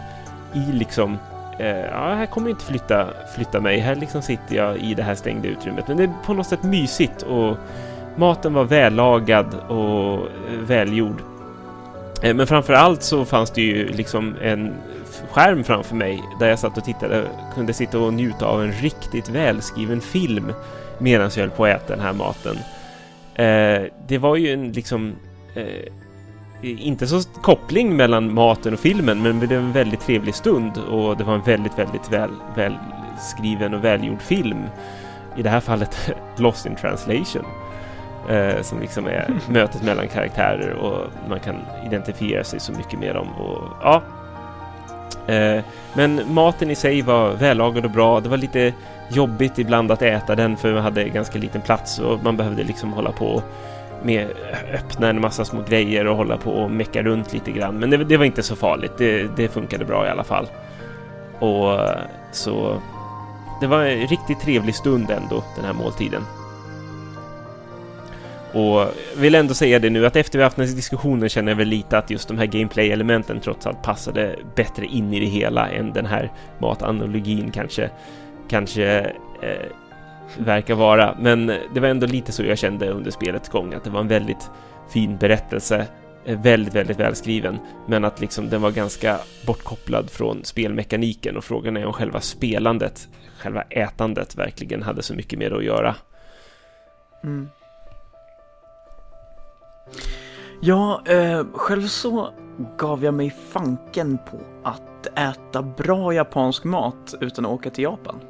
[SPEAKER 2] i liksom eh, ja, här kommer jag inte flytta, flytta mig. Här liksom sitter jag i det här stängda utrymmet. Men det är på något sätt mysigt och maten var vällagad och eh, välgjord. Eh, men framför allt så fanns det ju liksom en skärm framför mig där jag satt och tittade, kunde sitta och njuta av en riktigt välskriven film medan jag höll på att äta den här maten. Eh, det var ju en liksom eh, inte så koppling mellan maten och filmen, men det var en väldigt trevlig stund och det var en väldigt, väldigt väl, välskriven och välgjord film. I det här fallet Lost in translation. Eh, som liksom är mötet mellan karaktärer och man kan identifiera sig så mycket med dem. Och, ja. Eh, men maten i sig var vällagad och bra. Det var lite jobbigt ibland att äta den för man hade ganska liten plats och man behövde liksom hålla på med öppna en massa små grejer och hålla på och mecka runt lite grann. Men det, det var inte så farligt. Det, det funkade bra i alla fall. Och så det var en riktigt trevlig stund ändå, den här måltiden. Och jag vill ändå säga det nu att efter vi haft den här diskussionen känner jag väl lite att just de här gameplay-elementen trots allt passade bättre in i det hela än den här matanalogin kanske, kanske eh, verkar vara. Men det var ändå lite så jag kände under spelets gång, att det var en väldigt fin berättelse, eh, väldigt, väldigt välskriven, men att liksom den var ganska bortkopplad från spelmekaniken och frågan är om själva spelandet, själva ätandet verkligen hade så mycket mer att göra.
[SPEAKER 1] Mm. Ja, eh, själv så gav jag mig fanken på att äta bra japansk mat utan att åka till Japan.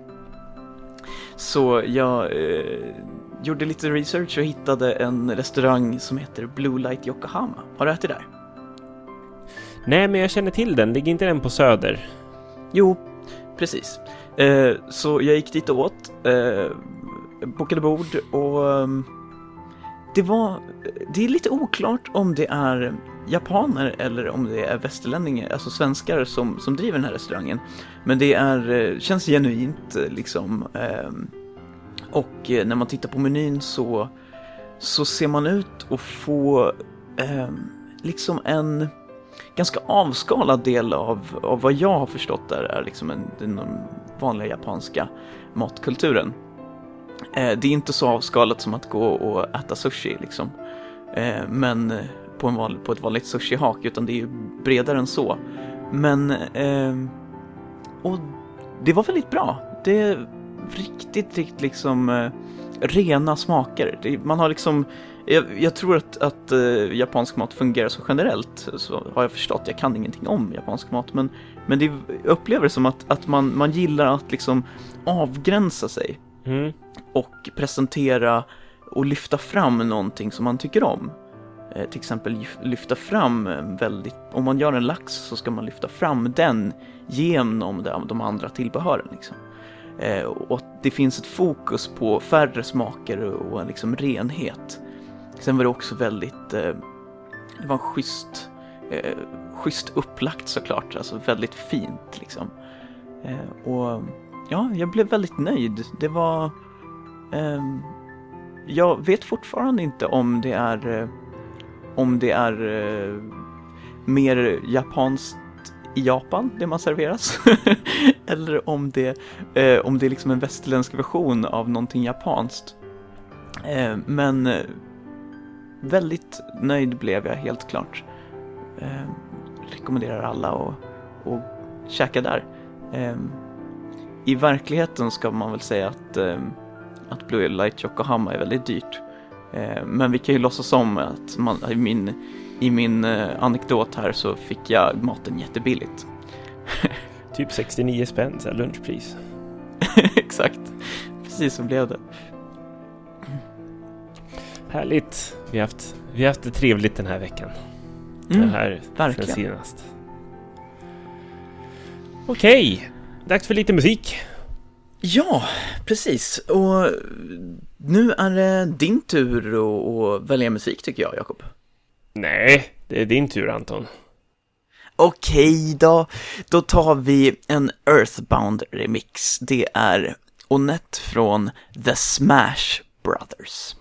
[SPEAKER 1] Så jag eh, gjorde lite research och hittade en restaurang som heter Blue Light Yokohama. Har du ätit där?
[SPEAKER 2] Nej, men jag känner till den. Ligger inte den på Söder?
[SPEAKER 1] Jo, precis. Eh, så jag gick dit och åt, eh, bokade bord och um, det var, det är lite oklart om det är japaner eller om det är västerlänningar, alltså svenskar som, som driver den här restaurangen. Men det är, eh, känns genuint eh, liksom. Ehm, och eh, när man tittar på menyn så, så ser man ut att få ehm, liksom en ganska avskalad del av, av vad jag har förstått där är liksom en, den vanliga japanska matkulturen. Eh, det är inte så avskalat som att gå och äta sushi liksom. Eh, men eh, på, en vanlig, på ett vanligt sushi-hak, utan det är ju bredare än så. Men, eh, och det var väldigt bra. Det är riktigt, riktigt liksom eh, rena smaker. Det, man har liksom, jag, jag tror att, att uh, japansk mat fungerar så generellt, så har jag förstått. Jag kan ingenting om japansk mat, men, men det, jag upplever det som att, att man, man gillar att liksom avgränsa sig. Mm och presentera och lyfta fram någonting som man tycker om. Eh, till exempel lyfta fram eh, väldigt, om man gör en lax så ska man lyfta fram den genom de andra tillbehören. Liksom. Eh, och det finns ett fokus på färre smaker och liksom renhet. Sen var det också väldigt, eh, det var schysst, eh, schysst upplagt såklart, alltså väldigt fint liksom. Eh, och ja, jag blev väldigt nöjd. Det var Ehm, jag vet fortfarande inte om det är eh, om det är eh, mer japanskt i Japan, det man serveras. Eller om det, eh, om det är liksom en västerländsk version av någonting japanskt. Ehm, eh, men väldigt nöjd blev jag helt klart. Eh, rekommenderar alla att, att käka där. Ehm, I verkligheten ska man väl säga att att Blue Light Yokohama är väldigt dyrt. Eh, men vi kan ju låtsas om att man, i min, i min eh, anekdot här så fick jag maten jättebilligt.
[SPEAKER 2] typ 69 spänn, så lunchpris.
[SPEAKER 1] Exakt, precis så blev det.
[SPEAKER 2] Härligt. Vi har haft, vi har haft det trevligt den här veckan.
[SPEAKER 1] Mm, den här verkligen.
[SPEAKER 2] senast. Okej, dags för lite musik.
[SPEAKER 1] Ja, precis. Och nu är det din tur att välja musik tycker jag, Jakob.
[SPEAKER 2] Nej, det är din tur Anton.
[SPEAKER 1] Okej då, då tar vi en Earthbound remix. Det är Onett från The Smash Brothers.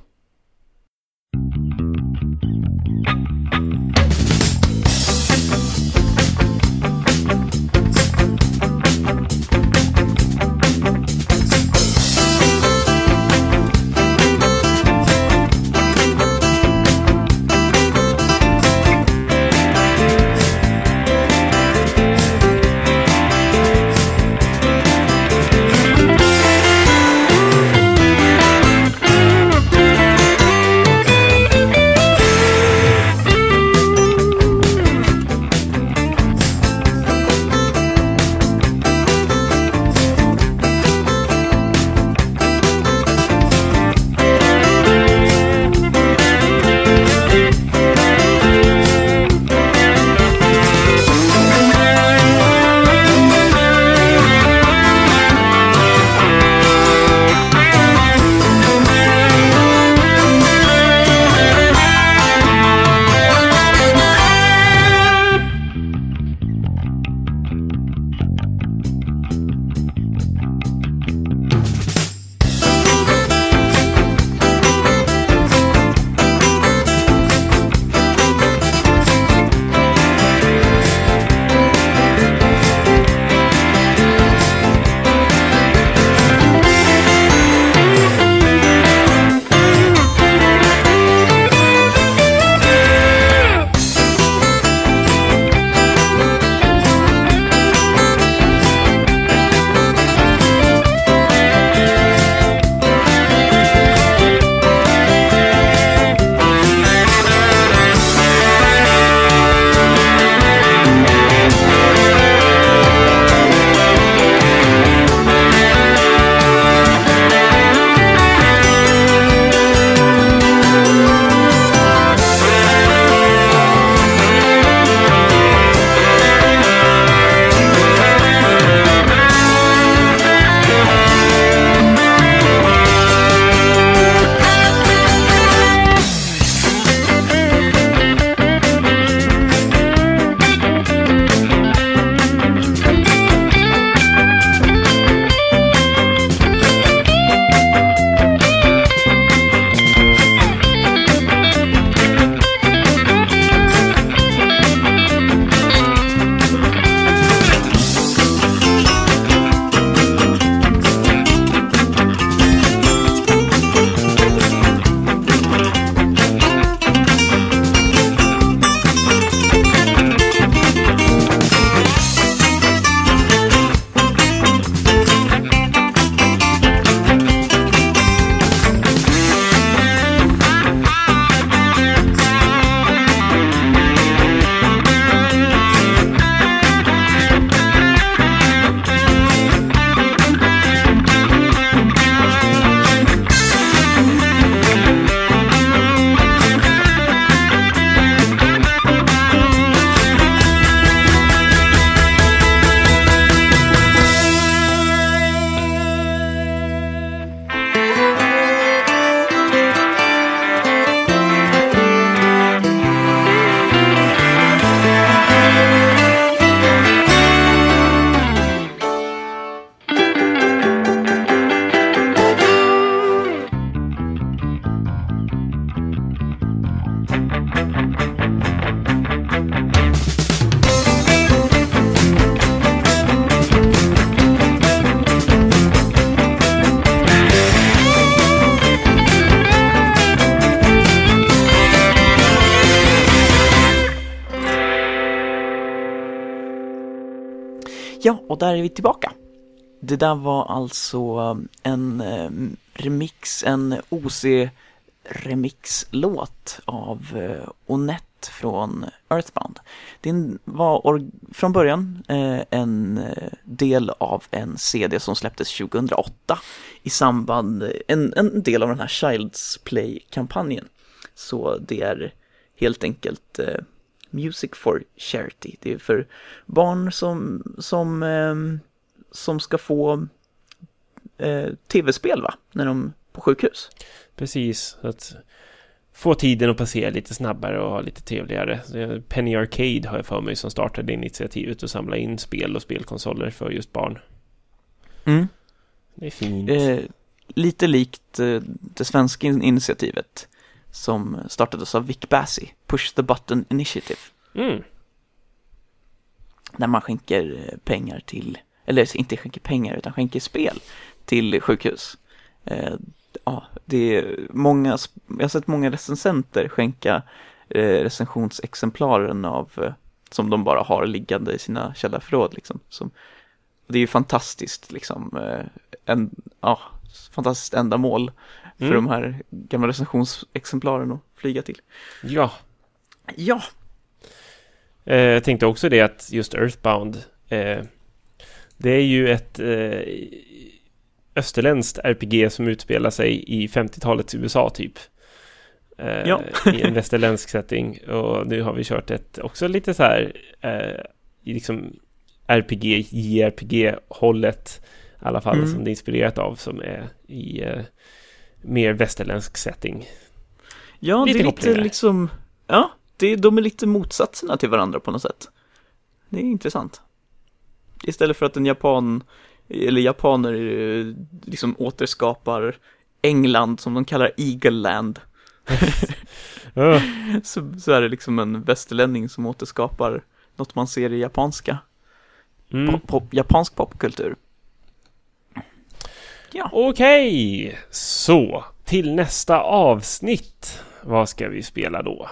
[SPEAKER 1] Och där är vi tillbaka. Det där var alltså um, en um, remix, en OC-remixlåt av uh, Onette Onett från Earthbound. Den var från början uh, en uh, del av en CD som släpptes 2008 i samband, en, en del av den här Child's Play-kampanjen. Så det är helt enkelt Music for Charity. Det är för barn som, som, eh, som ska få eh, tv-spel va? När de på sjukhus.
[SPEAKER 2] Precis, att få tiden att passera lite snabbare och ha lite trevligare. Penny Arcade har jag för mig som startade initiativet att samla in spel och spelkonsoler för just barn.
[SPEAKER 1] Mm.
[SPEAKER 2] Det är fint.
[SPEAKER 1] Eh, lite likt eh, det svenska initiativet som startades av Vic Bassi, Push the Button Initiative.
[SPEAKER 2] Mm.
[SPEAKER 1] Där man skänker eh, pengar till, eller inte skänker pengar utan skänker spel till sjukhus. Eh, ja, det är många, jag har sett många recensenter skänka eh, recensionsexemplaren av, eh, som de bara har liggande i sina källarförråd liksom. Som, det är ju fantastiskt liksom, en, ja, fantastiskt ändamål för mm. de här gamla recensionsexemplaren att flyga till.
[SPEAKER 2] Ja.
[SPEAKER 1] Ja.
[SPEAKER 2] Eh, jag tänkte också det att just Earthbound, eh, det är ju ett eh, österländskt RPG som utspelar sig i 50-talets USA typ. Eh, ja. I en västerländsk setting. Och nu har vi kört ett också lite så här eh, liksom RPG, JRPG-hållet i alla fall mm. som det är inspirerat av som är i eh, mer västerländsk setting.
[SPEAKER 1] Ja, lite det är lite liksom, ja, det, de är lite motsatserna till varandra på något sätt. Det är intressant. Istället för att en japan, eller japaner eh, liksom återskapar England som de kallar Eagle Land. så, så är det liksom en västerlänning som återskapar något man ser i japanska. Mm. Pop, pop, japansk popkultur.
[SPEAKER 2] Ja. Okej, okay. så till nästa avsnitt. Vad ska vi spela då?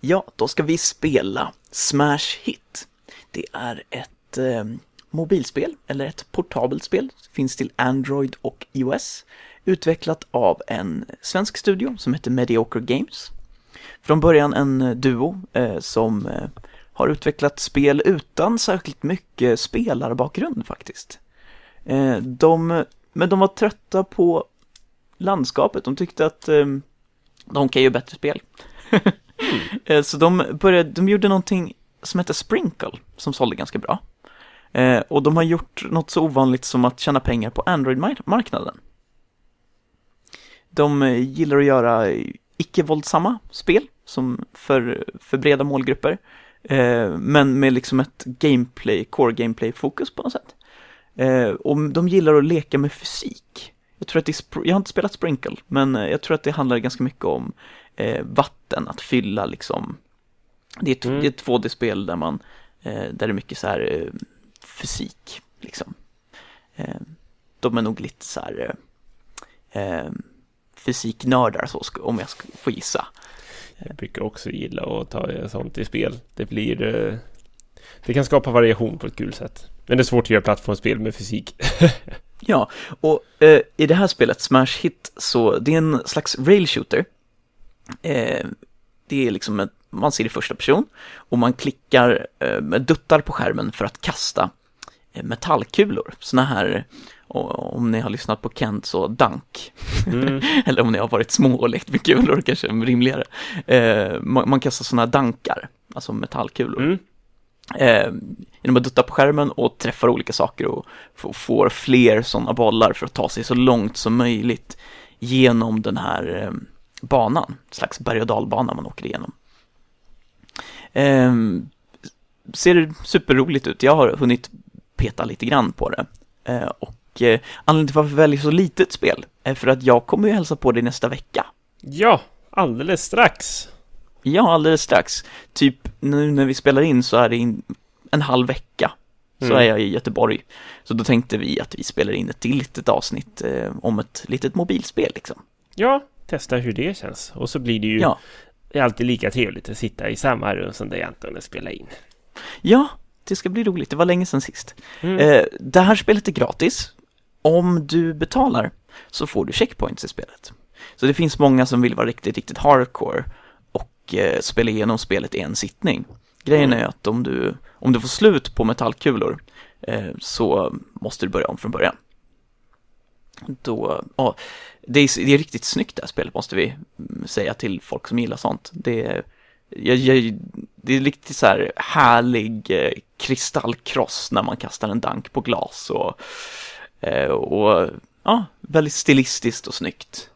[SPEAKER 1] Ja, då ska vi spela Smash Hit. Det är ett eh, mobilspel, eller ett portabelt spel. Finns till Android och iOS. Utvecklat av en svensk studio som heter Mediocre Games. Från början en duo eh, som eh, har utvecklat spel utan särskilt mycket spelarbakgrund faktiskt. Eh, de, men de var trötta på landskapet. De tyckte att eh, de kan ju bättre spel. mm. Så de började, de gjorde någonting som heter Sprinkle, som sålde ganska bra. Och de har gjort något så ovanligt som att tjäna pengar på Android-marknaden. De gillar att göra icke-våldsamma spel, som för, för breda målgrupper. Men med liksom ett gameplay, core gameplay-fokus på något sätt. Eh, och de gillar att leka med fysik. Jag tror att det är, jag har inte spelat Sprinkle, men eh, jag tror att det handlar ganska mycket om eh, vatten, att fylla liksom. Det är, mm. det är ett 2D-spel där man, eh, där det är mycket så här eh, fysik, liksom. Eh, de är nog lite så här fysiknördar, så, om jag får gissa.
[SPEAKER 2] Jag brukar också gilla att ta sånt i spel. Det blir... Det kan skapa variation på ett kul sätt. Men det är svårt att göra plattformsspel med fysik.
[SPEAKER 1] ja, och eh, i det här spelet, Smash Hit, så det är en slags rail shooter. Eh, det är liksom ett, man ser i första person och man klickar eh, med duttar på skärmen för att kasta eh, metallkulor. Såna här, om ni har lyssnat på Kent så dunk. Mm. Eller om ni har varit små och lekt med kulor kanske rimligare. Eh, man, man kastar sådana dankar, alltså metallkulor. Mm eh, genom att dutta på skärmen och träffar olika saker och får fler sådana bollar för att ta sig så långt som möjligt genom den här eh, banan, en slags berg och dalbana man åker igenom. Eh, ser superroligt ut, jag har hunnit peta lite grann på det. Eh, och eh, anledningen till varför vi väljer så litet spel är för att jag kommer ju hälsa på dig nästa vecka.
[SPEAKER 2] Ja, alldeles strax.
[SPEAKER 1] Ja, alldeles strax. Typ nu när vi spelar in så är det in en halv vecka. Så mm. är jag i Göteborg. Så då tänkte vi att vi spelar in ett till litet avsnitt eh, om ett litet mobilspel liksom.
[SPEAKER 2] Ja, testa hur det känns. Och så blir det ju ja. det är alltid lika trevligt att sitta i samma rum som dig Anton och spela in.
[SPEAKER 1] Ja, det ska bli roligt. Det var länge sedan sist.
[SPEAKER 2] Mm.
[SPEAKER 1] Eh, det här spelet är gratis. Om du betalar så får du checkpoints i spelet. Så det finns många som vill vara riktigt, riktigt hardcore spela igenom spelet i en sittning. Grejen
[SPEAKER 2] Mm.
[SPEAKER 1] är att om du, om du får slut på metallkulor eh, så måste du börja om från början. Då, ja, det är, det är riktigt snyggt det här spelet måste vi säga till folk som gillar sånt. Det är, jag, jag, det är riktigt så här härlig eh, kristallkross när man kastar en dank på glas och, eh, och ja, väldigt stilistiskt och snyggt.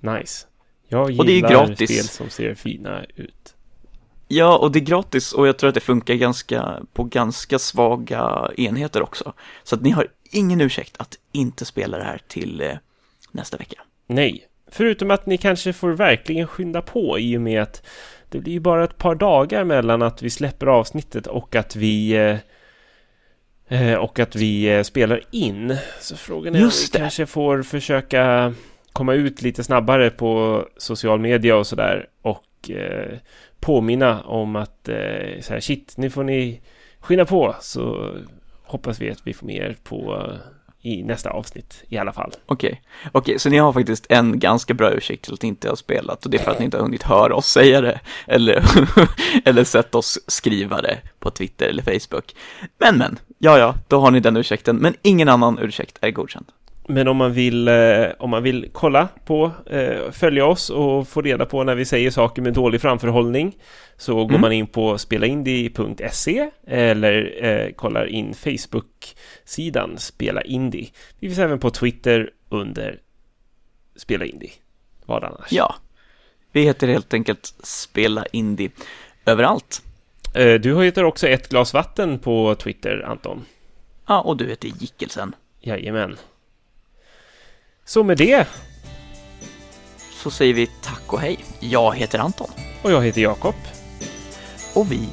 [SPEAKER 2] Nice. Jag
[SPEAKER 1] Och det är
[SPEAKER 2] gillar
[SPEAKER 1] gratis.
[SPEAKER 2] spel som ser fina ut.
[SPEAKER 1] Ja, och det är gratis och jag tror att det funkar ganska, på ganska svaga enheter också. Så att ni har ingen ursäkt att inte spela det här till eh, nästa vecka.
[SPEAKER 2] Nej, förutom att ni kanske får verkligen skynda på i och med att det blir ju bara ett par dagar mellan att vi släpper avsnittet och att vi eh, eh, och att vi eh, spelar in. Så frågan är
[SPEAKER 1] Just
[SPEAKER 2] om vi
[SPEAKER 1] det.
[SPEAKER 2] kanske får försöka komma ut lite snabbare på social media och sådär och eh, påminna om att eh, så här, shit, nu får ni skynda på så hoppas vi att vi får med er på eh, i nästa avsnitt i alla fall.
[SPEAKER 1] Okej, okej, så ni har faktiskt en ganska bra ursäkt till att inte ha spelat och det är för att ni inte har hunnit höra oss säga det eller, eller sett oss skriva det på Twitter eller Facebook. Men men, ja ja, då har ni den ursäkten, men ingen annan ursäkt är godkänd.
[SPEAKER 2] Men om man vill, eh, om man vill kolla på, eh, följa oss och få reda på när vi säger saker med dålig framförhållning så går
[SPEAKER 1] Mm.
[SPEAKER 2] man in på spelaindie.se eller eh, kollar in Facebook-sidan Spela Indie. Vi finns även på Twitter under Spela Indie. Vad annars?
[SPEAKER 1] Ja, vi heter helt enkelt Spela Indie överallt.
[SPEAKER 2] Du heter också ett glas vatten på Twitter, Anton.
[SPEAKER 1] Ja, och du heter Gickelsen.
[SPEAKER 2] Jajamän. Så med det,
[SPEAKER 1] Så säger vi tack och hej. Jag heter Anton
[SPEAKER 2] och jag heter Jakob,
[SPEAKER 1] och vi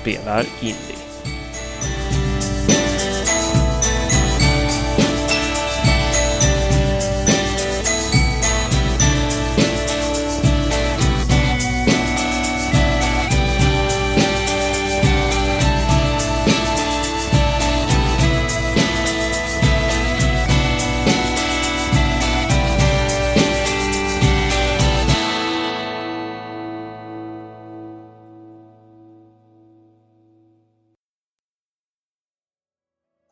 [SPEAKER 2] spelar Indie.